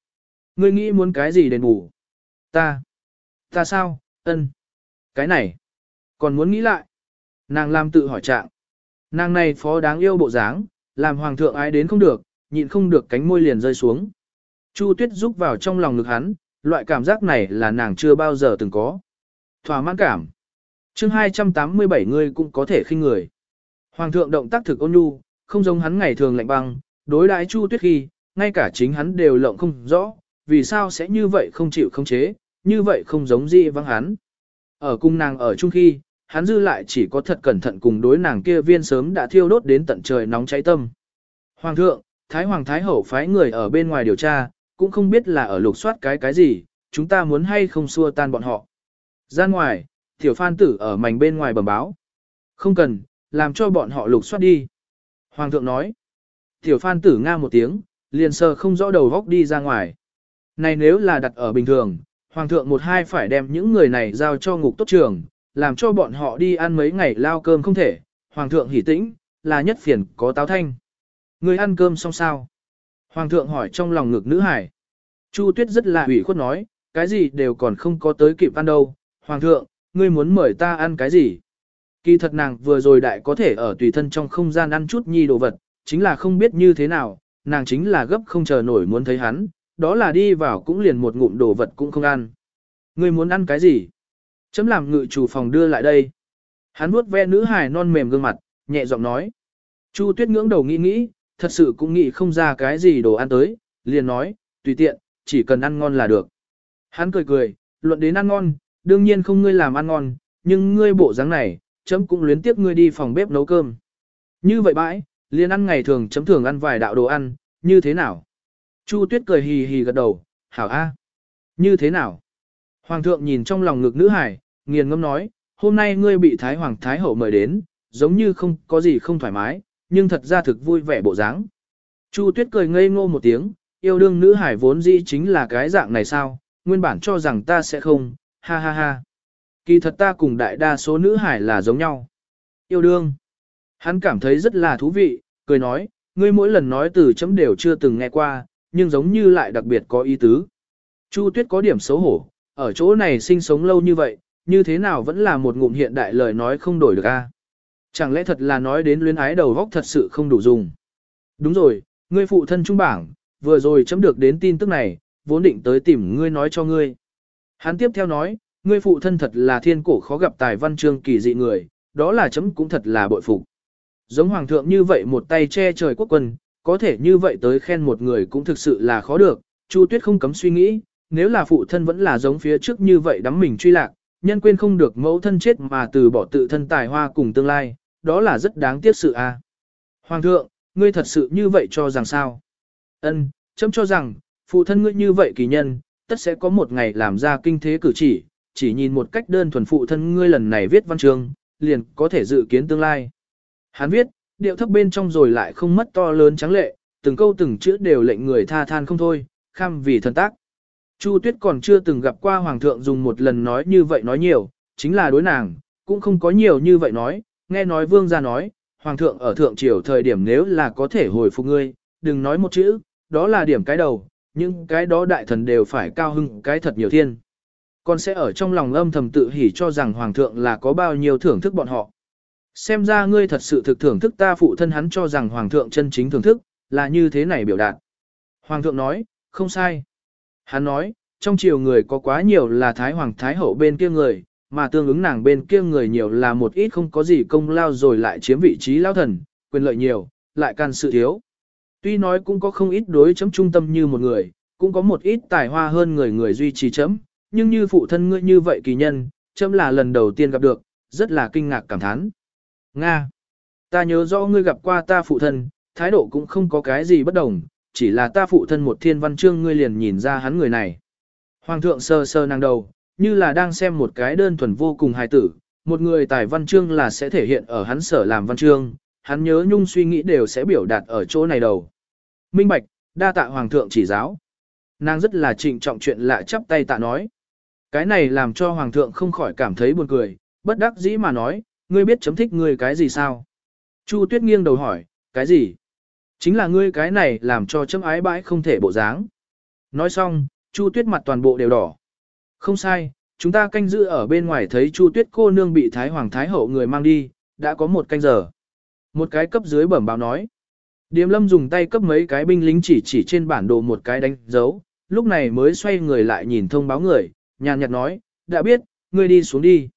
Ngươi nghĩ muốn cái gì đền bù? Ta. Ta sao? Ân. Cái này. Còn muốn nghĩ lại. Nàng làm tự hỏi trạng. Nàng này phó đáng yêu bộ dáng, làm hoàng thượng ái đến không được, nhịn không được cánh môi liền rơi xuống. Chu Tuyết rúc vào trong lòng ngực hắn, loại cảm giác này là nàng chưa bao giờ từng có. Thỏa mãn cảm chương 287 người cũng có thể khinh người. Hoàng thượng động tác thực ôn nhu, không giống hắn ngày thường lạnh băng, đối đãi Chu Tuyết khi, ngay cả chính hắn đều lộng không rõ, vì sao sẽ như vậy không chịu không chế, như vậy không giống gì vắng hắn. Ở cung nàng ở chung khi, hắn dư lại chỉ có thật cẩn thận cùng đối nàng kia viên sớm đã thiêu đốt đến tận trời nóng cháy tâm. Hoàng thượng, Thái Hoàng Thái Hậu phái người ở bên ngoài điều tra, cũng không biết là ở lục soát cái cái gì, chúng ta muốn hay không xua tan bọn họ. Ra ngoài, tiểu phan tử ở mảnh bên ngoài bẩm báo. Không cần, làm cho bọn họ lục soát đi. Hoàng thượng nói. Tiểu phan tử nga một tiếng, liền sờ không rõ đầu góc đi ra ngoài. Này nếu là đặt ở bình thường, Hoàng thượng một hai phải đem những người này giao cho ngục tốt trường, làm cho bọn họ đi ăn mấy ngày lao cơm không thể. Hoàng thượng hỉ tĩnh, là nhất phiền có táo thanh. Người ăn cơm xong sao? Hoàng thượng hỏi trong lòng ngực nữ hải. Chu tuyết rất là ủy khuất nói, cái gì đều còn không có tới kịp ăn đâu. Hoàng thượng, ngươi muốn mời ta ăn cái gì? Kỳ thật nàng vừa rồi đại có thể ở tùy thân trong không gian ăn chút nhi đồ vật, chính là không biết như thế nào, nàng chính là gấp không chờ nổi muốn thấy hắn, đó là đi vào cũng liền một ngụm đồ vật cũng không ăn. Ngươi muốn ăn cái gì? Chấm làm ngự chủ phòng đưa lại đây. Hắn vuốt ve nữ hài non mềm gương mặt, nhẹ giọng nói. Chu Tuyết ngưỡng đầu nghĩ nghĩ, thật sự cũng nghĩ không ra cái gì đồ ăn tới, liền nói, tùy tiện, chỉ cần ăn ngon là được. Hắn cười cười, luận đến ăn ngon, đương nhiên không ngươi làm ăn ngon, nhưng ngươi bộ dáng này, chấm cũng luyến tiếp ngươi đi phòng bếp nấu cơm. Như vậy bãi, liền ăn ngày thường chấm thường ăn vài đạo đồ ăn, như thế nào? Chu Tuyết cười hì hì gật đầu, hảo a. Như thế nào? Hoàng thượng nhìn trong lòng ngực nữ hải, nghiền ngâm nói, hôm nay ngươi bị Thái Hoàng Thái Hậu mời đến, giống như không có gì không thoải mái, nhưng thật ra thực vui vẻ bộ dáng. Chu Tuyết cười ngây ngô một tiếng, yêu đương nữ hải vốn dĩ chính là cái dạng này sao, nguyên bản cho rằng ta sẽ không, ha ha ha. Kỳ thật ta cùng đại đa số nữ hải là giống nhau. Yêu đương. Hắn cảm thấy rất là thú vị, cười nói, ngươi mỗi lần nói từ chấm đều chưa từng nghe qua, nhưng giống như lại đặc biệt có ý tứ. Chu Tuyết có điểm xấu hổ, ở chỗ này sinh sống lâu như vậy, như thế nào vẫn là một ngụm hiện đại lời nói không đổi được a? Chẳng lẽ thật là nói đến luyến ái đầu góc thật sự không đủ dùng? Đúng rồi, ngươi phụ thân trung bảng, vừa rồi chấm được đến tin tức này, vốn định tới tìm ngươi nói cho ngươi. Hắn tiếp theo nói, ngươi phụ thân thật là thiên cổ khó gặp tài văn chương kỳ dị người, đó là chấm cũng thật là bội phục. Giống hoàng thượng như vậy một tay che trời quốc quân, có thể như vậy tới khen một người cũng thực sự là khó được, Chu Tuyết không cấm suy nghĩ, nếu là phụ thân vẫn là giống phía trước như vậy đắm mình truy lạc, nhân quên không được mẫu thân chết mà từ bỏ tự thân tài hoa cùng tương lai, đó là rất đáng tiếc sự a. Hoàng thượng, ngươi thật sự như vậy cho rằng sao? Ân, chấm cho rằng, phụ thân ngươi như vậy kỳ nhân, tất sẽ có một ngày làm ra kinh thế cử chỉ, chỉ nhìn một cách đơn thuần phụ thân ngươi lần này viết văn chương, liền có thể dự kiến tương lai. Hắn viết, điệu thấp bên trong rồi lại không mất to lớn trắng lệ, từng câu từng chữ đều lệnh người tha than không thôi, kham vì thần tác. Chu Tuyết còn chưa từng gặp qua Hoàng thượng dùng một lần nói như vậy nói nhiều, chính là đối nàng, cũng không có nhiều như vậy nói, nghe nói vương gia nói, Hoàng thượng ở thượng triều thời điểm nếu là có thể hồi phục ngươi, đừng nói một chữ, đó là điểm cái đầu, những cái đó đại thần đều phải cao hưng cái thật nhiều thiên. Còn sẽ ở trong lòng âm thầm tự hỉ cho rằng Hoàng thượng là có bao nhiêu thưởng thức bọn họ. Xem ra ngươi thật sự thực thưởng thức ta phụ thân hắn cho rằng Hoàng thượng chân chính thưởng thức, là như thế này biểu đạt. Hoàng thượng nói, không sai. Hắn nói, trong triều người có quá nhiều là Thái Hoàng Thái Hậu bên kia người, mà tương ứng nàng bên kia người nhiều là một ít không có gì công lao rồi lại chiếm vị trí lao thần, quyền lợi nhiều, lại can sự thiếu. Tuy nói cũng có không ít đối chấm trung tâm như một người, cũng có một ít tài hoa hơn người người duy trì chấm, nhưng như phụ thân ngươi như vậy kỳ nhân, chấm là lần đầu tiên gặp được, rất là kinh ngạc cảm thán. Nga! Ta nhớ rõ ngươi gặp qua ta phụ thân, thái độ cũng không có cái gì bất đồng, chỉ là ta phụ thân một thiên văn chương ngươi liền nhìn ra hắn người này. Hoàng thượng sơ sơ năng đầu, như là đang xem một cái đơn thuần vô cùng hài tử, một người tài văn chương là sẽ thể hiện ở hắn sở làm văn chương, hắn nhớ nhung suy nghĩ đều sẽ biểu đạt ở chỗ này đầu. Minh Bạch, đa tạ Hoàng thượng chỉ giáo. Nàng rất là trịnh trọng chuyện lạ chắp tay tạ nói. Cái này làm cho Hoàng thượng không khỏi cảm thấy buồn cười, bất đắc dĩ mà nói, ngươi biết chấm thích ngươi cái gì sao? Chu Tuyết nghiêng đầu hỏi, cái gì? Chính là ngươi cái này làm cho chấm ái bãi không thể bộ dáng. Nói xong, Chu Tuyết mặt toàn bộ đều đỏ. Không sai, chúng ta canh giữ ở bên ngoài thấy Chu Tuyết cô nương bị Thái Hoàng Thái Hậu người mang đi, đã có một canh giờ. Một cái cấp dưới bẩm báo nói. Điềm lâm dùng tay cấp mấy cái binh lính chỉ chỉ trên bản đồ một cái đánh dấu, lúc này mới xoay người lại nhìn thông báo người, nhàn nhạt nói, đã biết, ngươi đi xuống đi.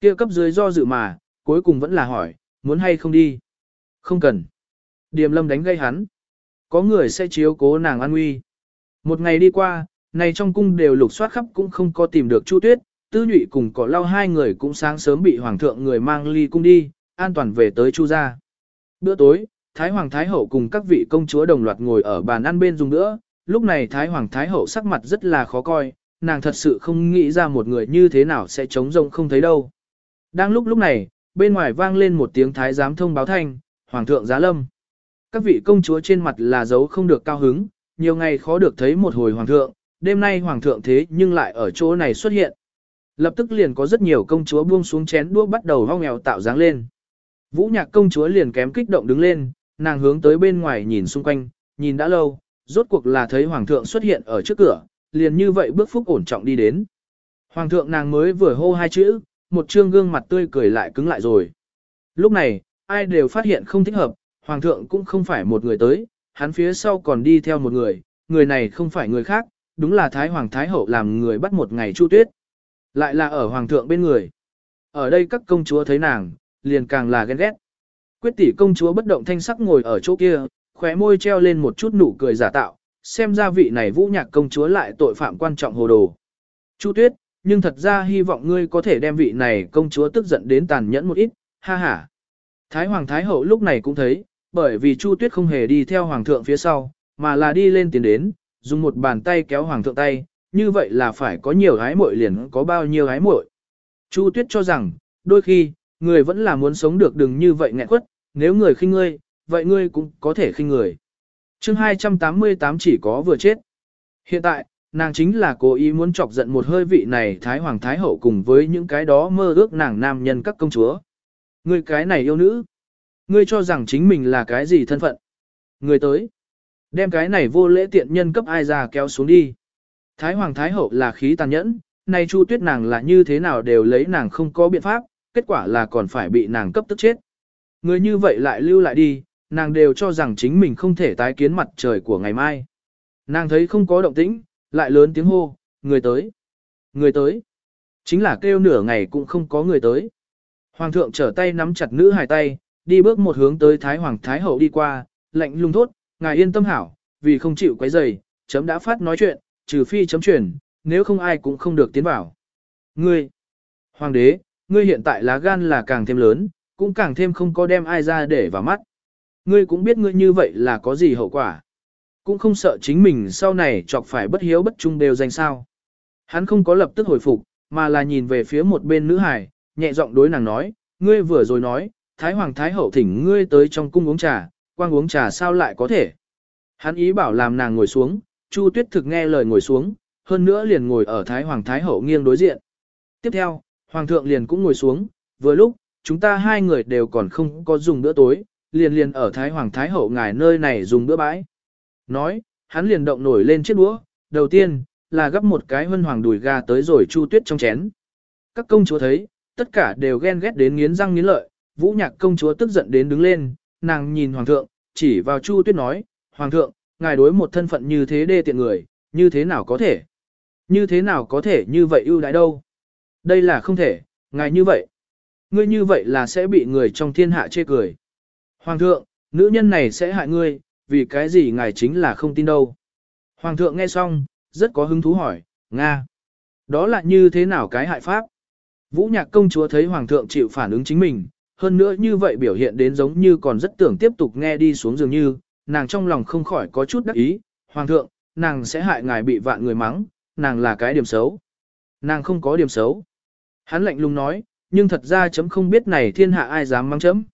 Kia cấp dưới do dự mà, cuối cùng vẫn là hỏi, muốn hay không đi. Không cần. Điềm lâm đánh gây hắn. Có người sẽ chiếu cố nàng an nguy. Một ngày đi qua, này trong cung đều lục soát khắp cũng không có tìm được Chu Tuyết, Tư Nhụy cùng Cỏ Lao hai người cũng sáng sớm bị hoàng thượng người mang ly cung đi, an toàn về tới Chu gia. Bữa tối, Thái Hoàng Thái Hậu cùng các vị công chúa đồng loạt ngồi ở bàn ăn bên dùng nữa, lúc này Thái Hoàng Thái Hậu sắc mặt rất là khó coi, nàng thật sự không nghĩ ra một người như thế nào sẽ trống rông không thấy đâu. Đang lúc lúc này, bên ngoài vang lên một tiếng Thái giám thông báo thanh, Hoàng thượng giá lâm. Các vị công chúa trên mặt là dấu không được cao hứng, nhiều ngày khó được thấy một hồi Hoàng thượng, đêm nay Hoàng thượng thế nhưng lại ở chỗ này xuất hiện. Lập tức liền có rất nhiều công chúa buông xuống chén đũa bắt đầu hoang nghèo tạo dáng lên. Vũ nhạc công chúa liền kém kích động đứng lên, nàng hướng tới bên ngoài nhìn xung quanh, nhìn đã lâu, rốt cuộc là thấy hoàng thượng xuất hiện ở trước cửa, liền như vậy bước phúc ổn trọng đi đến. Hoàng thượng nàng mới vừa hô hai chữ, một trương gương mặt tươi cười lại cứng lại rồi. Lúc này, ai đều phát hiện không thích hợp, hoàng thượng cũng không phải một người tới, hắn phía sau còn đi theo một người, người này không phải người khác, đúng là Thái Hoàng Thái Hậu làm người bắt một ngày chu tuyết. Lại là ở hoàng thượng bên người. Ở đây các công chúa thấy nàng, liền càng là ghen ghét. Quyết tỷ công chúa bất động thanh sắc ngồi ở chỗ kia, khóe môi treo lên một chút nụ cười giả tạo, xem ra vị này vũ nhạc công chúa lại tội phạm quan trọng hồ đồ. Chu Tuyết, nhưng thật ra hy vọng ngươi có thể đem vị này công chúa tức giận đến tàn nhẫn một ít, ha ha. Thái Hoàng Thái Hậu lúc này cũng thấy, bởi vì Chu Tuyết không hề đi theo Hoàng thượng phía sau, mà là đi lên tiến đến, dùng một bàn tay kéo Hoàng thượng tay, như vậy là phải có nhiều hái muội liền có bao nhiêu hái muội. Chu Tuyết cho rằng, đôi khi, người vẫn là muốn sống được đừng như vậy nghẹn quất, nếu người khinh ngươi, vậy ngươi cũng có thể khinh người. chương 288 chỉ có vừa chết. Hiện tại, nàng chính là cố ý muốn chọc giận một hơi vị này Thái Hoàng Thái Hậu cùng với những cái đó mơ ước nàng nam nhân các công chúa. Ngươi cái này yêu nữ. Ngươi cho rằng chính mình là cái gì thân phận. Ngươi tới. Đem cái này vô lễ tiện nhân cấp ai ra kéo xuống đi. Thái Hoàng Thái Hậu là khí tàn nhẫn, nay Chu Tuyết nàng là như thế nào đều lấy nàng không có biện pháp, kết quả là còn phải bị nàng cấp tức chết. Người như vậy lại lưu lại đi, nàng đều cho rằng chính mình không thể tái kiến mặt trời của ngày mai. Nàng thấy không có động tĩnh, lại lớn tiếng hô, người tới, người tới. Chính là kêu nửa ngày cũng không có người tới. Hoàng thượng trở tay nắm chặt nữ hài tay, đi bước một hướng tới Thái Hoàng Thái Hậu đi qua, lạnh lùng thốt, ngài yên tâm hảo, vì không chịu quấy rầy, chấm đã phát nói chuyện, trừ phi chấm chuyển, nếu không ai cũng không được tiến vào. Ngươi, Hoàng đế, ngươi hiện tại lá gan là càng thêm lớn, cũng càng thêm không có đem ai ra để vào mắt. Ngươi cũng biết ngươi như vậy là có gì hậu quả. Cũng không sợ chính mình sau này chọc phải bất hiếu bất trung đều danh sao. Hắn không có lập tức hồi phục, mà là nhìn về phía một bên nữ hải, nhẹ giọng đối nàng nói, ngươi vừa rồi nói, Thái Hoàng Thái Hậu thỉnh ngươi tới trong cung uống trà, quang uống trà sao lại có thể. Hắn ý bảo làm nàng ngồi xuống, Chu Tuyết thực nghe lời ngồi xuống, hơn nữa liền ngồi ở Thái Hoàng Thái Hậu nghiêng đối diện. Tiếp theo, Hoàng thượng liền cũng ngồi xuống, vừa lúc, chúng ta hai người đều còn không có dùng bữa tối, liền liền ở Thái Hoàng Thái Hậu ngài nơi này dùng bữa bãi. Nói, hắn liền động nổi lên chiếc đũa, đầu tiên, là gấp một cái hân hoàng đùi gà tới rồi chu tuyết trong chén. Các công chúa thấy, tất cả đều ghen ghét đến nghiến răng nghiến lợi, vũ nhạc công chúa tức giận đến đứng lên, nàng nhìn hoàng thượng, chỉ vào chu tuyết nói, hoàng thượng, ngài đối một thân phận như thế đê tiện người, như thế nào có thể? Như thế nào có thể như vậy ưu đãi đâu? Đây là không thể, ngài như vậy. Ngươi như vậy là sẽ bị người trong thiên hạ chê cười. Hoàng thượng, nữ nhân này sẽ hại ngươi, vì cái gì ngài chính là không tin đâu. Hoàng thượng nghe xong, rất có hứng thú hỏi, Nga. Đó là như thế nào cái hại pháp? Vũ nhạc công chúa thấy Hoàng thượng chịu phản ứng chính mình, hơn nữa như vậy biểu hiện đến giống như còn rất tưởng tiếp tục nghe đi xuống dường như, nàng trong lòng không khỏi có chút đắc ý. Hoàng thượng, nàng sẽ hại ngài bị vạn người mắng, nàng là cái điểm xấu. Nàng không có điểm xấu. Hắn lạnh lùng nói, nhưng thật ra chấm không biết này thiên hạ ai dám mang chấm.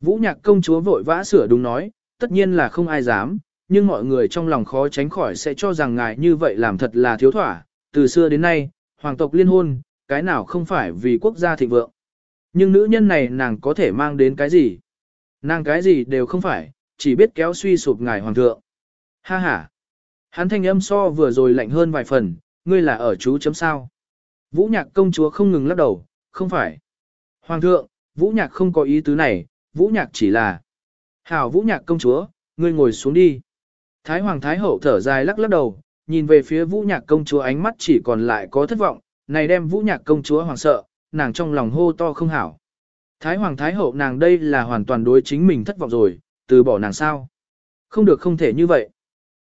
Vũ nhạc công chúa vội vã sửa đúng nói, tất nhiên là không ai dám, nhưng mọi người trong lòng khó tránh khỏi sẽ cho rằng ngài như vậy làm thật là thiếu thỏa, từ xưa đến nay, hoàng tộc liên hôn, cái nào không phải vì quốc gia thịnh vượng. Nhưng nữ nhân này nàng có thể mang đến cái gì? Nàng cái gì đều không phải, chỉ biết kéo suy sụp ngài hoàng thượng. Ha ha! Hắn thanh âm so vừa rồi lạnh hơn vài phần, ngươi là ở chú chấm sao. Vũ nhạc công chúa không ngừng lắc đầu, không phải. Hoàng thượng, vũ nhạc không có ý tứ này, vũ nhạc chỉ là. Hảo vũ nhạc công chúa, ngươi ngồi xuống đi. Thái hoàng thái hậu thở dài lắc lắc đầu, nhìn về phía vũ nhạc công chúa ánh mắt chỉ còn lại có thất vọng, này đem vũ nhạc công chúa hoàng sợ, nàng trong lòng hô to không hảo. Thái hoàng thái hậu nàng đây là hoàn toàn đối chính mình thất vọng rồi, từ bỏ nàng sao. Không được không thể như vậy.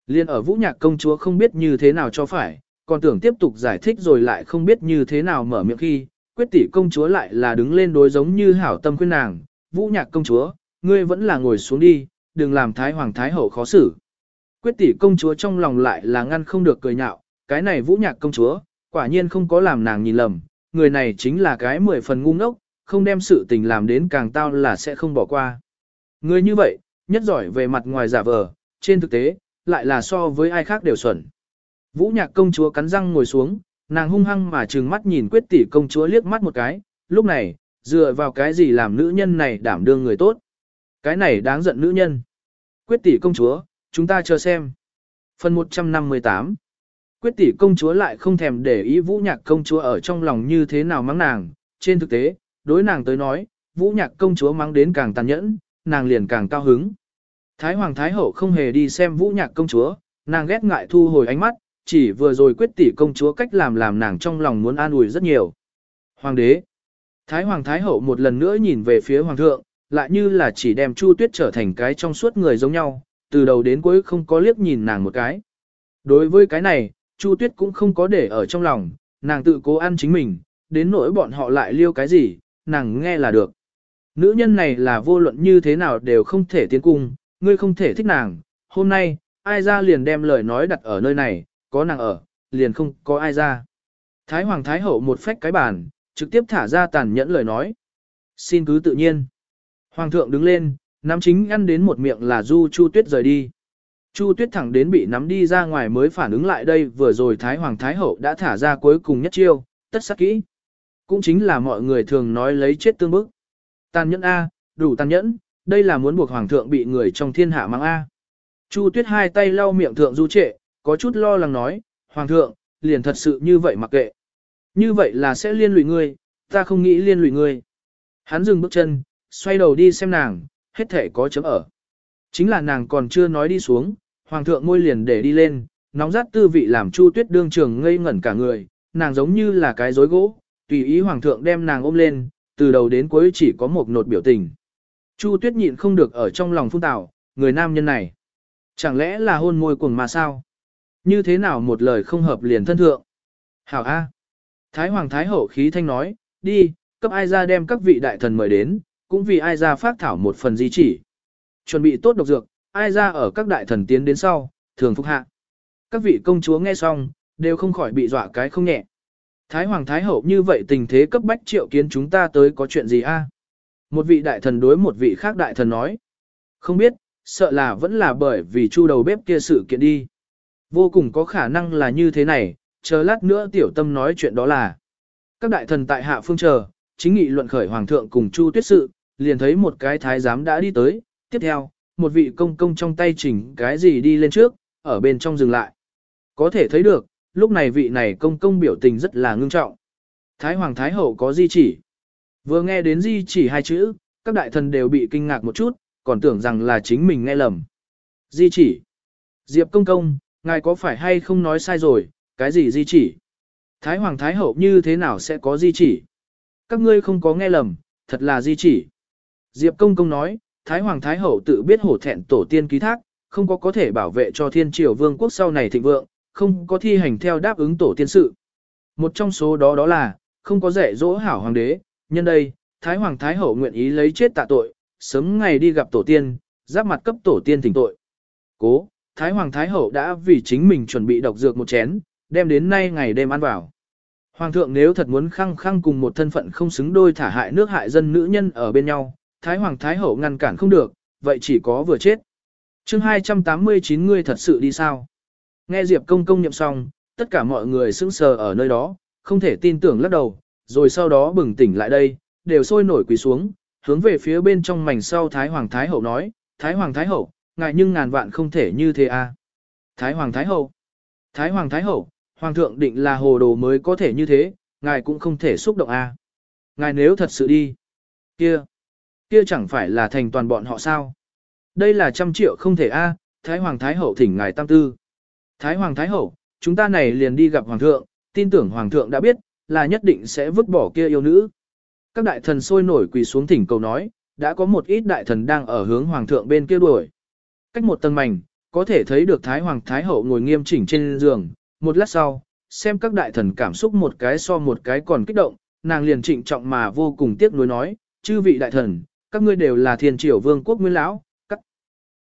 Liên ở vũ nhạc công chúa không biết như thế nào cho phải, còn tưởng tiếp tục giải thích rồi lại không biết như thế nào mở miệng khi, quyết tỷ công chúa lại là đứng lên đối giống như hảo tâm khuyên nàng, vũ nhạc công chúa, ngươi vẫn là ngồi xuống đi, đừng làm thái hoàng thái hậu khó xử. Quyết tỷ công chúa trong lòng lại là ngăn không được cười nhạo, cái này vũ nhạc công chúa, quả nhiên không có làm nàng nhìn lầm, người này chính là cái mười phần ngu ngốc, không đem sự tình làm đến càng tao là sẽ không bỏ qua. Người như vậy, nhất giỏi về mặt ngoài giả vờ, trên thực tế, lại là so với ai khác đều xuẩn. Vũ nhạc công chúa cắn răng ngồi xuống, nàng hung hăng mà trừng mắt nhìn quyết tỷ công chúa liếc mắt một cái, lúc này, dựa vào cái gì làm nữ nhân này đảm đương người tốt. Cái này đáng giận nữ nhân. Quyết tỷ công chúa, chúng ta chờ xem. Phần 158 Quyết tỷ công chúa lại không thèm để ý vũ nhạc công chúa ở trong lòng như thế nào mắng nàng. Trên thực tế, đối nàng tới nói, vũ nhạc công chúa mắng đến càng tàn nhẫn, nàng liền càng cao hứng. Thái hoàng thái hậu không hề đi xem vũ nhạc công chúa, nàng ghét ngại thu hồi ánh mắt, chỉ vừa rồi quyết tỷ công chúa cách làm làm nàng trong lòng muốn an ủi rất nhiều. Hoàng đế Thái hoàng thái hậu một lần nữa nhìn về phía hoàng thượng, lại như là chỉ đem Chu Tuyết trở thành cái trong suốt người giống nhau, từ đầu đến cuối không có liếc nhìn nàng một cái. Đối với cái này, Chu Tuyết cũng không có để ở trong lòng, nàng tự cố ăn chính mình, đến nỗi bọn họ lại liêu cái gì, nàng nghe là được. Nữ nhân này là vô luận như thế nào đều không thể tiến cung, ngươi không thể thích nàng, hôm nay, ai ra liền đem lời nói đặt ở nơi này, có nàng ở, liền không có ai ra. Thái Hoàng Thái Hậu một phách cái bàn, trực tiếp thả ra tàn nhẫn lời nói. Xin cứ tự nhiên. Hoàng thượng đứng lên, nắm chính ăn đến một miệng là du Chu Tuyết rời đi. Chu Tuyết thẳng đến bị nắm đi ra ngoài mới phản ứng lại đây vừa rồi Thái Hoàng Thái Hậu đã thả ra cuối cùng nhất chiêu, tất sắc kỹ. Cũng chính là mọi người thường nói lấy chết tương bức. Tàn nhẫn A, đủ tàn nhẫn, đây là muốn buộc Hoàng thượng bị người trong thiên hạ mang A. Chu Tuyết hai tay lau miệng thượng du trệ, có chút lo lắng nói, Hoàng thượng, liền thật sự như vậy mặc kệ. Như vậy là sẽ liên lụy ngươi, ta không nghĩ liên lụy ngươi. Hắn dừng bước chân, xoay đầu đi xem nàng, hết thể có chấm ở. Chính là nàng còn chưa nói đi xuống, hoàng thượng môi liền để đi lên, nóng rát tư vị làm Chu Tuyết đương trường ngây ngẩn cả người, nàng giống như là cái rối gỗ, tùy ý hoàng thượng đem nàng ôm lên, từ đầu đến cuối chỉ có một nột biểu tình. Chu Tuyết nhịn không được ở trong lòng phun tảo, người nam nhân này. Chẳng lẽ là hôn môi cuồng mà sao? Như thế nào một lời không hợp liền thân thượng? Hảo A. Thái Hoàng Thái Hậu khí thanh nói, đi, cấp ai ra đem các vị đại thần mời đến, cũng vì ai ra phát thảo một phần di chỉ. Chuẩn bị tốt độc dược, ai ra ở các đại thần tiến đến sau, thường phục hạ. Các vị công chúa nghe xong, đều không khỏi bị dọa cái không nhẹ. Thái Hoàng Thái Hậu như vậy tình thế cấp bách triệu kiến chúng ta tới có chuyện gì a? Một vị đại thần đối một vị khác đại thần nói. Không biết, sợ là vẫn là bởi vì chu đầu bếp kia sự kiện đi. Vô cùng có khả năng là như thế này, chờ lát nữa tiểu tâm nói chuyện đó là. Các đại thần tại hạ phương chờ, chính nghị luận khởi hoàng thượng cùng chu tuyết sự, liền thấy một cái thái giám đã đi tới, tiếp theo, một vị công công trong tay chỉnh cái gì đi lên trước, ở bên trong dừng lại. Có thể thấy được, lúc này vị này công công biểu tình rất là ngưng trọng. Thái hoàng thái hậu có di chỉ. Vừa nghe đến di chỉ hai chữ, các đại thần đều bị kinh ngạc một chút, còn tưởng rằng là chính mình nghe lầm. Di chỉ. Diệp công công, ngài có phải hay không nói sai rồi, cái gì di chỉ? Thái hoàng thái hậu như thế nào sẽ có di chỉ? Các ngươi không có nghe lầm, thật là di chỉ. Diệp công công nói, Thái Hoàng Thái Hậu tự biết hổ thẹn tổ tiên ký thác, không có có thể bảo vệ cho thiên triều vương quốc sau này thịnh vượng, không có thi hành theo đáp ứng tổ tiên sự. Một trong số đó đó là, không có dạy dỗ hảo hoàng đế, nhân đây, Thái Hoàng Thái Hậu nguyện ý lấy chết tạ tội, sớm ngày đi gặp tổ tiên, giáp mặt cấp tổ tiên thỉnh tội. Cố, Thái Hoàng Thái Hậu đã vì chính mình chuẩn bị độc dược một chén, đem đến nay ngày đêm ăn vào. Hoàng thượng nếu thật muốn khăng khăng cùng một thân phận không xứng đôi thả hại nước hại dân nữ nhân ở bên nhau, Thái Hoàng Thái Hậu ngăn cản không được, vậy chỉ có vừa chết. chương 289 ngươi thật sự đi sao? Nghe Diệp Công công nhậm xong, tất cả mọi người sững sờ ở nơi đó, không thể tin tưởng lắc đầu, rồi sau đó bừng tỉnh lại đây, đều sôi nổi quỳ xuống, hướng về phía bên trong mảnh sau Thái Hoàng Thái Hậu nói, Thái Hoàng Thái Hậu, ngài nhưng ngàn vạn không thể như thế à. Thái Hoàng Thái Hậu, Thái Hoàng Thái Hậu, Hoàng thượng định là hồ đồ mới có thể như thế, ngài cũng không thể xúc động à. Ngài nếu thật sự đi, kia, kia chẳng phải là thành toàn bọn họ sao. Đây là trăm triệu không thể a Thái Hoàng Thái Hậu thỉnh ngài tam tư. Thái Hoàng Thái Hậu, chúng ta này liền đi gặp Hoàng thượng, tin tưởng Hoàng thượng đã biết, là nhất định sẽ vứt bỏ kia yêu nữ. Các đại thần sôi nổi quỳ xuống thỉnh cầu nói, đã có một ít đại thần đang ở hướng Hoàng thượng bên kia đuổi. Cách một tầng mảnh, có thể thấy được Thái Hoàng Thái Hậu ngồi nghiêm chỉnh trên giường, một lát sau, xem các đại thần cảm xúc một cái so một cái còn kích động, nàng liền trịnh trọng mà vô cùng tiếc nuối nói, chư vị đại thần, các ngươi đều là thiên triều vương quốc nguyên lão,